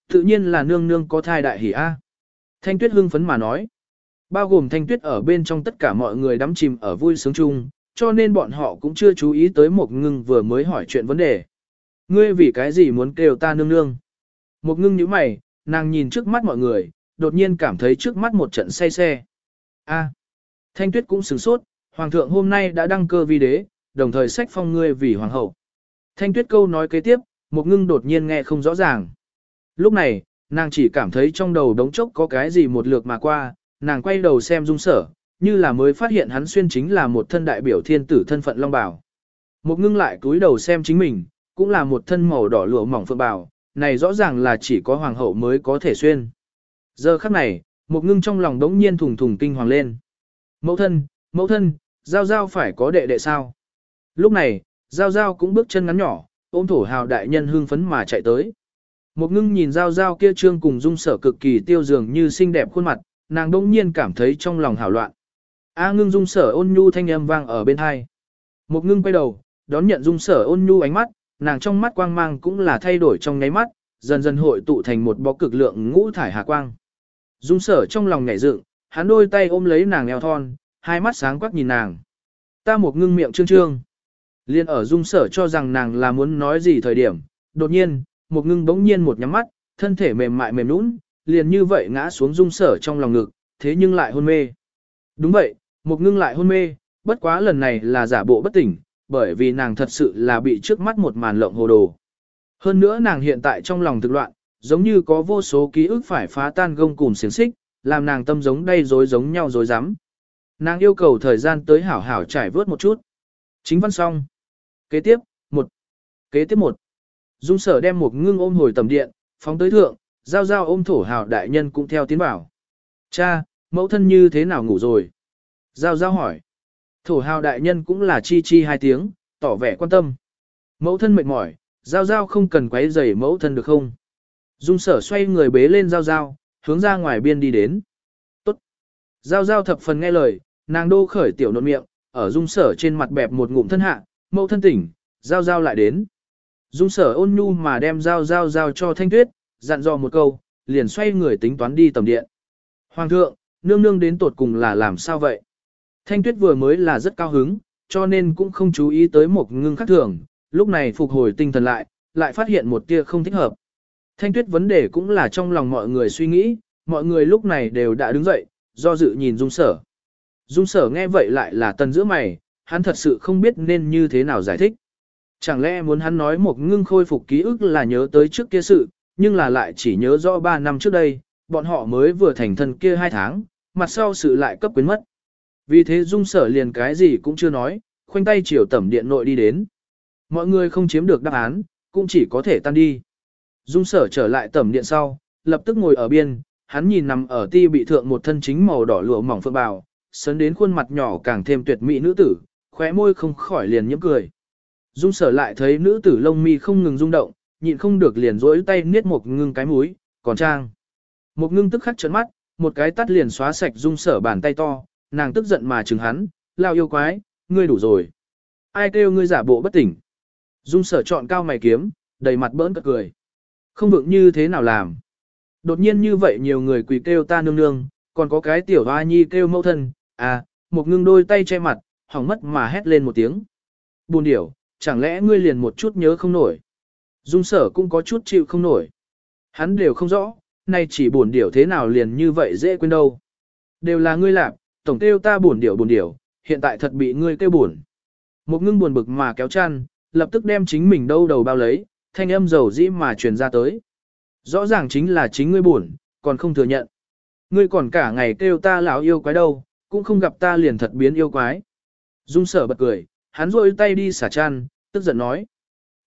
Tự nhiên là nương nương có thai đại hỉ a. Thanh tuyết hưng phấn mà nói. Bao gồm thanh tuyết ở bên trong tất cả mọi người đắm chìm ở vui sướng chung, cho nên bọn họ cũng chưa chú ý tới một ngưng vừa mới hỏi chuyện vấn đề. Ngươi vì cái gì muốn kêu ta nương nương? Một ngưng như mày, nàng nhìn trước mắt mọi người, đột nhiên cảm thấy trước mắt một trận say xe. A. À, Thanh tuyết cũng sửng sốt, hoàng thượng hôm nay đã đăng cơ vi đế, đồng thời sách phong ngươi vì hoàng hậu. Thanh tuyết câu nói kế tiếp, một ngưng đột nhiên nghe không rõ ràng. Lúc này, nàng chỉ cảm thấy trong đầu đống chốc có cái gì một lượt mà qua, nàng quay đầu xem dung sở, như là mới phát hiện hắn xuyên chính là một thân đại biểu thiên tử thân phận long bào. Một ngưng lại cúi đầu xem chính mình, cũng là một thân màu đỏ lụa mỏng phượng bào, này rõ ràng là chỉ có hoàng hậu mới có thể xuyên. Giờ khắc này, một ngưng trong lòng đống nhiên thùng thùng kinh hoàng lên. Mẫu thân, mẫu thân, giao giao phải có đệ đệ sao? Lúc này, giao giao cũng bước chân ngắn nhỏ, ôm thổ hào đại nhân hương phấn mà chạy tới. Một ngưng nhìn giao giao kia trương cùng dung sở cực kỳ tiêu dường như xinh đẹp khuôn mặt, nàng đông nhiên cảm thấy trong lòng hảo loạn. A ngưng dung sở ôn nhu thanh âm vang ở bên hai. Một ngưng quay đầu, đón nhận dung sở ôn nhu ánh mắt, nàng trong mắt quang mang cũng là thay đổi trong nháy mắt, dần dần hội tụ thành một bó cực lượng ngũ thải hà quang. Dung sở trong lòng nhảy dựng, hắn đôi tay ôm lấy nàng eo thon, hai mắt sáng quắc nhìn nàng. Ta một ngưng miệng trương trương. Liên ở dung sở cho rằng nàng là muốn nói gì thời điểm, đột nhiên, một ngưng bỗng nhiên một nhắm mắt, thân thể mềm mại mềm nũng, liền như vậy ngã xuống dung sở trong lòng ngực, thế nhưng lại hôn mê. Đúng vậy, một ngưng lại hôn mê, bất quá lần này là giả bộ bất tỉnh, bởi vì nàng thật sự là bị trước mắt một màn lộng hồ đồ. Hơn nữa nàng hiện tại trong lòng thực loạn, giống như có vô số ký ức phải phá tan gông cùng xiềng xích, làm nàng tâm giống đây rối giống nhau rối rắm. Nàng yêu cầu thời gian tới hảo hảo trải vớt một chút. Chính văn xong. Kế tiếp, một. Kế tiếp một. Dung sở đem một ngưng ôm hồi tầm điện, phóng tới thượng, giao giao ôm thổ hào đại nhân cũng theo tiến bảo. Cha, mẫu thân như thế nào ngủ rồi? Giao giao hỏi. Thổ hào đại nhân cũng là chi chi hai tiếng, tỏ vẻ quan tâm. Mẫu thân mệt mỏi, giao giao không cần quấy rầy mẫu thân được không? Dung sở xoay người bế lên giao giao, hướng ra ngoài biên đi đến. Tốt. Giao giao thập phần nghe lời, nàng đô khởi tiểu nộn miệng, ở dung sở trên mặt bẹp một ngụm thân hạ, mẫu thân tỉnh, giao giao lại đến. Dung sở ôn nhu mà đem giao giao giao cho thanh tuyết, dặn dò một câu, liền xoay người tính toán đi tầm điện. Hoàng thượng, nương nương đến tột cùng là làm sao vậy? Thanh tuyết vừa mới là rất cao hứng, cho nên cũng không chú ý tới một ngưng khác thường, lúc này phục hồi tinh thần lại, lại phát hiện một tia không thích hợp. Thanh tuyết vấn đề cũng là trong lòng mọi người suy nghĩ, mọi người lúc này đều đã đứng dậy, do dự nhìn dung sở. Dung sở nghe vậy lại là tần giữa mày, hắn thật sự không biết nên như thế nào giải thích. Chẳng lẽ muốn hắn nói một ngưng khôi phục ký ức là nhớ tới trước kia sự, nhưng là lại chỉ nhớ rõ 3 năm trước đây, bọn họ mới vừa thành thân kia 2 tháng, mặt sau sự lại cấp quyến mất. Vì thế dung sở liền cái gì cũng chưa nói, khoanh tay chiều tẩm điện nội đi đến. Mọi người không chiếm được đáp án, cũng chỉ có thể tan đi. Dung sở trở lại tẩm điện sau, lập tức ngồi ở biên, hắn nhìn nằm ở ti bị thượng một thân chính màu đỏ lụa mỏng phượng bào, sấn đến khuôn mặt nhỏ càng thêm tuyệt mỹ nữ tử, khóe môi không khỏi liền nhếch cười. Dung sở lại thấy nữ tử lông mi không ngừng rung động, nhịn không được liền rỗi tay niết một ngưng cái mũi, còn trang. Một ngưng tức khắc trợn mắt, một cái tắt liền xóa sạch dung sở bàn tay to, nàng tức giận mà chừng hắn, lao yêu quái, ngươi đủ rồi. Ai kêu ngươi giả bộ bất tỉnh. Dung sở chọn cao mày kiếm, đầy mặt bỡn cợt cười. Không vượng như thế nào làm. Đột nhiên như vậy nhiều người quỳ kêu ta nương nương, còn có cái tiểu hoa nhi kêu mẫu thân, à, một ngưng đôi tay che mặt, hỏng mất mà hét lên một tiếng. Buồn điểu, chẳng lẽ ngươi liền một chút nhớ không nổi. Dung sở cũng có chút chịu không nổi. Hắn đều không rõ, nay chỉ buồn điểu thế nào liền như vậy dễ quên đâu. Đều là ngươi làm, tổng kêu ta buồn điểu buồn điểu, hiện tại thật bị ngươi kêu buồn. Một ngưng buồn bực mà kéo chăn, lập tức đem chính mình đâu đầu bao lấy, thanh âm dầu dĩ mà truyền ra tới. Rõ ràng chính là chính ngươi buồn, còn không thừa nhận. Ngươi còn cả ngày kêu ta lão yêu quái đâu, cũng không gặp ta liền thật biến yêu quái. Dung sở bật cười, hắn rôi tay đi xả chăn, tức giận nói.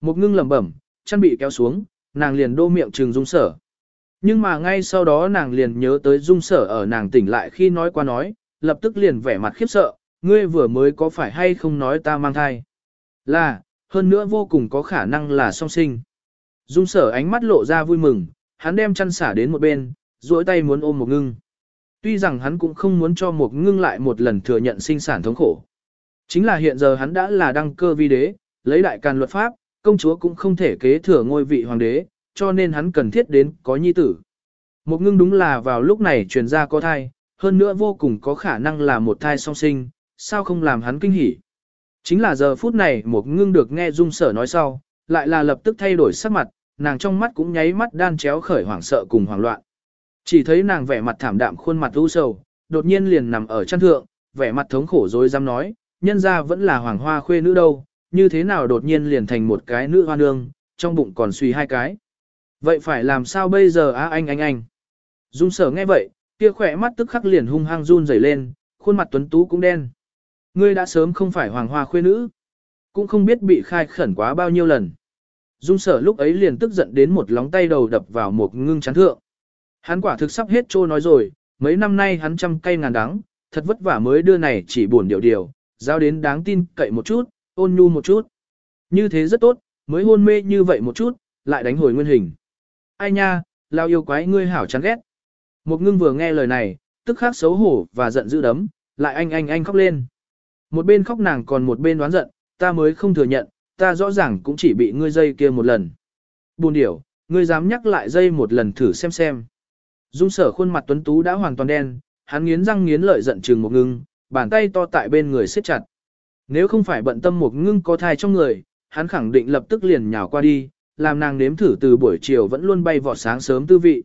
Một ngưng lẩm bẩm, chăn bị kéo xuống, nàng liền đô miệng trừng dung sở. Nhưng mà ngay sau đó nàng liền nhớ tới dung sở ở nàng tỉnh lại khi nói qua nói, lập tức liền vẻ mặt khiếp sợ, ngươi vừa mới có phải hay không nói ta mang thai. Là, hơn nữa vô cùng có khả năng là song sinh. Dung sở ánh mắt lộ ra vui mừng, hắn đem chăn xả đến một bên, duỗi tay muốn ôm một ngưng. Tuy rằng hắn cũng không muốn cho một ngưng lại một lần thừa nhận sinh sản thống khổ. Chính là hiện giờ hắn đã là đăng cơ vi đế, lấy đại càn luật pháp, công chúa cũng không thể kế thừa ngôi vị hoàng đế, cho nên hắn cần thiết đến có nhi tử. Một ngưng đúng là vào lúc này truyền ra có thai, hơn nữa vô cùng có khả năng là một thai song sinh, sao không làm hắn kinh hỉ. Chính là giờ phút này một ngưng được nghe dung sở nói sau, lại là lập tức thay đổi sắc mặt, nàng trong mắt cũng nháy mắt đan chéo khởi hoảng sợ cùng hoảng loạn. Chỉ thấy nàng vẻ mặt thảm đạm khuôn mặt u sầu, đột nhiên liền nằm ở chăn thượng, vẻ mặt thống khổ rồi dám nói, nhân ra vẫn là hoàng hoa khuê nữ đâu, như thế nào đột nhiên liền thành một cái nữ hoa nương, trong bụng còn suy hai cái. Vậy phải làm sao bây giờ á anh anh anh? Dung sở nghe vậy, kia khỏe mắt tức khắc liền hung hăng run rẩy lên, khuôn mặt tuấn tú cũng đen. Ngươi đã sớm không phải hoàng hoa khuê nữ, cũng không biết bị khai khẩn quá bao nhiêu lần. Dung sở lúc ấy liền tức giận đến một lóng tay đầu đập vào một ngưng chán thượng. Hắn quả thực sắp hết trô nói rồi, mấy năm nay hắn trăm cây ngàn đắng, thật vất vả mới đưa này chỉ buồn điều điều, giao đến đáng tin cậy một chút, ôn nhu một chút. Như thế rất tốt, mới hôn mê như vậy một chút, lại đánh hồi nguyên hình. Ai nha, lao yêu quái ngươi hảo chán ghét. Một ngưng vừa nghe lời này, tức khắc xấu hổ và giận dữ đấm, lại anh anh anh khóc lên. Một bên khóc nàng còn một bên đoán giận, ta mới không thừa nhận, ta rõ ràng cũng chỉ bị ngươi dây kia một lần. Buồn điểu, ngươi dám nhắc lại dây một lần thử xem xem. Dung sở khuôn mặt tuấn tú đã hoàn toàn đen, hắn nghiến răng nghiến lợi giận chừng một ngưng, bàn tay to tại bên người siết chặt. Nếu không phải bận tâm một ngưng có thai trong người, hắn khẳng định lập tức liền nhào qua đi, làm nàng nếm thử từ buổi chiều vẫn luôn bay vọt sáng sớm tư vị.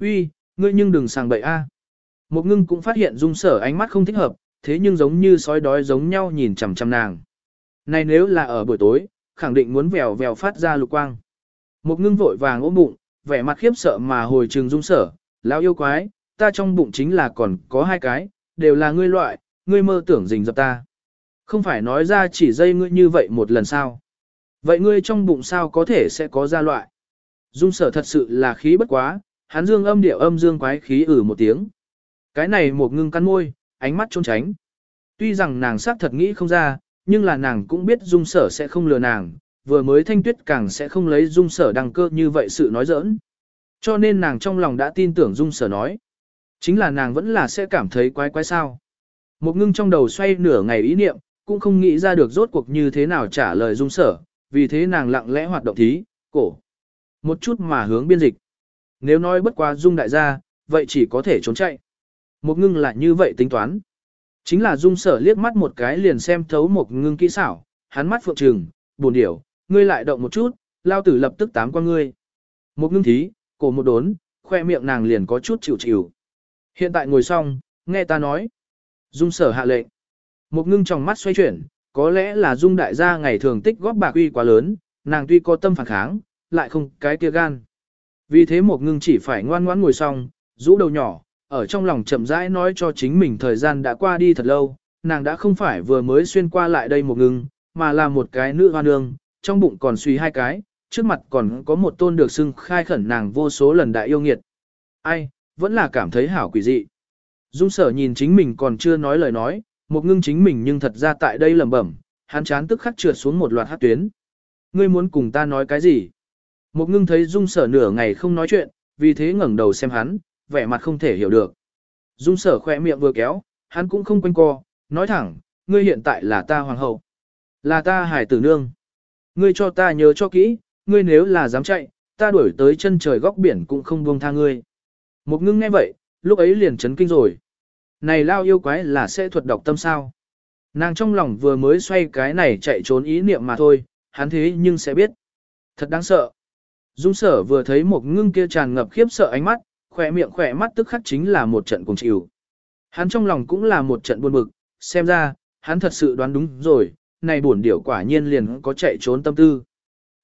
Uy, ngươi nhưng đừng sàng bậy a. Một ngưng cũng phát hiện dung sở ánh mắt không thích hợp, thế nhưng giống như sói đói giống nhau nhìn chằm chằm nàng. Này nếu là ở buổi tối, khẳng định muốn vèo vèo phát ra lục quang. Một ngưng vội vàng ôm bụng, vẻ mặt khiếp sợ mà hồi trường dung sở, lão yêu quái, ta trong bụng chính là còn có hai cái, đều là ngươi loại, ngươi mơ tưởng rình dập ta. Không phải nói ra chỉ dây ngươi như vậy một lần sao. Vậy ngươi trong bụng sao có thể sẽ có ra loại. Dung sở thật sự là khí bất quá, hắn dương âm điệu âm dương quái khí ử một tiếng. Cái này một ngưng căn môi, ánh mắt trốn tránh. Tuy rằng nàng xác thật nghĩ không ra, nhưng là nàng cũng biết dung sở sẽ không lừa nàng, vừa mới thanh tuyết càng sẽ không lấy dung sở đăng cơ như vậy sự nói giỡn. Cho nên nàng trong lòng đã tin tưởng dung sở nói. Chính là nàng vẫn là sẽ cảm thấy quái quái sao. Một ngưng trong đầu xoay nửa ngày ý niệm, cũng không nghĩ ra được rốt cuộc như thế nào trả lời dung sở, vì thế nàng lặng lẽ hoạt động thí, cổ. Một chút mà hướng biên dịch. Nếu nói bất quá dung đại gia, vậy chỉ có thể trốn chạy. Một ngưng là như vậy tính toán. Chính là dung sở liếc mắt một cái liền xem thấu một ngưng kỹ xảo, hắn mắt phượng trừng, buồn điểu, ngươi lại động một chút, lao tử lập tức tám qua ngươi. Một ngưng thí, cổ một đốn, khoe miệng nàng liền có chút chịu chịu. Hiện tại ngồi xong, nghe ta nói. Dung sở hạ lệnh. Một ngưng trong mắt xoay chuyển, có lẽ là dung đại gia ngày thường tích góp bạc uy quá lớn, nàng tuy có tâm phản kháng, lại không cái kia gan. Vì thế một ngưng chỉ phải ngoan ngoãn ngồi xong, rũ đầu nhỏ, ở trong lòng chậm rãi nói cho chính mình thời gian đã qua đi thật lâu, nàng đã không phải vừa mới xuyên qua lại đây một ngưng, mà là một cái nữ hoa nương, trong bụng còn suy hai cái, trước mặt còn có một tôn được xưng khai khẩn nàng vô số lần đại yêu nghiệt. Ai, vẫn là cảm thấy hảo quỷ dị. Dung sở nhìn chính mình còn chưa nói lời nói, một ngưng chính mình nhưng thật ra tại đây lẩm bẩm, hắn chán tức khắc trượt xuống một loạt hát tuyến. Ngươi muốn cùng ta nói cái gì? Một ngưng thấy dung sở nửa ngày không nói chuyện, vì thế ngẩng đầu xem hắn, vẻ mặt không thể hiểu được. Dung sở khỏe miệng vừa kéo, hắn cũng không quanh co, nói thẳng, ngươi hiện tại là ta hoàng hậu. Là ta hải tử nương. Ngươi cho ta nhớ cho kỹ, ngươi nếu là dám chạy, ta đuổi tới chân trời góc biển cũng không buông tha ngươi. Một ngưng nghe vậy, lúc ấy liền chấn kinh rồi. Này lao yêu quái là sẽ thuật độc tâm sao? Nàng trong lòng vừa mới xoay cái này chạy trốn ý niệm mà thôi, hắn thế nhưng sẽ biết. Thật đáng sợ. Dung sở vừa thấy một ngưng kia tràn ngập khiếp sợ ánh mắt, khỏe miệng khỏe mắt tức khắc chính là một trận cùng chịu. Hắn trong lòng cũng là một trận buồn bực, xem ra, hắn thật sự đoán đúng rồi, này buồn điểu quả nhiên liền có chạy trốn tâm tư.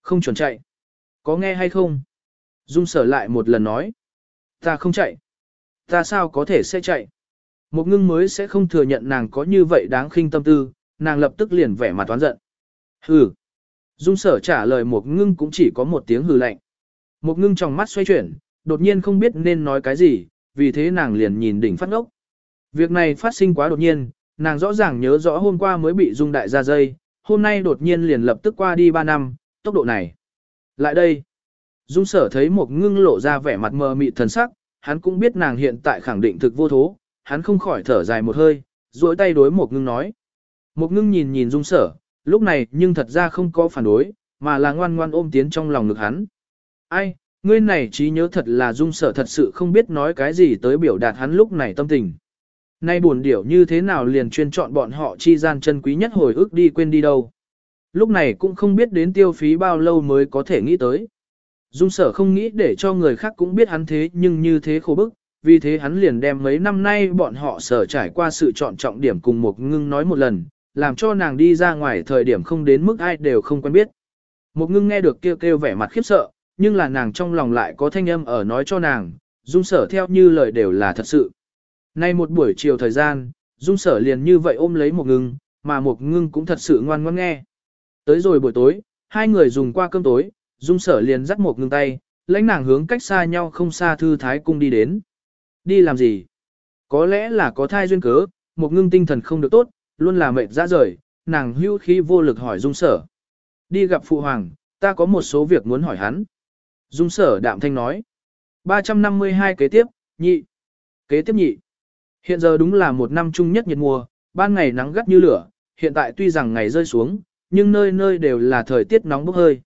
Không chuẩn chạy. Có nghe hay không? Dung sở lại một lần nói. Ta không chạy. Ta sao có thể sẽ chạy? Một ngưng mới sẽ không thừa nhận nàng có như vậy đáng khinh tâm tư, nàng lập tức liền vẻ mặt toán giận. Hừ. Dung sở trả lời một ngưng cũng chỉ có một tiếng hừ lạnh. Một ngưng trong mắt xoay chuyển, đột nhiên không biết nên nói cái gì, vì thế nàng liền nhìn đỉnh phát ngốc. Việc này phát sinh quá đột nhiên, nàng rõ ràng nhớ rõ hôm qua mới bị dung đại ra dây, hôm nay đột nhiên liền lập tức qua đi 3 năm, tốc độ này. Lại đây, dung sở thấy một ngưng lộ ra vẻ mặt mờ mịt thần sắc, hắn cũng biết nàng hiện tại khẳng định thực vô thố, hắn không khỏi thở dài một hơi, duỗi tay đối một ngưng nói. Một ngưng nhìn nhìn dung sở, lúc này nhưng thật ra không có phản đối, mà là ngoan ngoan ôm tiến trong lòng ngực hắn. Ai, ngươi này trí nhớ thật là dung sở thật sự không biết nói cái gì tới biểu đạt hắn lúc này tâm tình. Nay buồn điểu như thế nào liền chuyên chọn bọn họ chi gian chân quý nhất hồi ức đi quên đi đâu. Lúc này cũng không biết đến tiêu phí bao lâu mới có thể nghĩ tới. Dung sở không nghĩ để cho người khác cũng biết hắn thế nhưng như thế khổ bức, vì thế hắn liền đem mấy năm nay bọn họ sở trải qua sự chọn trọng điểm cùng một ngưng nói một lần, làm cho nàng đi ra ngoài thời điểm không đến mức ai đều không quen biết. Một ngưng nghe được kêu kêu vẻ mặt khiếp sợ, nhưng là nàng trong lòng lại có thanh âm ở nói cho nàng, dung sở theo như lời đều là thật sự. Nay một buổi chiều thời gian, dung sở liền như vậy ôm lấy một ngưng, mà một ngưng cũng thật sự ngoan ngoãn nghe. Tới rồi buổi tối, hai người dùng qua cơm tối, dung sở liền dắt một ngưng tay, lãnh nàng hướng cách xa nhau không xa thư thái cung đi đến. Đi làm gì? Có lẽ là có thai duyên cớ, một ngưng tinh thần không được tốt, luôn là mệt ra rời, nàng hưu khí vô lực hỏi dung sở. Đi gặp phụ hoàng, ta có một số việc muốn hỏi hắn. Dung sở đạm thanh nói. 352 kế tiếp, nhị. Kế tiếp nhị. Hiện giờ đúng là một năm chung nhất nhiệt mùa, ban ngày nắng gắt như lửa, hiện tại tuy rằng ngày rơi xuống, nhưng nơi nơi đều là thời tiết nóng bốc hơi.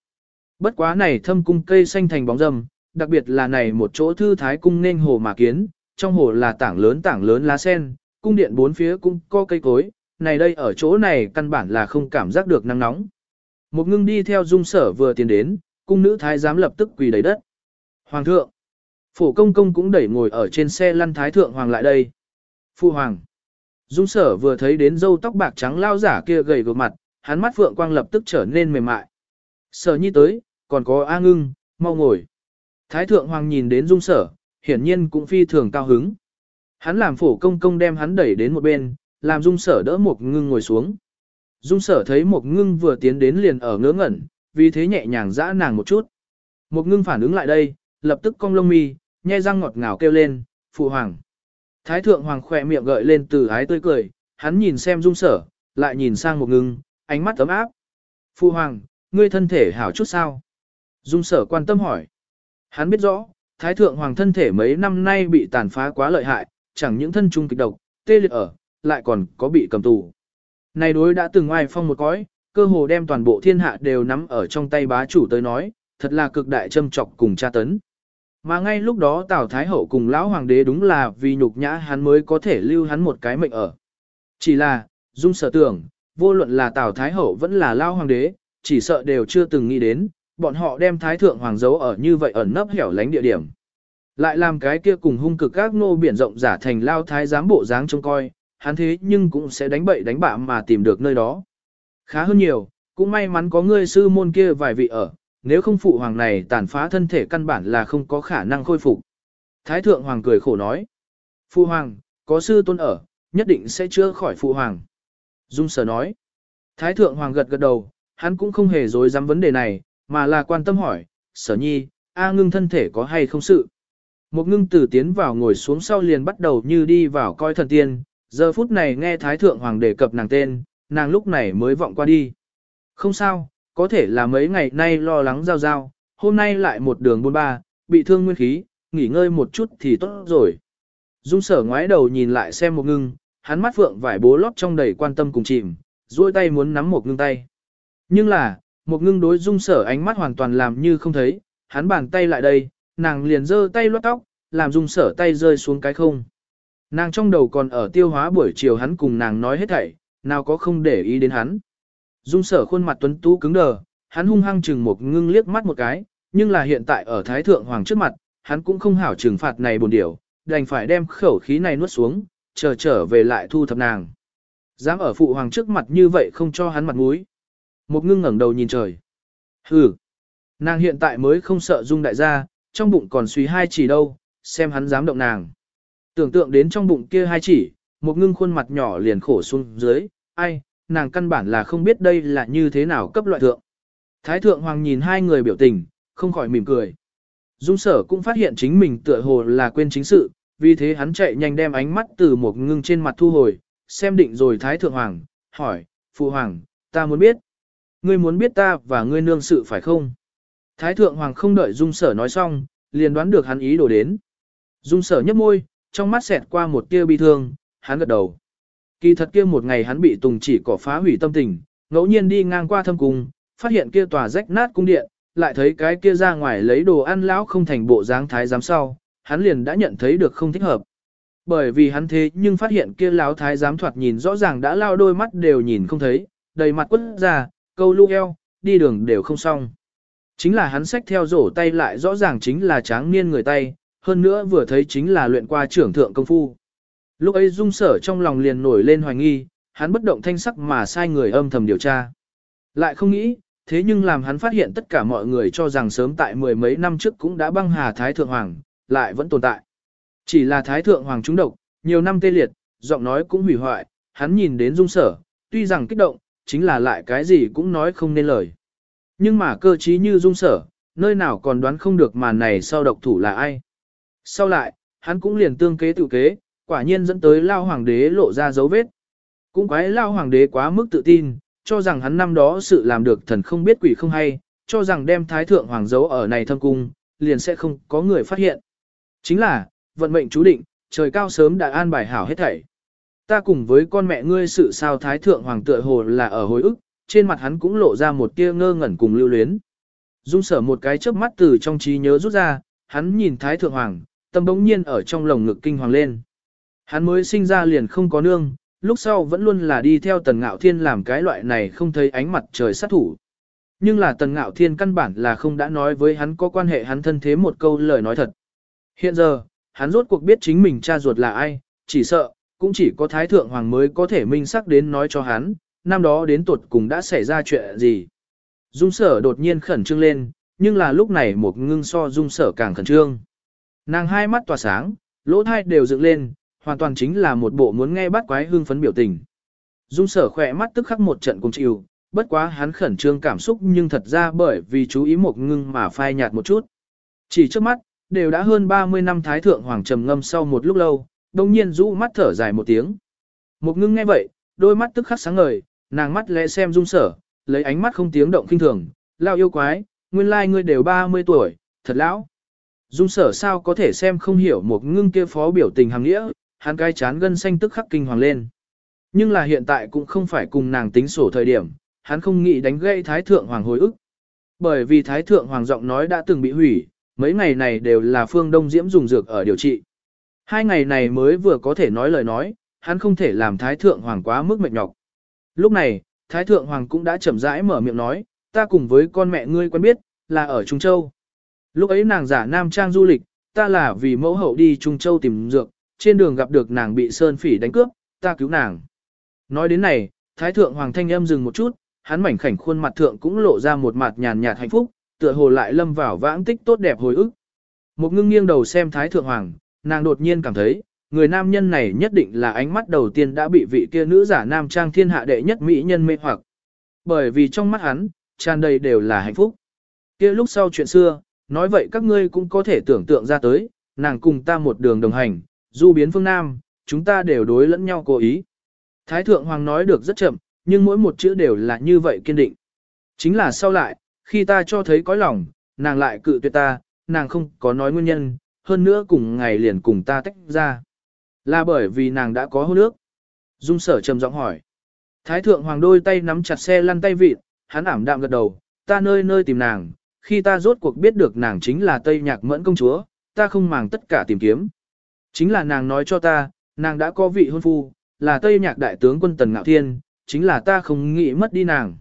Bất quá này thâm cung cây xanh thành bóng râm, đặc biệt là này một chỗ thư thái cung nên hồ mà kiến, trong hồ là tảng lớn tảng lớn lá sen, cung điện bốn phía cũng có cây cối, này đây ở chỗ này căn bản là không cảm giác được nắng nóng. Một ngưng đi theo dung sở vừa tiến đến, cung nữ thái giám lập tức quỳ đầy đất. Hoàng thượng, phổ công công cũng đẩy ngồi ở trên xe lăn thái thượng hoàng lại đây. Phu hoàng, dung sở vừa thấy đến dâu tóc bạc trắng lao giả kia gầy gò mặt, hắn mắt phượng quang lập tức trở nên mềm mại. Sở nhi tới, còn có A ngưng, mau ngồi. Thái thượng hoàng nhìn đến dung sở, hiển nhiên cũng phi thường cao hứng. Hắn làm phổ công công đem hắn đẩy đến một bên, làm dung sở đỡ một ngưng ngồi xuống. Dung sở thấy một ngưng vừa tiến đến liền ở ngớ ngẩn, vì thế nhẹ nhàng dã nàng một chút. Một ngưng phản ứng lại đây, lập tức cong lông mi, nhe răng ngọt ngào kêu lên, phụ hoàng. Thái thượng hoàng khỏe miệng gợi lên từ ái tươi cười, hắn nhìn xem dung sở, lại nhìn sang một ngưng, ánh mắt ấm áp. Phụ hoàng, ngươi thân thể hảo chút sao? Dung sở quan tâm hỏi. Hắn biết rõ, thái thượng hoàng thân thể mấy năm nay bị tàn phá quá lợi hại, chẳng những thân trung kịch độc, tê liệt ở, lại còn có bị cầm tù. Này đối đã từng ai phong một cõi, cơ hồ đem toàn bộ thiên hạ đều nắm ở trong tay bá chủ tới nói, thật là cực đại châm trọc cùng tra tấn. Mà ngay lúc đó Tào Thái Hậu cùng Lão Hoàng đế đúng là vì nhục nhã hắn mới có thể lưu hắn một cái mệnh ở. Chỉ là, dung sở tưởng, vô luận là Tào Thái Hậu vẫn là Lão Hoàng đế, chỉ sợ đều chưa từng nghĩ đến, bọn họ đem Thái Thượng Hoàng giấu ở như vậy ẩn nấp hẻo lánh địa điểm. Lại làm cái kia cùng hung cực các nô biển rộng giả thành Lao Thái giám bộ dáng trông coi, hắn thế nhưng cũng sẽ đánh bậy đánh bạ mà tìm được nơi đó. Khá hơn nhiều, cũng may mắn có ngươi sư môn kia vài vị ở, nếu không phụ hoàng này tàn phá thân thể căn bản là không có khả năng khôi phục. Thái thượng hoàng cười khổ nói, phụ hoàng, có sư tôn ở, nhất định sẽ chữa khỏi phụ hoàng. Dung sở nói, Thái thượng hoàng gật gật đầu, hắn cũng không hề dối dám vấn đề này, mà là quan tâm hỏi, sở nhi, A ngưng thân thể có hay không sự. Một ngưng tử tiến vào ngồi xuống sau liền bắt đầu như đi vào coi thần tiên, giờ phút này nghe Thái Thượng Hoàng đề cập nàng tên, nàng lúc này mới vọng qua đi. Không sao, có thể là mấy ngày nay lo lắng giao giao, hôm nay lại một đường buôn ba, bị thương nguyên khí, nghỉ ngơi một chút thì tốt rồi. Dung sở ngoái đầu nhìn lại xem một ngưng, hắn mắt phượng vải bố lót trong đầy quan tâm cùng chìm, duỗi tay muốn nắm một ngưng tay. Nhưng là, một ngưng đối dung sở ánh mắt hoàn toàn làm như không thấy, hắn bàn tay lại đây, nàng liền giơ tay lót tóc, làm dung sở tay rơi xuống cái không. Nàng trong đầu còn ở tiêu hóa buổi chiều hắn cùng nàng nói hết thảy, nào có không để ý đến hắn. Dung sở khuôn mặt tuấn tú cứng đờ, hắn hung hăng chừng một ngưng liếc mắt một cái, nhưng là hiện tại ở Thái Thượng Hoàng trước mặt, hắn cũng không hảo trừng phạt này buồn điểu, đành phải đem khẩu khí này nuốt xuống, chờ trở về lại thu thập nàng. Dám ở Phụ Hoàng trước mặt như vậy không cho hắn mặt mũi. Một ngưng ngẩng đầu nhìn trời. Hừ, nàng hiện tại mới không sợ Dung đại gia, trong bụng còn suy hai chỉ đâu, xem hắn dám động nàng. Tưởng tượng đến trong bụng kia hai chỉ, một ngưng khuôn mặt nhỏ liền khổ xuống dưới, ai, nàng căn bản là không biết đây là như thế nào cấp loại thượng. Thái thượng hoàng nhìn hai người biểu tình, không khỏi mỉm cười. Dung sở cũng phát hiện chính mình tựa hồ là quên chính sự, vì thế hắn chạy nhanh đem ánh mắt từ một ngưng trên mặt thu hồi, xem định rồi Thái Thượng Hoàng, hỏi, Phụ Hoàng, ta muốn biết. Ngươi muốn biết ta và ngươi nương sự phải không? Thái Thượng Hoàng không đợi Dung sở nói xong, liền đoán được hắn ý đồ đến. Dung sở nhấp môi, trong mắt xẹt qua một tia bi thương, hắn gật đầu. Kỳ thật kia một ngày hắn bị Tùng chỉ cỏ phá hủy tâm tình, ngẫu nhiên đi ngang qua thâm cung, phát hiện kia tòa rách nát cung điện, lại thấy cái kia ra ngoài lấy đồ ăn lão không thành bộ dáng thái giám sau, hắn liền đã nhận thấy được không thích hợp. Bởi vì hắn thế nhưng phát hiện kia lão thái giám thoạt nhìn rõ ràng đã lao đôi mắt đều nhìn không thấy, đầy mặt quất ra, câu lu eo, đi đường đều không xong. Chính là hắn xách theo rổ tay lại rõ ràng chính là tráng niên người tay, hơn nữa vừa thấy chính là luyện qua trưởng thượng công phu. Lúc ấy dung sở trong lòng liền nổi lên hoài nghi, hắn bất động thanh sắc mà sai người âm thầm điều tra. Lại không nghĩ, thế nhưng làm hắn phát hiện tất cả mọi người cho rằng sớm tại mười mấy năm trước cũng đã băng hà Thái Thượng Hoàng, lại vẫn tồn tại. Chỉ là Thái Thượng Hoàng trúng độc, nhiều năm tê liệt, giọng nói cũng hủy hoại, hắn nhìn đến dung sở, tuy rằng kích động, chính là lại cái gì cũng nói không nên lời. Nhưng mà cơ trí như dung sở, nơi nào còn đoán không được màn này sau độc thủ là ai. Sau lại, hắn cũng liền tương kế tự kế, quả nhiên dẫn tới lao hoàng đế lộ ra dấu vết. Cũng quái lao hoàng đế quá mức tự tin, cho rằng hắn năm đó sự làm được thần không biết quỷ không hay, cho rằng đem thái thượng hoàng dấu ở này thâm cung, liền sẽ không có người phát hiện. Chính là, vận mệnh chú định, trời cao sớm đã an bài hảo hết thảy. Ta cùng với con mẹ ngươi sự sao thái thượng hoàng tựa hồ là ở hồi ức, trên mặt hắn cũng lộ ra một tia ngơ ngẩn cùng lưu luyến. Dung sở một cái chớp mắt từ trong trí nhớ rút ra, hắn nhìn thái thượng hoàng, tâm bỗng nhiên ở trong lồng ngực kinh hoàng lên. Hắn mới sinh ra liền không có nương, lúc sau vẫn luôn là đi theo tần ngạo thiên làm cái loại này không thấy ánh mặt trời sát thủ. Nhưng là tần ngạo thiên căn bản là không đã nói với hắn có quan hệ hắn thân thế một câu lời nói thật. Hiện giờ, hắn rốt cuộc biết chính mình cha ruột là ai, chỉ sợ, cũng chỉ có Thái Thượng Hoàng mới có thể minh xác đến nói cho hắn, năm đó đến tuột cùng đã xảy ra chuyện gì. Dung sở đột nhiên khẩn trương lên, nhưng là lúc này một ngưng so dung sở càng khẩn trương. Nàng hai mắt tỏa sáng, lỗ thai đều dựng lên, hoàn toàn chính là một bộ muốn nghe bắt quái hương phấn biểu tình. Dung sở khỏe mắt tức khắc một trận cùng chịu, bất quá hắn khẩn trương cảm xúc nhưng thật ra bởi vì chú ý một ngưng mà phai nhạt một chút. Chỉ trước mắt, đều đã hơn 30 năm thái thượng hoàng trầm ngâm sau một lúc lâu, đồng nhiên rũ mắt thở dài một tiếng. Một ngưng nghe vậy, đôi mắt tức khắc sáng ngời, nàng mắt lẽ xem dung sở, lấy ánh mắt không tiếng động kinh thường, lao yêu quái, nguyên lai like ngươi đều 30 tuổi, thật lão. Dung sở sao có thể xem không hiểu một ngưng kia phó biểu tình hàng nghĩa, hắn cái chán gân xanh tức khắc kinh hoàng lên. Nhưng là hiện tại cũng không phải cùng nàng tính sổ thời điểm, hắn không nghĩ đánh gãy Thái Thượng Hoàng hồi ức. Bởi vì Thái Thượng Hoàng giọng nói đã từng bị hủy, mấy ngày này đều là Phương Đông Diễm dùng dược ở điều trị. Hai ngày này mới vừa có thể nói lời nói, hắn không thể làm Thái Thượng Hoàng quá mức mệt nhọc. Lúc này, Thái Thượng Hoàng cũng đã chậm rãi mở miệng nói, ta cùng với con mẹ ngươi quen biết, là ở Trung Châu. Lúc ấy nàng giả nam trang du lịch, ta là vì mẫu hậu đi Trung Châu tìm dược, trên đường gặp được nàng bị sơn phỉ đánh cướp, ta cứu nàng. Nói đến này, Thái Thượng Hoàng thanh âm dừng một chút, hắn mảnh khảnh khuôn mặt thượng cũng lộ ra một mặt nhàn nhạt hạnh phúc, tựa hồ lại lâm vào vãng tích tốt đẹp hồi ức. Một ngưng nghiêng đầu xem Thái Thượng Hoàng, nàng đột nhiên cảm thấy, người nam nhân này nhất định là ánh mắt đầu tiên đã bị vị kia nữ giả nam trang thiên hạ đệ nhất mỹ nhân mê hoặc. Bởi vì trong mắt hắn, tràn đầy đều là hạnh phúc. Kia lúc sau chuyện xưa, nói vậy các ngươi cũng có thể tưởng tượng ra tới, nàng cùng ta một đường đồng hành, du biến phương Nam, chúng ta đều đối lẫn nhau cố ý. Thái Thượng Hoàng nói được rất chậm, nhưng mỗi một chữ đều là như vậy kiên định. Chính là sau lại, khi ta cho thấy có lòng, nàng lại cự tuyệt ta, nàng không có nói nguyên nhân, hơn nữa cùng ngày liền cùng ta tách ra. Là bởi vì nàng đã có hôn nước. Dung sở trầm giọng hỏi. Thái thượng hoàng đôi tay nắm chặt xe lăn tay vịt, hắn ảm đạm gật đầu, ta nơi nơi tìm nàng, khi ta rốt cuộc biết được nàng chính là Tây Nhạc Mẫn công chúa, ta không màng tất cả tìm kiếm. Chính là nàng nói cho ta, nàng đã có vị hôn phu, là Tây Nhạc đại tướng quân Tần Ngạo Thiên, chính là ta không nghĩ mất đi nàng.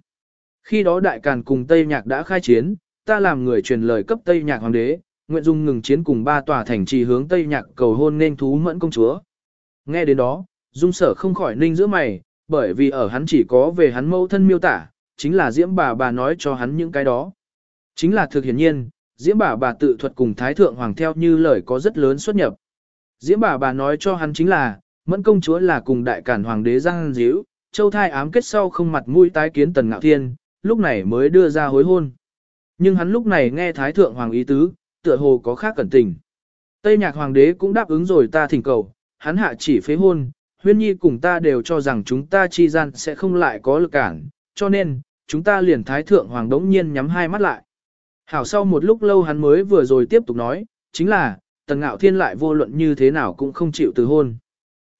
Khi đó đại càn cùng Tây Nhạc đã khai chiến, ta làm người truyền lời cấp Tây Nhạc hoàng đế, nguyện dung ngừng chiến cùng ba tòa thành trì hướng Tây Nhạc cầu hôn nên thú mẫn công chúa. Nghe đến đó, dung sở không khỏi ninh giữa mày, bởi vì ở hắn chỉ có về hắn mẫu thân miêu tả, chính là diễm bà bà nói cho hắn những cái đó. Chính là thực hiển nhiên, diễm bà bà tự thuật cùng thái thượng hoàng theo như lời có rất lớn xuất nhập. Diễm bà bà nói cho hắn chính là, mẫn công chúa là cùng đại cản hoàng đế Giang Diễu, châu thai ám kết sau không mặt mũi tái kiến tần ngạo thiên, lúc này mới đưa ra hối hôn. Nhưng hắn lúc này nghe thái thượng hoàng ý tứ, tựa hồ có khác cẩn tình. Tây nhạc hoàng đế cũng đáp ứng rồi ta thỉnh cầu, hắn hạ chỉ phế hôn, huyên nhi cùng ta đều cho rằng chúng ta chi gian sẽ không lại có lực cản, cho nên, chúng ta liền thái thượng hoàng đống nhiên nhắm hai mắt lại. Hảo sau một lúc lâu hắn mới vừa rồi tiếp tục nói, chính là, tần ngạo thiên lại vô luận như thế nào cũng không chịu từ hôn.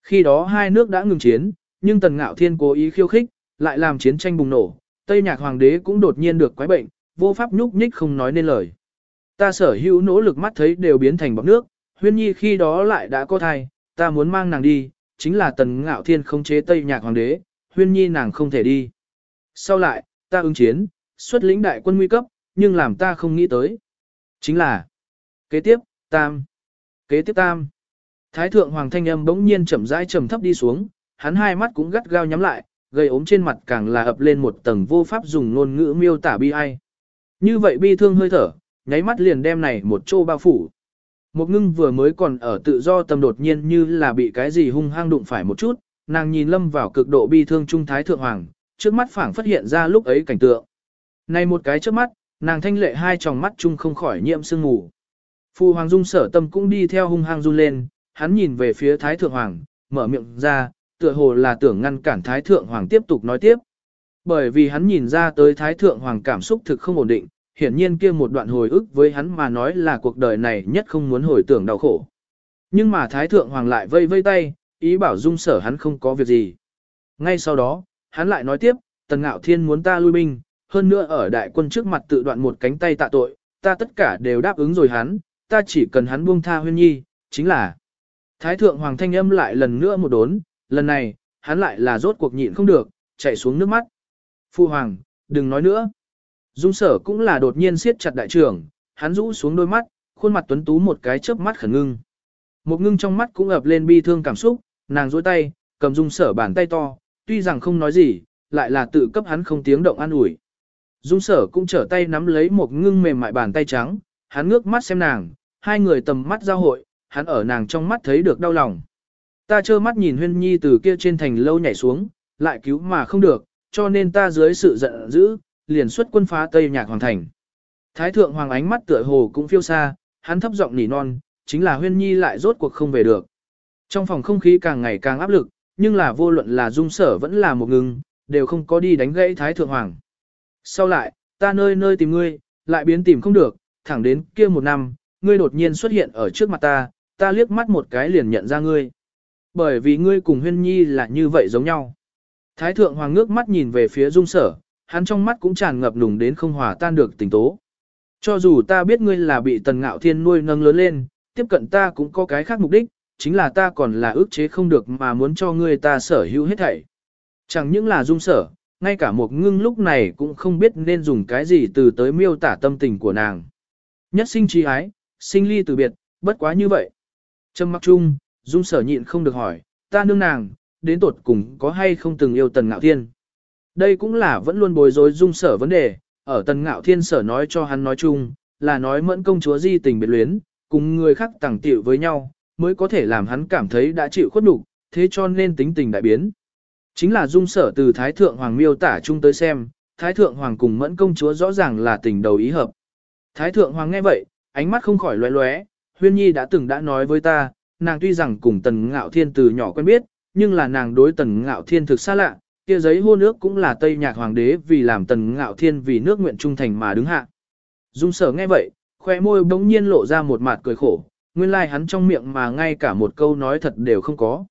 Khi đó hai nước đã ngừng chiến, nhưng tần ngạo thiên cố ý khiêu khích, lại làm chiến tranh bùng nổ, Tây nhạc hoàng đế cũng đột nhiên được quái bệnh, vô pháp nhúc nhích không nói nên lời. Ta sở hữu nỗ lực mắt thấy đều biến thành bọc nước, huyên nhi khi đó lại đã có thai, ta muốn mang nàng đi, chính là tần ngạo thiên không chế Tây nhạc hoàng đế, huyên nhi nàng không thể đi. Sau lại, ta ứng chiến, xuất lĩnh đại quân nguy cấp, nhưng làm ta không nghĩ tới. Chính là, kế tiếp, tam, kế tiếp tam. Thái thượng hoàng thanh âm bỗng nhiên chậm rãi trầm thấp đi xuống, hắn hai mắt cũng gắt gao nhắm lại, gây ốm trên mặt càng là ập lên một tầng vô pháp dùng ngôn ngữ miêu tả bi ai. Như vậy bi thương hơi thở, nháy mắt liền đem này một chô bao phủ. Một ngưng vừa mới còn ở tự do tâm đột nhiên như là bị cái gì hung hăng đụng phải một chút, nàng nhìn lâm vào cực độ bi thương trung thái thượng hoàng, trước mắt phảng phát hiện ra lúc ấy cảnh tượng. Này một cái trước mắt, nàng thanh lệ hai tròng mắt chung không khỏi nhiễm sương ngủ. Phu hoàng dung sở tâm cũng đi theo hung hăng run lên, hắn nhìn về phía thái thượng hoàng, mở miệng ra, tựa hồ là tưởng ngăn cản thái thượng hoàng tiếp tục nói tiếp. Bởi vì hắn nhìn ra tới thái thượng hoàng cảm xúc thực không ổn định, hiển nhiên kia một đoạn hồi ức với hắn mà nói là cuộc đời này nhất không muốn hồi tưởng đau khổ. Nhưng mà thái thượng hoàng lại vây vây tay, ý bảo dung sở hắn không có việc gì. Ngay sau đó, hắn lại nói tiếp, tần ngạo thiên muốn ta lui binh, hơn nữa ở đại quân trước mặt tự đoạn một cánh tay tạ tội, ta tất cả đều đáp ứng rồi hắn, ta chỉ cần hắn buông tha huyên nhi, chính là. Thái thượng hoàng thanh âm lại lần nữa một đốn, lần này, hắn lại là rốt cuộc nhịn không được, chạy xuống nước mắt. Phu hoàng, đừng nói nữa. Dung sở cũng là đột nhiên siết chặt đại trưởng, hắn rũ xuống đôi mắt, khuôn mặt tuấn tú một cái chớp mắt khẩn ngưng. Một ngưng trong mắt cũng ập lên bi thương cảm xúc, nàng duỗi tay, cầm dung sở bàn tay to, tuy rằng không nói gì, lại là tự cấp hắn không tiếng động an ủi. Dung sở cũng trở tay nắm lấy một ngưng mềm mại bàn tay trắng, hắn ngước mắt xem nàng, hai người tầm mắt giao hội, hắn ở nàng trong mắt thấy được đau lòng. Ta trơ mắt nhìn huyên nhi từ kia trên thành lâu nhảy xuống, lại cứu mà không được, cho nên ta dưới sự giận dữ, liền xuất quân phá Tây Nhạc Hoàng Thành. Thái thượng hoàng ánh mắt tựa hồ cũng phiêu xa, hắn thấp giọng nỉ non, chính là huyên nhi lại rốt cuộc không về được. Trong phòng không khí càng ngày càng áp lực, nhưng là vô luận là dung sở vẫn là một ngừng, đều không có đi đánh gãy Thái thượng hoàng. Sau lại, ta nơi nơi tìm ngươi, lại biến tìm không được, thẳng đến kia một năm, ngươi đột nhiên xuất hiện ở trước mặt ta, ta liếc mắt một cái liền nhận ra ngươi. Bởi vì ngươi cùng huyên nhi là như vậy giống nhau. Thái thượng hoàng ngước mắt nhìn về phía dung sở, hắn trong mắt cũng tràn ngập nùng đến không hòa tan được tình tố. Cho dù ta biết ngươi là bị tần ngạo thiên nuôi nâng lớn lên, tiếp cận ta cũng có cái khác mục đích, chính là ta còn là ước chế không được mà muốn cho ngươi ta sở hữu hết thảy. Chẳng những là dung sở, ngay cả một ngưng lúc này cũng không biết nên dùng cái gì từ tới miêu tả tâm tình của nàng. Nhất sinh trí ái, sinh ly từ biệt, bất quá như vậy. Trâm mặc chung, dung sở nhịn không được hỏi, ta nương nàng, đến tột cùng có hay không từng yêu tần ngạo thiên. Đây cũng là vẫn luôn bối rối dung sở vấn đề, ở tần ngạo thiên sở nói cho hắn nói chung, là nói mẫn công chúa di tình biệt luyến, cùng người khác tàng tiểu với nhau, mới có thể làm hắn cảm thấy đã chịu khuất đủ thế cho nên tính tình đại biến. Chính là dung sở từ Thái Thượng Hoàng miêu tả chung tới xem, Thái Thượng Hoàng cùng mẫn công chúa rõ ràng là tình đầu ý hợp. Thái Thượng Hoàng nghe vậy, ánh mắt không khỏi lóe lóe, huyên nhi đã từng đã nói với ta, nàng tuy rằng cùng tần ngạo thiên từ nhỏ quen biết, nhưng là nàng đối tần ngạo thiên thực xa lạ, kia giấy hôn ước cũng là Tây Nhạc Hoàng đế vì làm tần ngạo thiên vì nước nguyện trung thành mà đứng hạ. Dung sở nghe vậy, khoe môi bỗng nhiên lộ ra một mặt cười khổ, nguyên lai like hắn trong miệng mà ngay cả một câu nói thật đều không có.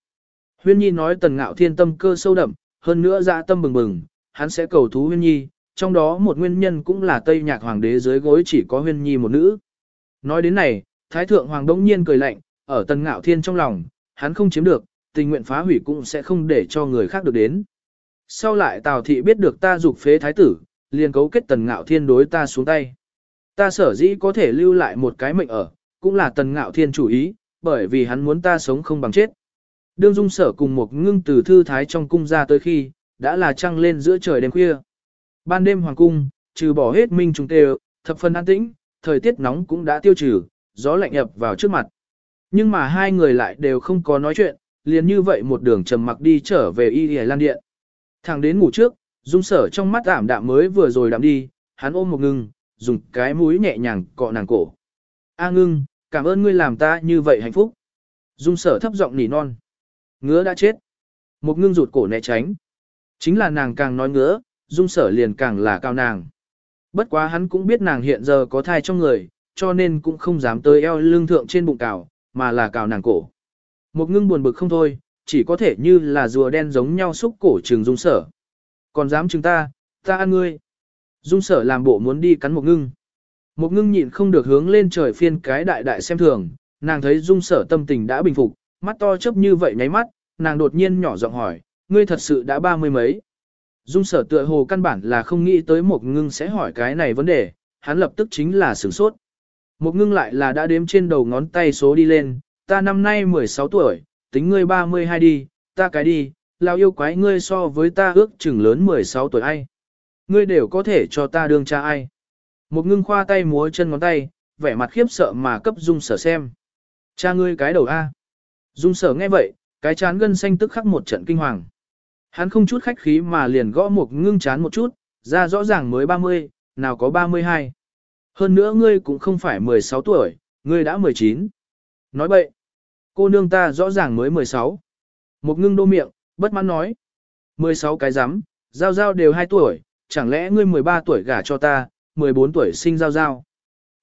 Huyên Nhi nói tần ngạo thiên tâm cơ sâu đậm, hơn nữa dạ tâm bừng bừng, hắn sẽ cầu thú Huyên Nhi, trong đó một nguyên nhân cũng là Tây Nhạc Hoàng đế dưới gối chỉ có Huyên Nhi một nữ. Nói đến này, Thái Thượng Hoàng đống nhiên cười lạnh, ở tần ngạo thiên trong lòng, hắn không chiếm được, tình nguyện phá hủy cũng sẽ không để cho người khác được đến. Sau lại Tào Thị biết được ta dục phế thái tử, liền cấu kết tần ngạo thiên đối ta xuống tay. Ta sở dĩ có thể lưu lại một cái mệnh ở, cũng là tần ngạo thiên chủ ý, bởi vì hắn muốn ta sống không bằng chết. Đương dung sở cùng một ngưng từ thư thái trong cung ra tới khi, đã là trăng lên giữa trời đêm khuya. Ban đêm hoàng cung, trừ bỏ hết minh trùng tê thập phần an tĩnh, thời tiết nóng cũng đã tiêu trừ, gió lạnh ập vào trước mặt. Nhưng mà hai người lại đều không có nói chuyện, liền như vậy một đường trầm mặc đi trở về y lan điện. Thằng đến ngủ trước, dung sở trong mắt ảm đạm mới vừa rồi đạm đi, hắn ôm một ngưng, dùng cái mũi nhẹ nhàng cọ nàng cổ. A ngưng, cảm ơn ngươi làm ta như vậy hạnh phúc. Dung sở thấp giọng nỉ non. Ngứa đã chết. Một ngưng rụt cổ né tránh. Chính là nàng càng nói ngứa, dung sở liền càng là cao nàng. Bất quá hắn cũng biết nàng hiện giờ có thai trong người, cho nên cũng không dám tới eo lưng thượng trên bụng cào, mà là cào nàng cổ. Một ngưng buồn bực không thôi, chỉ có thể như là rùa đen giống nhau xúc cổ trường dung sở. Còn dám chừng ta, ta ăn ngươi. Dung sở làm bộ muốn đi cắn một ngưng. Một ngưng nhịn không được hướng lên trời phiên cái đại đại xem thường, nàng thấy dung sở tâm tình đã bình phục, mắt to chớp như vậy nháy mắt, nàng đột nhiên nhỏ giọng hỏi, ngươi thật sự đã ba mươi mấy. Dung sở tựa hồ căn bản là không nghĩ tới một ngưng sẽ hỏi cái này vấn đề, hắn lập tức chính là sửng sốt. Một ngưng lại là đã đếm trên đầu ngón tay số đi lên, ta năm nay 16 tuổi, tính ngươi 32 đi, ta cái đi, lao yêu quái ngươi so với ta ước chừng lớn 16 tuổi ai. Ngươi đều có thể cho ta đương cha ai. Một ngưng khoa tay múa chân ngón tay, vẻ mặt khiếp sợ mà cấp dung sở xem. Cha ngươi cái đầu A. Dung sở nghe vậy, cái chán gân xanh tức khắc một trận kinh hoàng. Hắn không chút khách khí mà liền gõ một ngưng chán một chút, ra rõ ràng mới 30, nào có 32. Hơn nữa ngươi cũng không phải 16 tuổi, ngươi đã 19. Nói bậy. Cô nương ta rõ ràng mới 16. Một ngưng đô miệng, bất mãn nói. 16 cái rắm giao giao đều 2 tuổi, chẳng lẽ ngươi 13 tuổi gả cho ta, 14 tuổi sinh giao giao.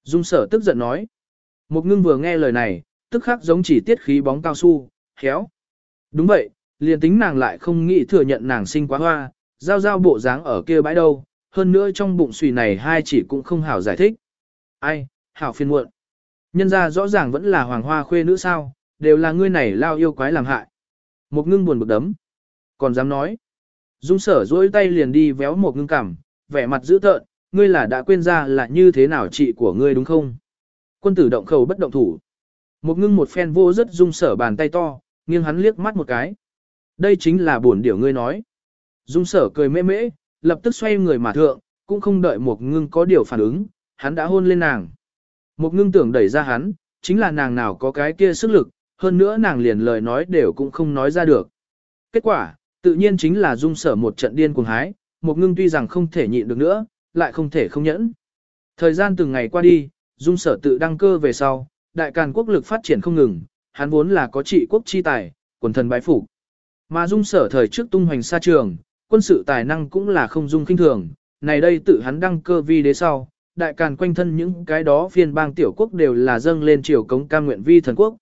Dung sở tức giận nói. Một ngưng vừa nghe lời này, tức khắc giống chỉ tiết khí bóng cao su, khéo. Đúng vậy, liền tính nàng lại không nghĩ thừa nhận nàng sinh quá hoa, giao giao bộ dáng ở kia bãi đâu, hơn nữa trong bụng xùy này hai chỉ cũng không hảo giải thích. Ai, hảo phiền muộn. Nhân ra rõ ràng vẫn là hoàng hoa khuê nữ sao, đều là ngươi này lao yêu quái làm hại. Một ngưng buồn bực đấm. Còn dám nói. Dung sở dỗi tay liền đi véo một ngưng cảm, vẻ mặt dữ tợn, ngươi là đã quên ra là như thế nào chị của ngươi đúng không? Quân tử động khẩu bất động thủ. Một ngưng một phen vô rất dung sở bàn tay to, nghiêng hắn liếc mắt một cái. Đây chính là buồn điểu ngươi nói. Dung sở cười mê mễ, lập tức xoay người mà thượng, cũng không đợi một ngưng có điều phản ứng, hắn đã hôn lên nàng. Một ngưng tưởng đẩy ra hắn, chính là nàng nào có cái kia sức lực, hơn nữa nàng liền lời nói đều cũng không nói ra được. Kết quả, tự nhiên chính là dung sở một trận điên cuồng hái, một ngưng tuy rằng không thể nhịn được nữa, lại không thể không nhẫn. Thời gian từng ngày qua đi, dung sở tự đăng cơ về sau, đại càn quốc lực phát triển không ngừng, hắn vốn là có trị quốc chi tài, quần thần bái phục. Mà dung sở thời trước tung hoành xa trường, quân sự tài năng cũng là không dung kinh thường, này đây tự hắn đăng cơ vi đế sau, đại càn quanh thân những cái đó phiên bang tiểu quốc đều là dâng lên triều cống cam nguyện vi thần quốc.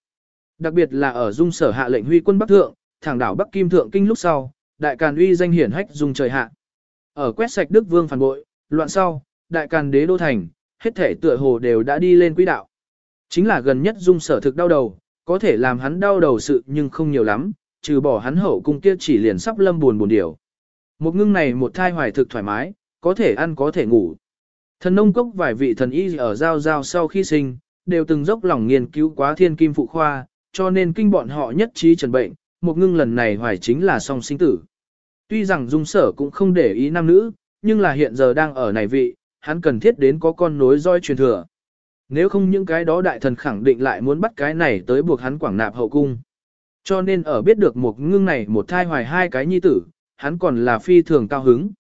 Đặc biệt là ở dung sở hạ lệnh huy quân Bắc Thượng, thẳng đảo Bắc Kim Thượng Kinh lúc sau, đại càn uy danh hiển hách dung trời hạ. Ở quét sạch Đức Vương phản bội, loạn sau, đại càn đế đô thành, hết thể tựa hồ đều đã đi lên quỹ đạo. Chính là gần nhất dung sở thực đau đầu, có thể làm hắn đau đầu sự nhưng không nhiều lắm, trừ bỏ hắn hậu cung kia chỉ liền sắp lâm buồn buồn điều. Một ngưng này một thai hoài thực thoải mái, có thể ăn có thể ngủ. Thần nông cốc vài vị thần y ở giao giao sau khi sinh, đều từng dốc lòng nghiên cứu quá thiên kim phụ khoa, cho nên kinh bọn họ nhất trí trần bệnh, một ngưng lần này hoài chính là song sinh tử. Tuy rằng dung sở cũng không để ý nam nữ, nhưng là hiện giờ đang ở này vị, hắn cần thiết đến có con nối roi truyền thừa. Nếu không những cái đó đại thần khẳng định lại muốn bắt cái này tới buộc hắn quảng nạp hậu cung. Cho nên ở biết được một ngưng này một thai hoài hai cái nhi tử, hắn còn là phi thường cao hứng.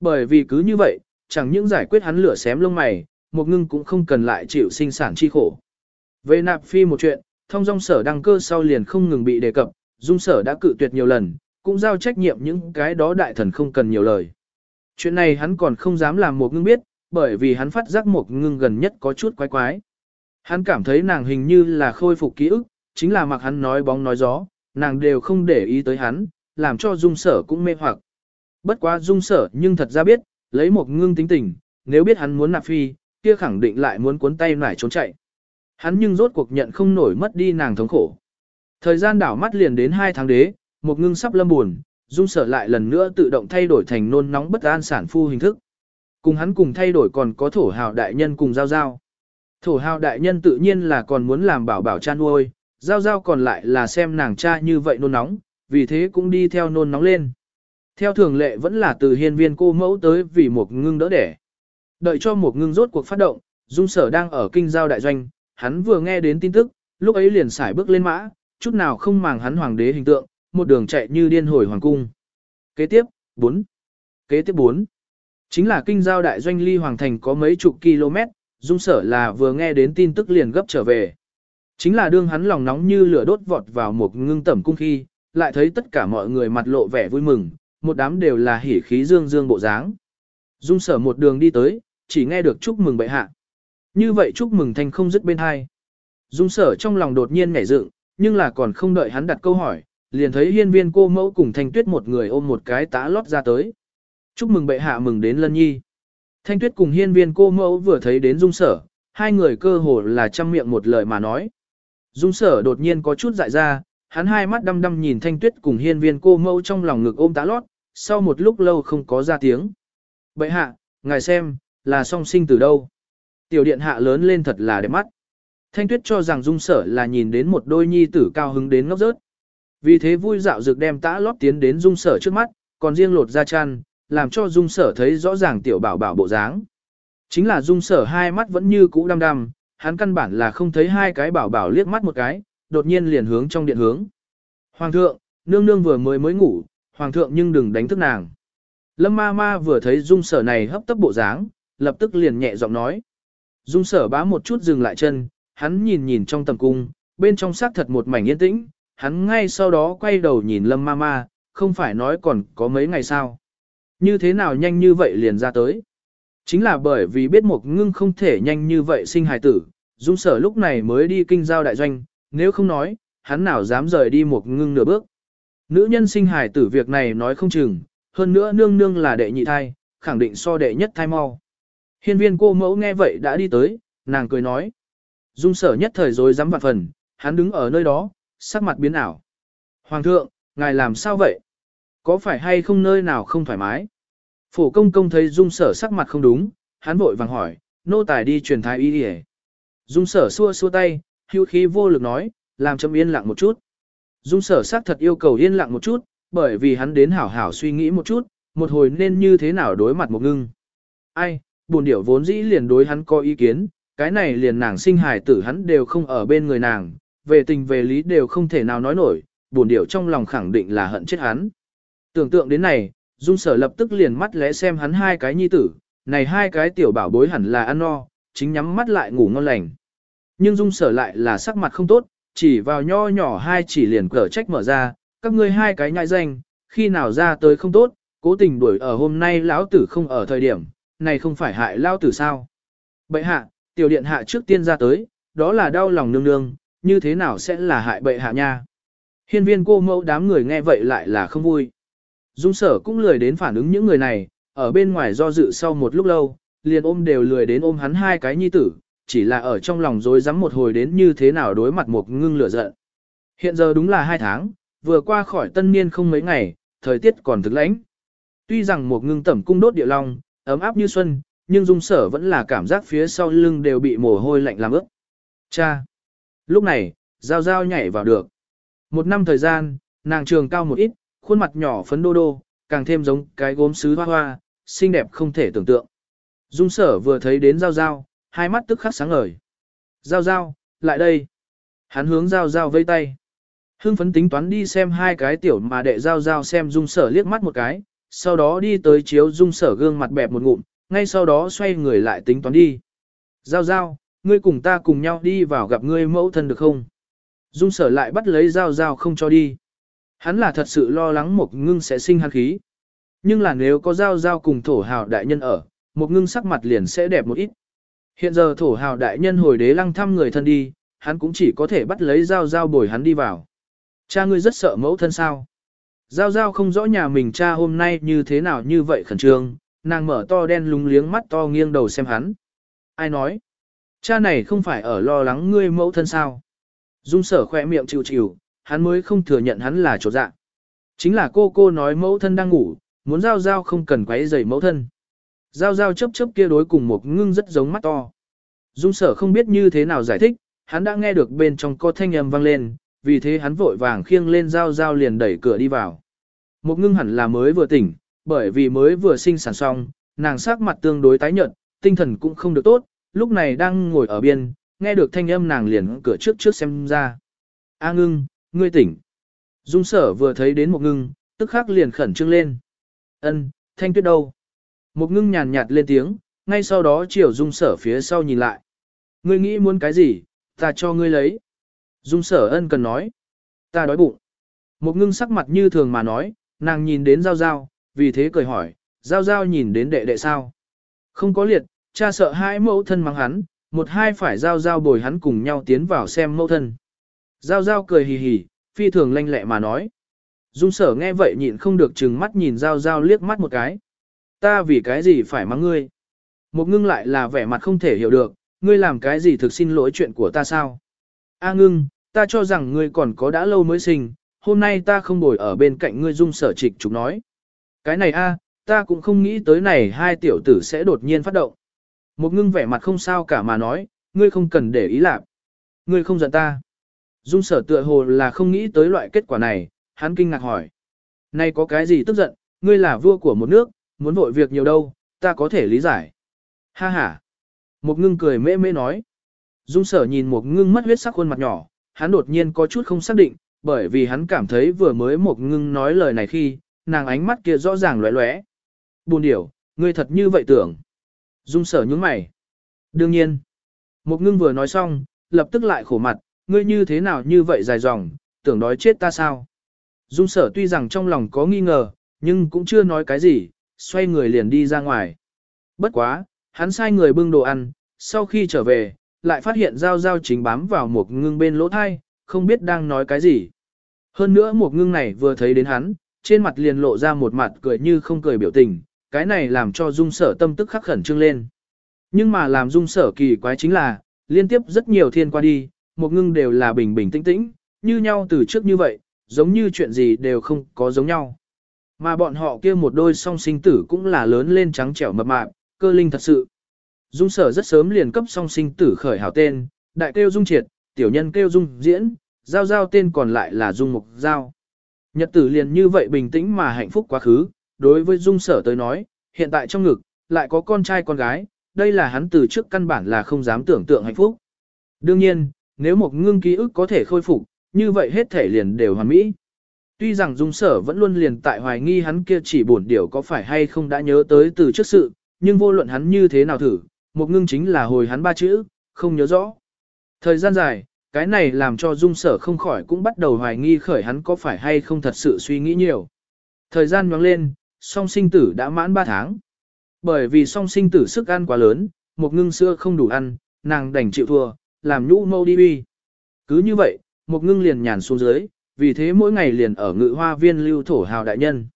Bởi vì cứ như vậy, chẳng những giải quyết hắn lửa xém lông mày, một ngưng cũng không cần lại chịu sinh sản chi khổ. Về nạp phi một chuyện, thông dong sở đăng cơ sau liền không ngừng bị đề cập, dung sở đã cự tuyệt nhiều lần, cũng giao trách nhiệm những cái đó đại thần không cần nhiều lời. Chuyện này hắn còn không dám làm một ngưng biết, bởi vì hắn phát giác một ngưng gần nhất có chút quái quái. Hắn cảm thấy nàng hình như là khôi phục ký ức, chính là mặc hắn nói bóng nói gió, nàng đều không để ý tới hắn, làm cho dung sở cũng mê hoặc. Bất quá dung sở nhưng thật ra biết, lấy một ngưng tính tình, nếu biết hắn muốn nạp phi, kia khẳng định lại muốn cuốn tay nải trốn chạy. Hắn nhưng rốt cuộc nhận không nổi mất đi nàng thống khổ. Thời gian đảo mắt liền đến hai tháng đế, một ngưng sắp lâm buồn, dung sở lại lần nữa tự động thay đổi thành nôn nóng bất an sản phu hình thức. Cùng hắn cùng thay đổi còn có thổ hào đại nhân cùng giao giao. Thổ hào đại nhân tự nhiên là còn muốn làm bảo bảo cha nuôi, giao giao còn lại là xem nàng cha như vậy nôn nóng, vì thế cũng đi theo nôn nóng lên. Theo thường lệ vẫn là từ hiên viên cô mẫu tới vì một ngưng đỡ đẻ. Đợi cho một ngưng rốt cuộc phát động, dung sở đang ở kinh giao đại doanh, hắn vừa nghe đến tin tức, lúc ấy liền xải bước lên mã, chút nào không màng hắn hoàng đế hình tượng, một đường chạy như điên hồi hoàng cung. Kế tiếp, 4. Kế tiếp 4. Chính là kinh giao đại doanh ly hoàng thành có mấy chục km, dung sở là vừa nghe đến tin tức liền gấp trở về. Chính là đương hắn lòng nóng như lửa đốt vọt vào một ngưng tẩm cung khi, lại thấy tất cả mọi người mặt lộ vẻ vui mừng, một đám đều là hỉ khí dương dương bộ dáng. Dung sở một đường đi tới, chỉ nghe được chúc mừng bệ hạ. Như vậy chúc mừng thành không dứt bên hai. Dung sở trong lòng đột nhiên nhảy dựng, nhưng là còn không đợi hắn đặt câu hỏi, liền thấy hiên viên cô mẫu cùng thanh tuyết một người ôm một cái tá lót ra tới. Chúc mừng bệ hạ mừng đến lân nhi. Thanh tuyết cùng hiên viên cô mẫu vừa thấy đến dung sở, hai người cơ hồ là chăm miệng một lời mà nói. Dung sở đột nhiên có chút dại ra, hắn hai mắt đăm đăm nhìn thanh tuyết cùng hiên viên cô mẫu trong lòng ngực ôm tá lót, sau một lúc lâu không có ra tiếng. Bệ hạ, ngài xem, là song sinh từ đâu? Tiểu điện hạ lớn lên thật là đẹp mắt. Thanh tuyết cho rằng dung sở là nhìn đến một đôi nhi tử cao hứng đến ngốc rớt. Vì thế vui dạo dược đem tã lót tiến đến dung sở trước mắt, còn riêng lột ra chăn, làm cho dung sở thấy rõ ràng tiểu bảo bảo bộ dáng. Chính là dung sở hai mắt vẫn như cũ đăm đăm, hắn căn bản là không thấy hai cái bảo bảo liếc mắt một cái, đột nhiên liền hướng trong điện hướng. Hoàng thượng, nương nương vừa mới mới ngủ, hoàng thượng nhưng đừng đánh thức nàng. Lâm ma ma vừa thấy dung sở này hấp tấp bộ dáng, lập tức liền nhẹ giọng nói. Dung sở bá một chút dừng lại chân, hắn nhìn nhìn trong tầm cung, bên trong xác thật một mảnh yên tĩnh, hắn ngay sau đó quay đầu nhìn lâm ma ma, không phải nói còn có mấy ngày sao. Như thế nào nhanh như vậy liền ra tới. Chính là bởi vì biết một ngưng không thể nhanh như vậy sinh hài tử, dung sở lúc này mới đi kinh giao đại doanh, nếu không nói, hắn nào dám rời đi một ngưng nửa bước. Nữ nhân sinh hài tử việc này nói không chừng, hơn nữa nương nương là đệ nhị thai, khẳng định so đệ nhất thai mau. Hiên viên cô mẫu nghe vậy đã đi tới, nàng cười nói. Dung sở nhất thời rồi dám vạn phần, hắn đứng ở nơi đó, sắc mặt biến ảo. Hoàng thượng, ngài làm sao vậy? Có phải hay không nơi nào không thoải mái? Phổ công công thấy dung sở sắc mặt không đúng, hắn vội vàng hỏi, nô tài đi truyền thái y đi Dung sở xua xua tay, hưu khí vô lực nói, làm chấm yên lặng một chút. Dung sở sắc thật yêu cầu yên lặng một chút, bởi vì hắn đến hảo hảo suy nghĩ một chút, một hồi nên như thế nào đối mặt một ngưng. Ai, buồn điểu vốn dĩ liền đối hắn có ý kiến, cái này liền nàng sinh hài tử hắn đều không ở bên người nàng, về tình về lý đều không thể nào nói nổi, buồn điểu trong lòng khẳng định là hận chết hắn. Tưởng tượng đến này, Dung sở lập tức liền mắt lẽ xem hắn hai cái nhi tử, này hai cái tiểu bảo bối hẳn là ăn no, chính nhắm mắt lại ngủ ngon lành. Nhưng Dung sở lại là sắc mặt không tốt, chỉ vào nho nhỏ hai chỉ liền cở trách mở ra, các ngươi hai cái nhại danh, khi nào ra tới không tốt, cố tình đuổi ở hôm nay lão tử không ở thời điểm, này không phải hại lão tử sao. Bệ hạ, tiểu điện hạ trước tiên ra tới, đó là đau lòng nương nương, như thế nào sẽ là hại bệ hạ nha. Hiên viên cô mẫu đám người nghe vậy lại là không vui. Dung sở cũng lười đến phản ứng những người này, ở bên ngoài do dự sau một lúc lâu, liền ôm đều lười đến ôm hắn hai cái nhi tử, chỉ là ở trong lòng dối rắm một hồi đến như thế nào đối mặt một ngưng lửa giận. Hiện giờ đúng là hai tháng, vừa qua khỏi tân niên không mấy ngày, thời tiết còn thực lãnh. Tuy rằng một ngưng tẩm cung đốt địa long, ấm áp như xuân, nhưng dung sở vẫn là cảm giác phía sau lưng đều bị mồ hôi lạnh làm ướt. Cha! Lúc này, Giao Giao nhảy vào được. Một năm thời gian, nàng trường cao một ít, khuôn mặt nhỏ phấn đô đô, càng thêm giống cái gốm sứ hoa hoa, xinh đẹp không thể tưởng tượng. Dung sở vừa thấy đến Giao Giao, hai mắt tức khắc sáng ngời. Giao Giao, lại đây. Hắn hướng Giao Giao vây tay. Hưng phấn tính toán đi xem hai cái tiểu mà đệ Giao Giao xem Dung sở liếc mắt một cái, sau đó đi tới chiếu Dung sở gương mặt bẹp một ngụm, ngay sau đó xoay người lại tính toán đi. Giao Giao, ngươi cùng ta cùng nhau đi vào gặp ngươi mẫu thân được không? Dung sở lại bắt lấy Giao Giao không cho đi. Hắn là thật sự lo lắng một ngưng sẽ sinh hắn khí. Nhưng là nếu có giao giao cùng thổ hào đại nhân ở, một ngưng sắc mặt liền sẽ đẹp một ít. Hiện giờ thổ hào đại nhân hồi đế lăng thăm người thân đi, hắn cũng chỉ có thể bắt lấy giao giao bồi hắn đi vào. Cha ngươi rất sợ mẫu thân sao. Giao giao không rõ nhà mình cha hôm nay như thế nào như vậy khẩn trương, nàng mở to đen lúng liếng mắt to nghiêng đầu xem hắn. Ai nói? Cha này không phải ở lo lắng ngươi mẫu thân sao? Dung sở khỏe miệng chịu chịu, hắn mới không thừa nhận hắn là chỗ dạ. Chính là cô cô nói mẫu thân đang ngủ, muốn giao giao không cần quấy rầy mẫu thân. Giao giao chấp chấp kia đối cùng một ngưng rất giống mắt to. Dung sở không biết như thế nào giải thích, hắn đã nghe được bên trong có thanh âm vang lên, vì thế hắn vội vàng khiêng lên giao giao liền đẩy cửa đi vào. Một ngưng hẳn là mới vừa tỉnh, bởi vì mới vừa sinh sản xong, nàng sắc mặt tương đối tái nhợt, tinh thần cũng không được tốt, lúc này đang ngồi ở biên, nghe được thanh âm nàng liền cửa trước trước xem ra. A ngưng, Ngươi tỉnh. Dung sở vừa thấy đến một ngưng, tức khắc liền khẩn trương lên. Ân, thanh tuyết đâu? Một ngưng nhàn nhạt lên tiếng, ngay sau đó chiều dung sở phía sau nhìn lại. Ngươi nghĩ muốn cái gì, ta cho ngươi lấy. Dung sở ân cần nói. Ta đói bụng. Một ngưng sắc mặt như thường mà nói, nàng nhìn đến giao giao, vì thế cười hỏi, giao giao nhìn đến đệ đệ sao. Không có liệt, cha sợ hai mẫu thân mắng hắn, một hai phải giao giao bồi hắn cùng nhau tiến vào xem mẫu thân. Giao giao cười hì hì, phi thường lanh lẹ mà nói. Dung sở nghe vậy nhịn không được chừng mắt nhìn giao giao liếc mắt một cái. Ta vì cái gì phải mắng ngươi? Một ngưng lại là vẻ mặt không thể hiểu được, ngươi làm cái gì thực xin lỗi chuyện của ta sao? A ngưng, ta cho rằng ngươi còn có đã lâu mới sinh, hôm nay ta không bồi ở bên cạnh ngươi dung sở trịch chúng nói. Cái này a, ta cũng không nghĩ tới này hai tiểu tử sẽ đột nhiên phát động. Một ngưng vẻ mặt không sao cả mà nói, ngươi không cần để ý lạc. Ngươi không giận ta. Dung sở tựa hồ là không nghĩ tới loại kết quả này, hắn kinh ngạc hỏi. Này có cái gì tức giận, ngươi là vua của một nước, muốn vội việc nhiều đâu, ta có thể lý giải. Ha ha. Một ngưng cười mê mê nói. Dung sở nhìn một ngưng mất huyết sắc khuôn mặt nhỏ, hắn đột nhiên có chút không xác định, bởi vì hắn cảm thấy vừa mới một ngưng nói lời này khi, nàng ánh mắt kia rõ ràng lóe lóe. Buồn điểu, ngươi thật như vậy tưởng. Dung sở nhướng mày. Đương nhiên. Một ngưng vừa nói xong, lập tức lại khổ mặt, ngươi như thế nào như vậy dài dòng, tưởng đói chết ta sao. Dung sở tuy rằng trong lòng có nghi ngờ, nhưng cũng chưa nói cái gì, xoay người liền đi ra ngoài. Bất quá, hắn sai người bưng đồ ăn, sau khi trở về, lại phát hiện Giao Giao chính bám vào một ngưng bên lỗ thai, không biết đang nói cái gì. Hơn nữa một ngưng này vừa thấy đến hắn, trên mặt liền lộ ra một mặt cười như không cười biểu tình, cái này làm cho dung sở tâm tức khắc khẩn trương lên. Nhưng mà làm dung sở kỳ quái chính là, liên tiếp rất nhiều thiên qua đi, một ngưng đều là bình bình tĩnh tĩnh, như nhau từ trước như vậy, giống như chuyện gì đều không có giống nhau. Mà bọn họ kia một đôi song sinh tử cũng là lớn lên trắng trẻo mập mạp, cơ linh thật sự. Dung sở rất sớm liền cấp song sinh tử khởi hảo tên, đại kêu dung triệt, tiểu nhân kêu dung diễn, giao giao tên còn lại là dung mục giao. Nhật tử liền như vậy bình tĩnh mà hạnh phúc quá khứ, đối với dung sở tới nói, hiện tại trong ngực, lại có con trai con gái, đây là hắn từ trước căn bản là không dám tưởng tượng hạnh phúc. Đương nhiên, nếu một ngưng ký ức có thể khôi phục, như vậy hết thể liền đều hoàn mỹ. Tuy rằng dung sở vẫn luôn liền tại hoài nghi hắn kia chỉ buồn điều có phải hay không đã nhớ tới từ trước sự, nhưng vô luận hắn như thế nào thử, một ngưng chính là hồi hắn ba chữ, không nhớ rõ. Thời gian dài, cái này làm cho dung sở không khỏi cũng bắt đầu hoài nghi khởi hắn có phải hay không thật sự suy nghĩ nhiều. Thời gian nhoáng lên, song sinh tử đã mãn 3 tháng. Bởi vì song sinh tử sức ăn quá lớn, một ngưng xưa không đủ ăn, nàng đành chịu thua, làm nhũ mâu đi uy. Cứ như vậy, một ngưng liền nhàn xuống dưới, vì thế mỗi ngày liền ở ngự hoa viên lưu thổ hào đại nhân.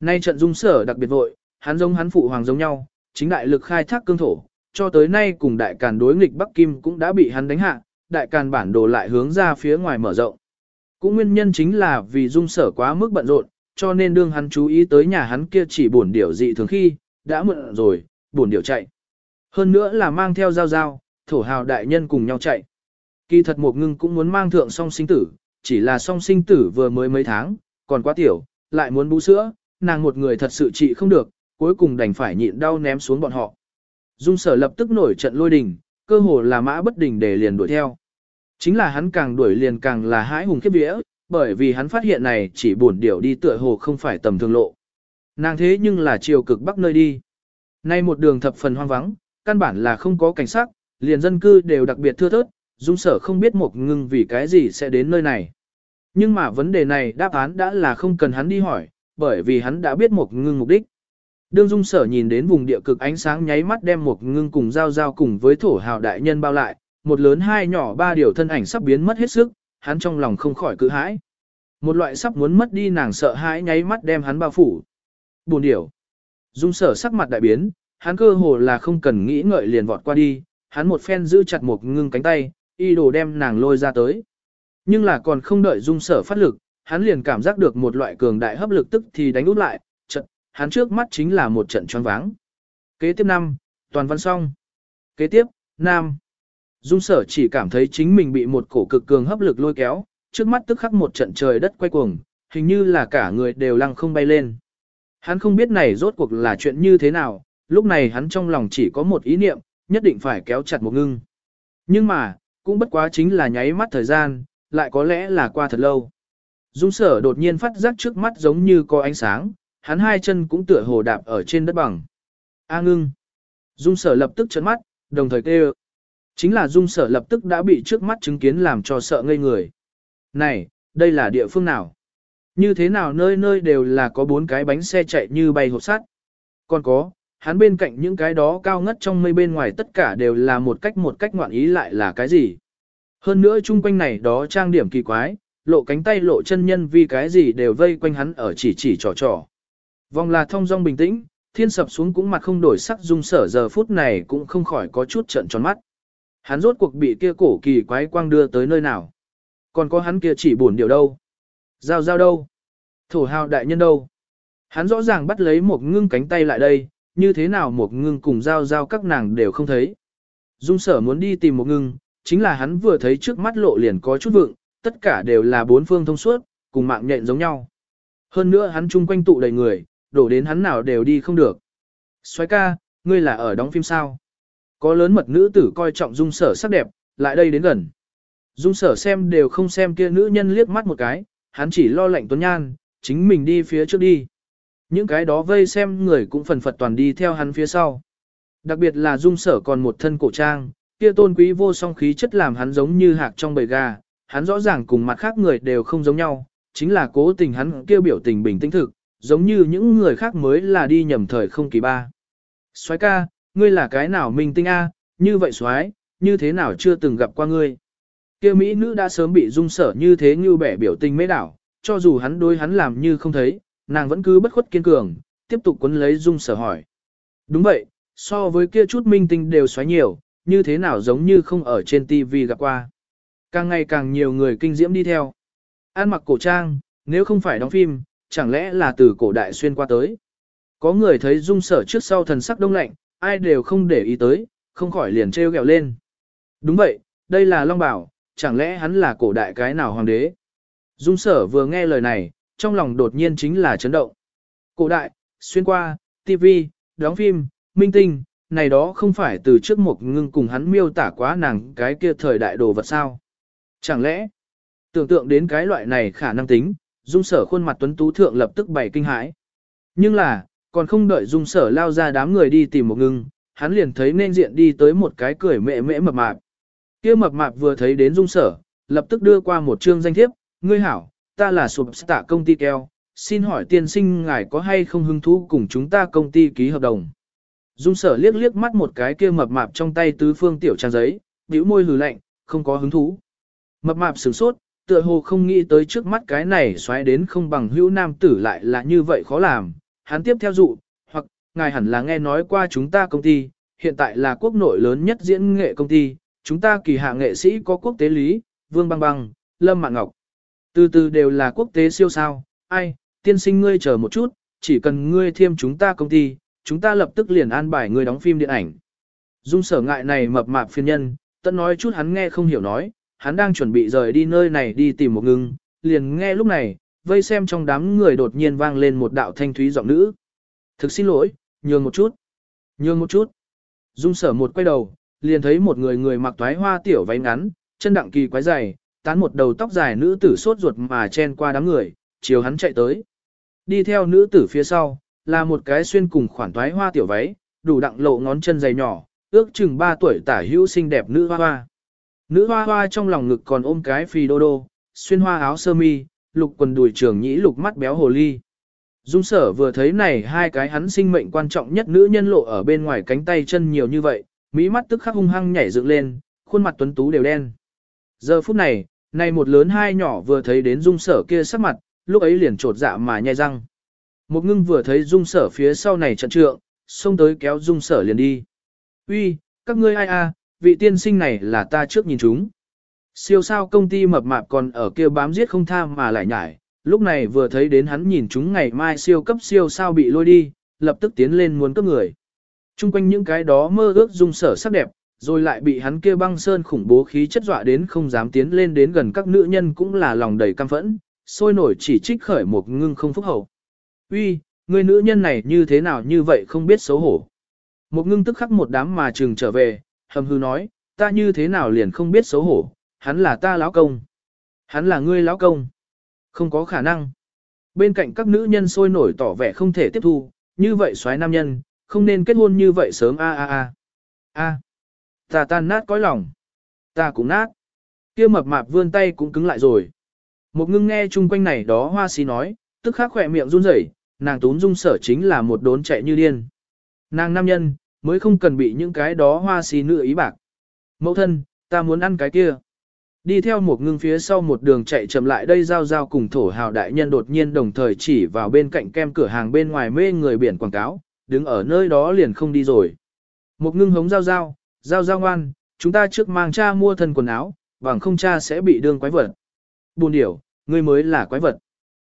Nay trận dung sở đặc biệt vội, hắn giống hắn phụ hoàng giống nhau, chính đại lực khai thác cương thổ, cho tới nay cùng đại càn đối nghịch Bắc Kim cũng đã bị hắn đánh hạ, đại càn bản đồ lại hướng ra phía ngoài mở rộng. Cũng nguyên nhân chính là vì dung sở quá mức bận rộn, cho nên đương hắn chú ý tới nhà hắn kia chỉ buồn điểu dị thường khi, đã mượn rồi, buồn điểu chạy. Hơn nữa là mang theo dao dao, thổ hào đại nhân cùng nhau chạy. Kỳ thật một ngưng cũng muốn mang thượng song sinh tử, chỉ là song sinh tử vừa mới mấy tháng, còn quá tiểu, lại muốn bú sữa, nàng một người thật sự trị không được, cuối cùng đành phải nhịn đau ném xuống bọn họ. Dung sở lập tức nổi trận lôi đình, cơ hồ là mã bất đình để liền đuổi theo. Chính là hắn càng đuổi liền càng là hãi hùng khiếp vía, bởi vì hắn phát hiện này chỉ buồn điểu đi tựa hồ không phải tầm thường lộ. Nàng thế nhưng là chiều cực bắc nơi đi. Nay một đường thập phần hoang vắng, căn bản là không có cảnh sát, liền dân cư đều đặc biệt thưa thớt, dung sở không biết một ngưng vì cái gì sẽ đến nơi này. Nhưng mà vấn đề này đáp án đã là không cần hắn đi hỏi, bởi vì hắn đã biết một ngưng mục đích. Đương dung sở nhìn đến vùng địa cực ánh sáng nháy mắt đem một ngưng cùng giao giao cùng với thổ hào đại nhân bao lại, một lớn hai nhỏ ba điều thân ảnh sắp biến mất hết sức, hắn trong lòng không khỏi cự hãi. Một loại sắp muốn mất đi nàng sợ hãi nháy mắt đem hắn bao phủ. Buồn điểu. Dung sở sắc mặt đại biến, hắn cơ hồ là không cần nghĩ ngợi liền vọt qua đi, hắn một phen giữ chặt một ngưng cánh tay, y đồ đem nàng lôi ra tới. Nhưng là còn không đợi dung sở phát lực, hắn liền cảm giác được một loại cường đại hấp lực tức thì đánh út lại, trận, hắn trước mắt chính là một trận choáng váng. Kế tiếp năm, toàn văn xong. Kế tiếp, nam. Dung sở chỉ cảm thấy chính mình bị một cổ cực cường hấp lực lôi kéo, trước mắt tức khắc một trận trời đất quay cuồng, hình như là cả người đều lăng không bay lên. Hắn không biết này rốt cuộc là chuyện như thế nào, lúc này hắn trong lòng chỉ có một ý niệm, nhất định phải kéo chặt một ngưng. Nhưng mà, cũng bất quá chính là nháy mắt thời gian, lại có lẽ là qua thật lâu. Dung sở đột nhiên phát giác trước mắt giống như có ánh sáng, hắn hai chân cũng tựa hồ đạp ở trên đất bằng. A ngưng. Dung sở lập tức chấn mắt, đồng thời kêu. Chính là dung sở lập tức đã bị trước mắt chứng kiến làm cho sợ ngây người. Này, đây là địa phương nào? Như thế nào nơi nơi đều là có bốn cái bánh xe chạy như bay hộp sắt. Còn có, hắn bên cạnh những cái đó cao ngất trong mây bên ngoài tất cả đều là một cách một cách ngoạn ý lại là cái gì. Hơn nữa chung quanh này đó trang điểm kỳ quái, lộ cánh tay lộ chân nhân vì cái gì đều vây quanh hắn ở chỉ chỉ trò trò. Vòng là thông dong bình tĩnh, thiên sập xuống cũng mặt không đổi sắc dung sở giờ phút này cũng không khỏi có chút trận tròn mắt. Hắn rốt cuộc bị kia cổ kỳ quái quang đưa tới nơi nào. Còn có hắn kia chỉ buồn điều đâu. Giao giao đâu. Thổ hào đại nhân đâu. Hắn rõ ràng bắt lấy một ngưng cánh tay lại đây, như thế nào một ngưng cùng giao giao các nàng đều không thấy. Dung sở muốn đi tìm một ngưng, chính là hắn vừa thấy trước mắt lộ liền có chút vượng, tất cả đều là bốn phương thông suốt, cùng mạng nhện giống nhau. Hơn nữa hắn chung quanh tụ đầy người, đổ đến hắn nào đều đi không được. Xoái ca, ngươi là ở đóng phim sao? Có lớn mật nữ tử coi trọng dung sở sắc đẹp, lại đây đến gần. Dung sở xem đều không xem kia nữ nhân liếc mắt một cái, hắn chỉ lo lạnh tuấn nhan, chính mình đi phía trước đi. Những cái đó vây xem người cũng phần phật toàn đi theo hắn phía sau. Đặc biệt là dung sở còn một thân cổ trang, kia tôn quý vô song khí chất làm hắn giống như hạc trong bầy gà, hắn rõ ràng cùng mặt khác người đều không giống nhau, chính là cố tình hắn kêu biểu tình bình tĩnh thực, giống như những người khác mới là đi nhầm thời không kỳ ba. Soái ca, ngươi là cái nào minh tinh a? Như vậy soái, như thế nào chưa từng gặp qua ngươi? Kia mỹ nữ đã sớm bị dung sở như thế như bẻ biểu tình mê đảo, cho dù hắn đối hắn làm như không thấy, nàng vẫn cứ bất khuất kiên cường, tiếp tục quấn lấy dung sở hỏi. Đúng vậy, so với kia chút minh tinh đều xoáy nhiều, như thế nào giống như không ở trên TV gặp qua. Càng ngày càng nhiều người kinh diễm đi theo. An mặc cổ trang, nếu không phải đóng phim, chẳng lẽ là từ cổ đại xuyên qua tới. Có người thấy dung sở trước sau thần sắc đông lạnh, ai đều không để ý tới, không khỏi liền treo gẹo lên. Đúng vậy, đây là Long Bảo, chẳng lẽ hắn là cổ đại cái nào hoàng đế. Dung sở vừa nghe lời này, trong lòng đột nhiên chính là chấn động. Cổ đại, xuyên qua, TV, đóng phim, minh tinh, này đó không phải từ trước một ngưng cùng hắn miêu tả quá nàng cái kia thời đại đồ vật sao. Chẳng lẽ, tưởng tượng đến cái loại này khả năng tính, dung sở khuôn mặt tuấn tú thượng lập tức bày kinh hãi. Nhưng là, còn không đợi dung sở lao ra đám người đi tìm một ngưng, hắn liền thấy nên diện đi tới một cái cười mẹ mễ mập mạp. kia mập mạp vừa thấy đến dung sở, lập tức đưa qua một chương danh thiếp, ngươi hảo, ta là sụp tạ công ty keo, xin hỏi tiên sinh ngài có hay không hứng thú cùng chúng ta công ty ký hợp đồng. Dung sở liếc liếc mắt một cái kia mập mạp trong tay tứ phương tiểu trang giấy, bĩu môi hừ lạnh, không có hứng thú. Mập mạp sửng sốt, tựa hồ không nghĩ tới trước mắt cái này xoáy đến không bằng hữu nam tử lại là như vậy khó làm. Hắn tiếp theo dụ, hoặc, ngài hẳn là nghe nói qua chúng ta công ty, hiện tại là quốc nội lớn nhất diễn nghệ công ty, chúng ta kỳ hạ nghệ sĩ có quốc tế lý, Vương Băng Băng, Lâm Mạn Ngọc. Từ từ đều là quốc tế siêu sao, ai, tiên sinh ngươi chờ một chút, chỉ cần ngươi thêm chúng ta công ty, chúng ta lập tức liền an bài ngươi đóng phim điện ảnh. Dung sở ngại này mập mạp phiên nhân, tận nói chút hắn nghe không hiểu nói, hắn đang chuẩn bị rời đi nơi này đi tìm một ngưng, liền nghe lúc này, vây xem trong đám người đột nhiên vang lên một đạo thanh thúy giọng nữ. Thực xin lỗi, nhường một chút, nhường một chút. Dung sở một quay đầu, liền thấy một người người mặc toái hoa tiểu váy ngắn, chân đặng kỳ quái dày, tán một đầu tóc dài nữ tử sốt ruột mà chen qua đám người, chiều hắn chạy tới. Đi theo nữ tử phía sau, là một cái xuyên cùng khoản toái hoa tiểu váy, đủ đặng lộ ngón chân dày nhỏ, ước chừng 3 tuổi tả hữu xinh đẹp nữ hoa hoa. Nữ hoa hoa trong lòng ngực còn ôm cái phi đô đô, xuyên hoa áo sơ mi, lục quần đùi trường nhĩ lục mắt béo hồ ly. Dung sở vừa thấy này hai cái hắn sinh mệnh quan trọng nhất nữ nhân lộ ở bên ngoài cánh tay chân nhiều như vậy, mỹ mắt tức khắc hung hăng nhảy dựng lên, khuôn mặt tuấn tú đều đen. Giờ phút này, này một lớn hai nhỏ vừa thấy đến dung sở kia sắc mặt, lúc ấy liền trột dạ mà nhai răng. Một ngưng vừa thấy dung sở phía sau này trận trượng, xông tới kéo dung sở liền đi. Uy, các ngươi ai a, vị tiên sinh này là ta trước nhìn chúng. Siêu sao công ty mập mạp còn ở kia bám giết không tha mà lại nhải, lúc này vừa thấy đến hắn nhìn chúng ngày mai siêu cấp siêu sao bị lôi đi, lập tức tiến lên muốn cấp người. Trung quanh những cái đó mơ ước dung sở sắc đẹp, rồi lại bị hắn kia băng sơn khủng bố khí chất dọa đến không dám tiến lên đến gần các nữ nhân cũng là lòng đầy căm phẫn, sôi nổi chỉ trích khởi một ngưng không phúc hậu. Uy, người nữ nhân này như thế nào như vậy không biết xấu hổ. Một ngưng tức khắc một đám mà trừng trở về, hầm hư nói, ta như thế nào liền không biết xấu hổ, hắn là ta lão công. Hắn là ngươi lão công. Không có khả năng. Bên cạnh các nữ nhân sôi nổi tỏ vẻ không thể tiếp thu, như vậy xoái nam nhân, không nên kết hôn như vậy sớm a a a. A, ta tan nát cõi lòng. Ta cũng nát. Kia mập mạp vươn tay cũng cứng lại rồi. Một ngưng nghe chung quanh này đó hoa xí nói, tức khắc khỏe miệng run rẩy, nàng tún dung sở chính là một đốn chạy như điên. Nàng nam nhân, mới không cần bị những cái đó hoa xí nữ ý bạc. Mẫu thân, ta muốn ăn cái kia. Đi theo một ngưng phía sau một đường chạy chậm lại đây giao giao cùng thổ hào đại nhân đột nhiên đồng thời chỉ vào bên cạnh kem cửa hàng bên ngoài mê người biển quảng cáo, đứng ở nơi đó liền không đi rồi. Một ngưng hống giao giao, giao giao ngoan, chúng ta trước mang cha mua thân quần áo, bằng không cha sẽ bị đương quái vật. Buồn điểu, ngươi mới là quái vật.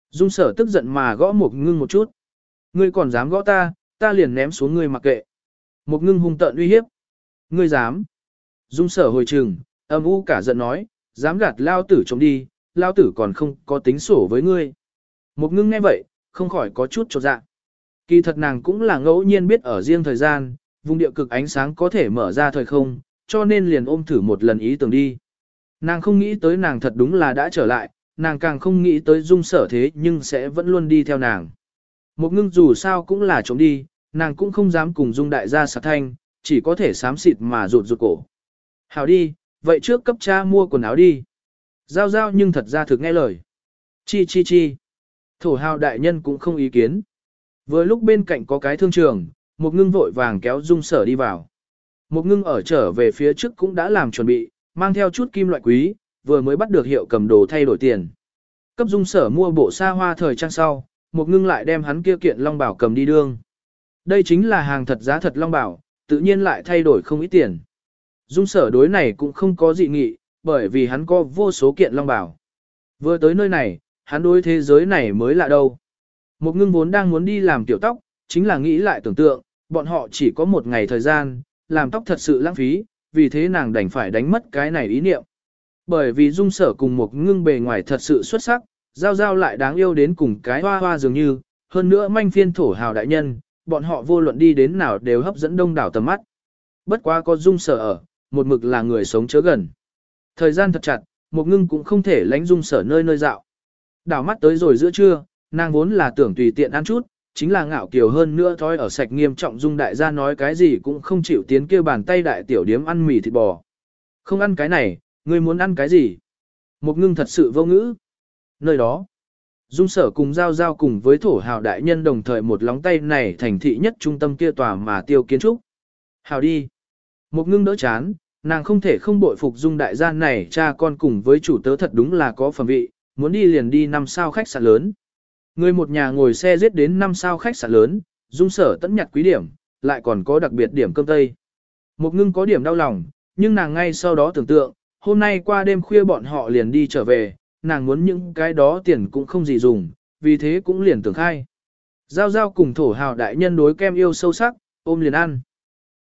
Dung sở tức giận mà gõ một ngưng một chút. Ngươi còn dám gõ ta, ta liền ném xuống ngươi mặc kệ. Một ngưng hung tợn uy hiếp. Ngươi dám. Dung sở hồi trừng, âm u cả giận nói, dám gạt lao tử chống đi, lao tử còn không có tính sổ với ngươi. Một ngưng nghe vậy, không khỏi có chút trột dạ. Kỳ thật nàng cũng là ngẫu nhiên biết ở riêng thời gian, vùng địa cực ánh sáng có thể mở ra thời không, cho nên liền ôm thử một lần ý tưởng đi. Nàng không nghĩ tới nàng thật đúng là đã trở lại, nàng càng không nghĩ tới dung sở thế nhưng sẽ vẫn luôn đi theo nàng. Một ngưng dù sao cũng là trống đi, nàng cũng không dám cùng dung đại gia sạc thanh, chỉ có thể sám xịt mà rụt rụt cổ. Hảo đi, vậy trước cấp cha mua quần áo đi. Giao giao nhưng thật ra thực nghe lời. Chi chi chi. Thổ hào đại nhân cũng không ý kiến. Vừa lúc bên cạnh có cái thương trường, một ngưng vội vàng kéo dung sở đi vào. Một ngưng ở trở về phía trước cũng đã làm chuẩn bị, mang theo chút kim loại quý, vừa mới bắt được hiệu cầm đồ thay đổi tiền. Cấp dung sở mua bộ xa hoa thời trang sau, một ngưng lại đem hắn kia kiện long bảo cầm đi đương. Đây chính là hàng thật giá thật long bảo, tự nhiên lại thay đổi không ít tiền. Dung sở đối này cũng không có dị nghị, bởi vì hắn có vô số kiện long bảo. Vừa tới nơi này, hắn đối thế giới này mới lạ đâu. Một ngưng vốn đang muốn đi làm tiểu tóc, chính là nghĩ lại tưởng tượng, bọn họ chỉ có một ngày thời gian, làm tóc thật sự lãng phí, vì thế nàng đành phải đánh mất cái này ý niệm. Bởi vì dung sở cùng một ngưng bề ngoài thật sự xuất sắc, giao giao lại đáng yêu đến cùng cái hoa hoa dường như, hơn nữa manh phiên thổ hào đại nhân, bọn họ vô luận đi đến nào đều hấp dẫn đông đảo tầm mắt. Bất quá có dung sở ở, một mực là người sống chớ gần. Thời gian thật chặt, một ngưng cũng không thể lánh dung sở nơi nơi dạo. Đảo mắt tới rồi giữa trưa, nàng vốn là tưởng tùy tiện ăn chút, chính là ngạo kiều hơn nữa thói ở sạch nghiêm trọng dung đại gia nói cái gì cũng không chịu tiến kêu bàn tay đại tiểu điếm ăn mì thịt bò. Không ăn cái này, ngươi muốn ăn cái gì? Một ngưng thật sự vô ngữ. Nơi đó, dung sở cùng giao giao cùng với thổ hào đại nhân đồng thời một lóng tay này thành thị nhất trung tâm kia tòa mà tiêu kiến trúc. Hào đi. Một ngưng đỡ chán, nàng không thể không bội phục dung đại gia này cha con cùng với chủ tớ thật đúng là có phẩm vị, muốn đi liền đi năm sao khách sạn lớn. Người một nhà ngồi xe giết đến năm sao khách sạn lớn, dung sở tẫn nhặt quý điểm, lại còn có đặc biệt điểm cơm tây. Một ngưng có điểm đau lòng, nhưng nàng ngay sau đó tưởng tượng, hôm nay qua đêm khuya bọn họ liền đi trở về, nàng muốn những cái đó tiền cũng không gì dùng, vì thế cũng liền tưởng khai. Giao giao cùng thổ hào đại nhân đối kem yêu sâu sắc, ôm liền ăn.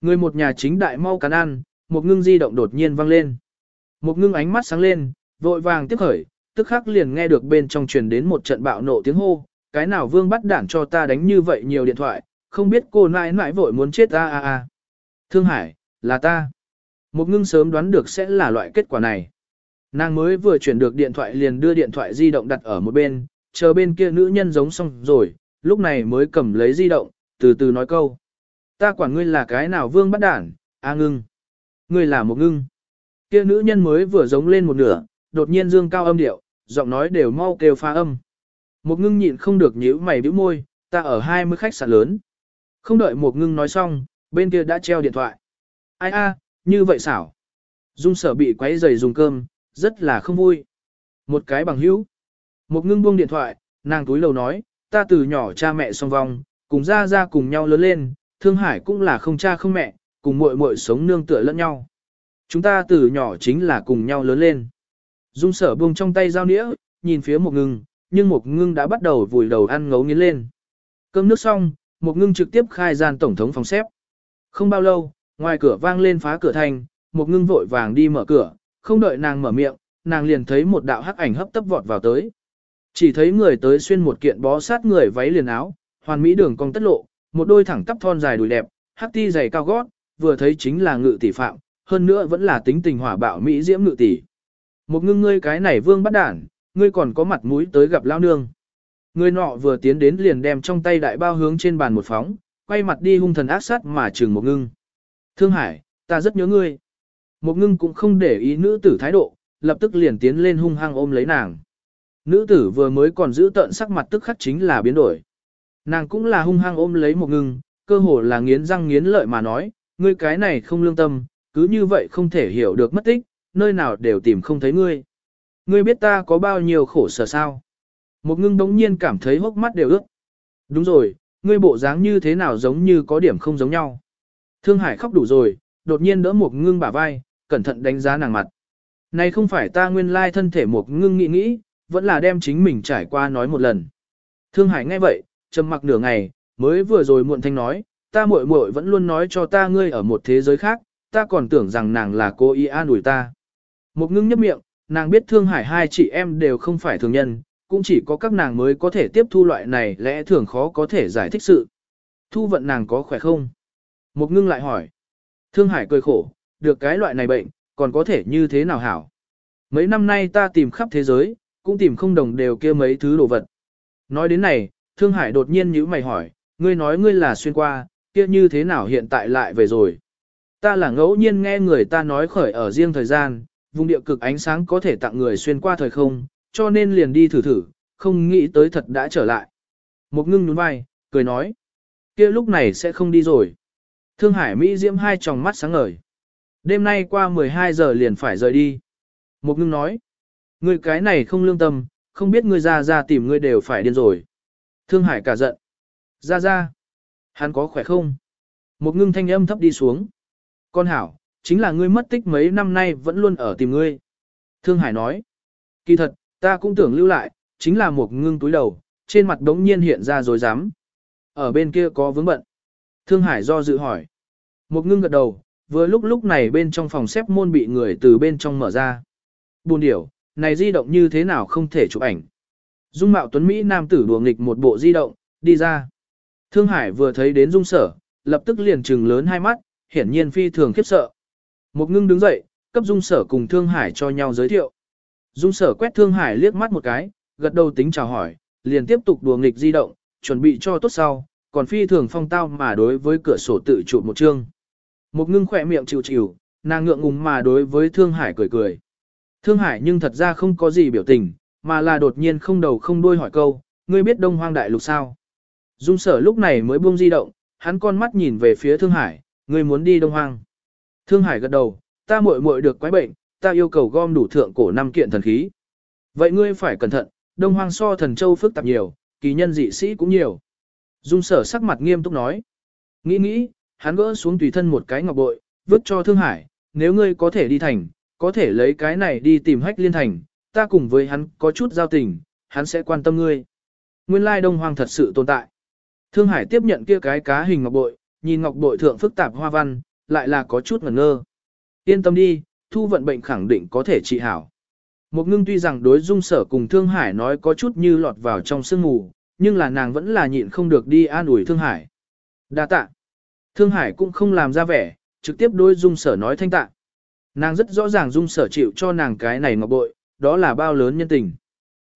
Người một nhà chính đại mau cắn ăn, một ngưng di động đột nhiên vang lên. Một ngưng ánh mắt sáng lên, vội vàng tiếp khởi, tức khắc liền nghe được bên trong truyền đến một trận bạo nộ tiếng hô, cái nào vương bắt đản cho ta đánh như vậy nhiều điện thoại, không biết cô nãi nãi vội muốn chết ta a a. Thương Hải, là ta. Một ngưng sớm đoán được sẽ là loại kết quả này. Nàng mới vừa chuyển được điện thoại liền đưa điện thoại di động đặt ở một bên, chờ bên kia nữ nhân giống xong rồi, lúc này mới cầm lấy di động, từ từ nói câu. Ta quản ngươi là cái nào vương bắt đản, a ngưng. Ngươi là một ngưng. Kia nữ nhân mới vừa giống lên một nửa, đột nhiên dương cao âm điệu, giọng nói đều mau kêu phá âm. Một ngưng nhịn không được nhíu mày bĩu môi, ta ở 20 khách sạn lớn. Không đợi một ngưng nói xong, bên kia đã treo điện thoại. Ai a, như vậy xảo. Dung sở bị quấy giày dùng cơm, rất là không vui. Một cái bằng hữu. Một ngưng buông điện thoại, nàng túi lầu nói, ta từ nhỏ cha mẹ song vong, cùng ra ra cùng nhau lớn lên, Thương Hải cũng là không cha không mẹ, cùng muội muội sống nương tựa lẫn nhau. Chúng ta từ nhỏ chính là cùng nhau lớn lên. Dung sở buông trong tay dao nĩa, nhìn phía một ngưng, nhưng một ngưng đã bắt đầu vùi đầu ăn ngấu nghiến lên. Cơm nước xong, một ngưng trực tiếp khai gian tổng thống phòng xếp. Không bao lâu, ngoài cửa vang lên phá cửa thành, một ngưng vội vàng đi mở cửa, không đợi nàng mở miệng, nàng liền thấy một đạo hắc ảnh hấp tấp vọt vào tới. Chỉ thấy người tới xuyên một kiện bó sát người váy liền áo, hoàn mỹ đường cong tất lộ, một đôi thẳng tắp thon dài đùi đẹp, hắc ti dày cao gót, vừa thấy chính là ngự tỷ phạm, hơn nữa vẫn là tính tình hỏa bạo mỹ diễm ngự tỷ. Một ngưng ngươi cái này vương bắt đản, ngươi còn có mặt mũi tới gặp lao nương. Người nọ vừa tiến đến liền đem trong tay đại bao hướng trên bàn một phóng, quay mặt đi hung thần ác sát mà chừng một ngưng. Thương Hải, ta rất nhớ ngươi. Một ngưng cũng không để ý nữ tử thái độ, lập tức liền tiến lên hung hăng ôm lấy nàng. Nữ tử vừa mới còn giữ tận sắc mặt tức khắc chính là biến đổi. Nàng cũng là hung hăng ôm lấy một ngưng, cơ hồ là nghiến răng nghiến lợi mà nói, ngươi cái này không lương tâm, cứ như vậy không thể hiểu được mất tích, nơi nào đều tìm không thấy ngươi. Ngươi biết ta có bao nhiêu khổ sở sao? Một ngưng đống nhiên cảm thấy hốc mắt đều ướt. Đúng rồi, ngươi bộ dáng như thế nào giống như có điểm không giống nhau. Thương Hải khóc đủ rồi, đột nhiên đỡ một ngưng bả vai, cẩn thận đánh giá nàng mặt. Này không phải ta nguyên lai thân thể một ngưng nghĩ nghĩ, vẫn là đem chính mình trải qua nói một lần. Thương Hải nghe vậy, trầm mặc nửa ngày, mới vừa rồi muộn thanh nói, ta muội muội vẫn luôn nói cho ta ngươi ở một thế giới khác, ta còn tưởng rằng nàng là cô y an ủi ta. Một ngưng nhấp miệng, nàng biết Thương Hải hai chị em đều không phải thường nhân, cũng chỉ có các nàng mới có thể tiếp thu loại này lẽ thường khó có thể giải thích sự. Thu vận nàng có khỏe không? Một ngưng lại hỏi. Thương Hải cười khổ, được cái loại này bệnh, còn có thể như thế nào hảo? Mấy năm nay ta tìm khắp thế giới, cũng tìm không đồng đều kia mấy thứ đồ vật. Nói đến này, Thương Hải đột nhiên nhíu mày hỏi, ngươi nói ngươi là xuyên qua, kia như thế nào hiện tại lại về rồi? Ta là ngẫu nhiên nghe người ta nói khởi ở riêng thời gian, vùng địa cực ánh sáng có thể tặng người xuyên qua thời không, cho nên liền đi thử thử, không nghĩ tới thật đã trở lại. Một ngưng nhún vai, cười nói, kia lúc này sẽ không đi rồi. Thương Hải Mỹ diễm hai tròng mắt sáng ngời. Đêm nay qua 12 giờ liền phải rời đi. Một ngưng nói, người cái này không lương tâm, không biết người ra ra tìm người đều phải điên rồi. Thương Hải cả giận. Ra ra. Hắn có khỏe không? Một ngưng thanh âm thấp đi xuống. Con hảo, chính là ngươi mất tích mấy năm nay vẫn luôn ở tìm ngươi. Thương Hải nói. Kỳ thật, ta cũng tưởng lưu lại, chính là một ngưng túi đầu, trên mặt đống nhiên hiện ra rồi dám. Ở bên kia có vướng bận. Thương Hải do dự hỏi. Một ngưng gật đầu, vừa lúc lúc này bên trong phòng xếp môn bị người từ bên trong mở ra. Buồn điểu, này di động như thế nào không thể chụp ảnh. Dung mạo tuấn Mỹ nam tử đùa nghịch một bộ di động, đi ra. Thương Hải vừa thấy đến dung sở, lập tức liền trừng lớn hai mắt, hiển nhiên phi thường khiếp sợ. Một ngưng đứng dậy, cấp dung sở cùng Thương Hải cho nhau giới thiệu. Dung sở quét Thương Hải liếc mắt một cái, gật đầu tính chào hỏi, liền tiếp tục đùa nghịch di động, chuẩn bị cho tốt sau, còn phi thường phong tao mà đối với cửa sổ tự chụp một chương. Một ngưng khỏe miệng chịu chịu, nàng ngượng ngùng mà đối với Thương Hải cười cười. Thương Hải nhưng thật ra không có gì biểu tình, mà là đột nhiên không đầu không đuôi hỏi câu, ngươi biết Đông Hoang Đại Lục sao? Dung sở lúc này mới buông di động, hắn con mắt nhìn về phía Thương Hải, ngươi muốn đi Đông Hoang. Thương Hải gật đầu, ta muội muội được quái bệnh, ta yêu cầu gom đủ thượng cổ năm kiện thần khí. Vậy ngươi phải cẩn thận, Đông Hoang so thần châu phức tạp nhiều, kỳ nhân dị sĩ cũng nhiều. Dung sở sắc mặt nghiêm túc nói. Nghĩ nghĩ, hắn gỡ xuống tùy thân một cái ngọc bội, vứt cho Thương Hải, nếu ngươi có thể đi thành, có thể lấy cái này đi tìm hách liên thành, ta cùng với hắn có chút giao tình, hắn sẽ quan tâm ngươi. Nguyên lai Đông Hoang thật sự tồn tại. Thương Hải tiếp nhận kia cái cá hình ngọc bội, nhìn ngọc bội thượng phức tạp hoa văn, lại là có chút ngẩn ngơ. Yên tâm đi, thu vận bệnh khẳng định có thể trị hảo. Một ngưng tuy rằng đối dung sở cùng Thương Hải nói có chút như lọt vào trong sương mù, nhưng là nàng vẫn là nhịn không được đi an ủi Thương Hải. Đa tạ. Thương Hải cũng không làm ra vẻ, trực tiếp đối dung sở nói thanh tạ. Nàng rất rõ ràng dung sở chịu cho nàng cái này ngọc bội, đó là bao lớn nhân tình.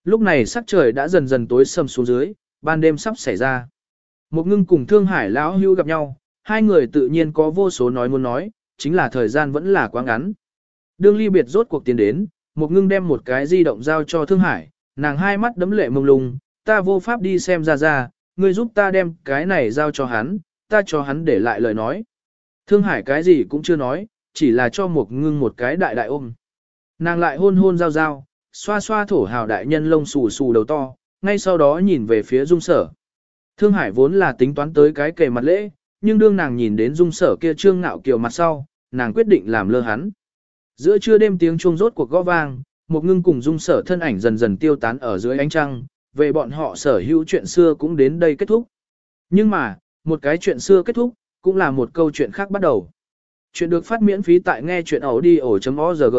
Lúc này sắc trời đã dần dần tối sầm xuống dưới, ban đêm sắp xảy ra. Một ngưng cùng Thương Hải lão hưu gặp nhau, hai người tự nhiên có vô số nói muốn nói, chính là thời gian vẫn là quá ngắn. Đương ly biệt rốt cuộc tiến đến, một ngưng đem một cái di động giao cho Thương Hải, nàng hai mắt đấm lệ mông lung, ta vô pháp đi xem ra ra, ngươi giúp ta đem cái này giao cho hắn, ta cho hắn để lại lời nói. Thương Hải cái gì cũng chưa nói, chỉ là cho một ngưng một cái đại đại ôm. Nàng lại hôn hôn giao giao, xoa xoa thổ hào đại nhân lông xù xù đầu to, ngay sau đó nhìn về phía dung sở. Thương Hải vốn là tính toán tới cái kề mặt lễ, nhưng đương nàng nhìn đến dung sở kia trương ngạo kiều mặt sau, nàng quyết định làm lơ hắn. Giữa trưa đêm tiếng chuông rốt cuộc gõ vang, một ngưng cùng dung sở thân ảnh dần dần tiêu tán ở dưới ánh trăng, về bọn họ sở hữu chuyện xưa cũng đến đây kết thúc. Nhưng mà, một cái chuyện xưa kết thúc, cũng là một câu chuyện khác bắt đầu. Chuyện được phát miễn phí tại nghe chuyện audio.org.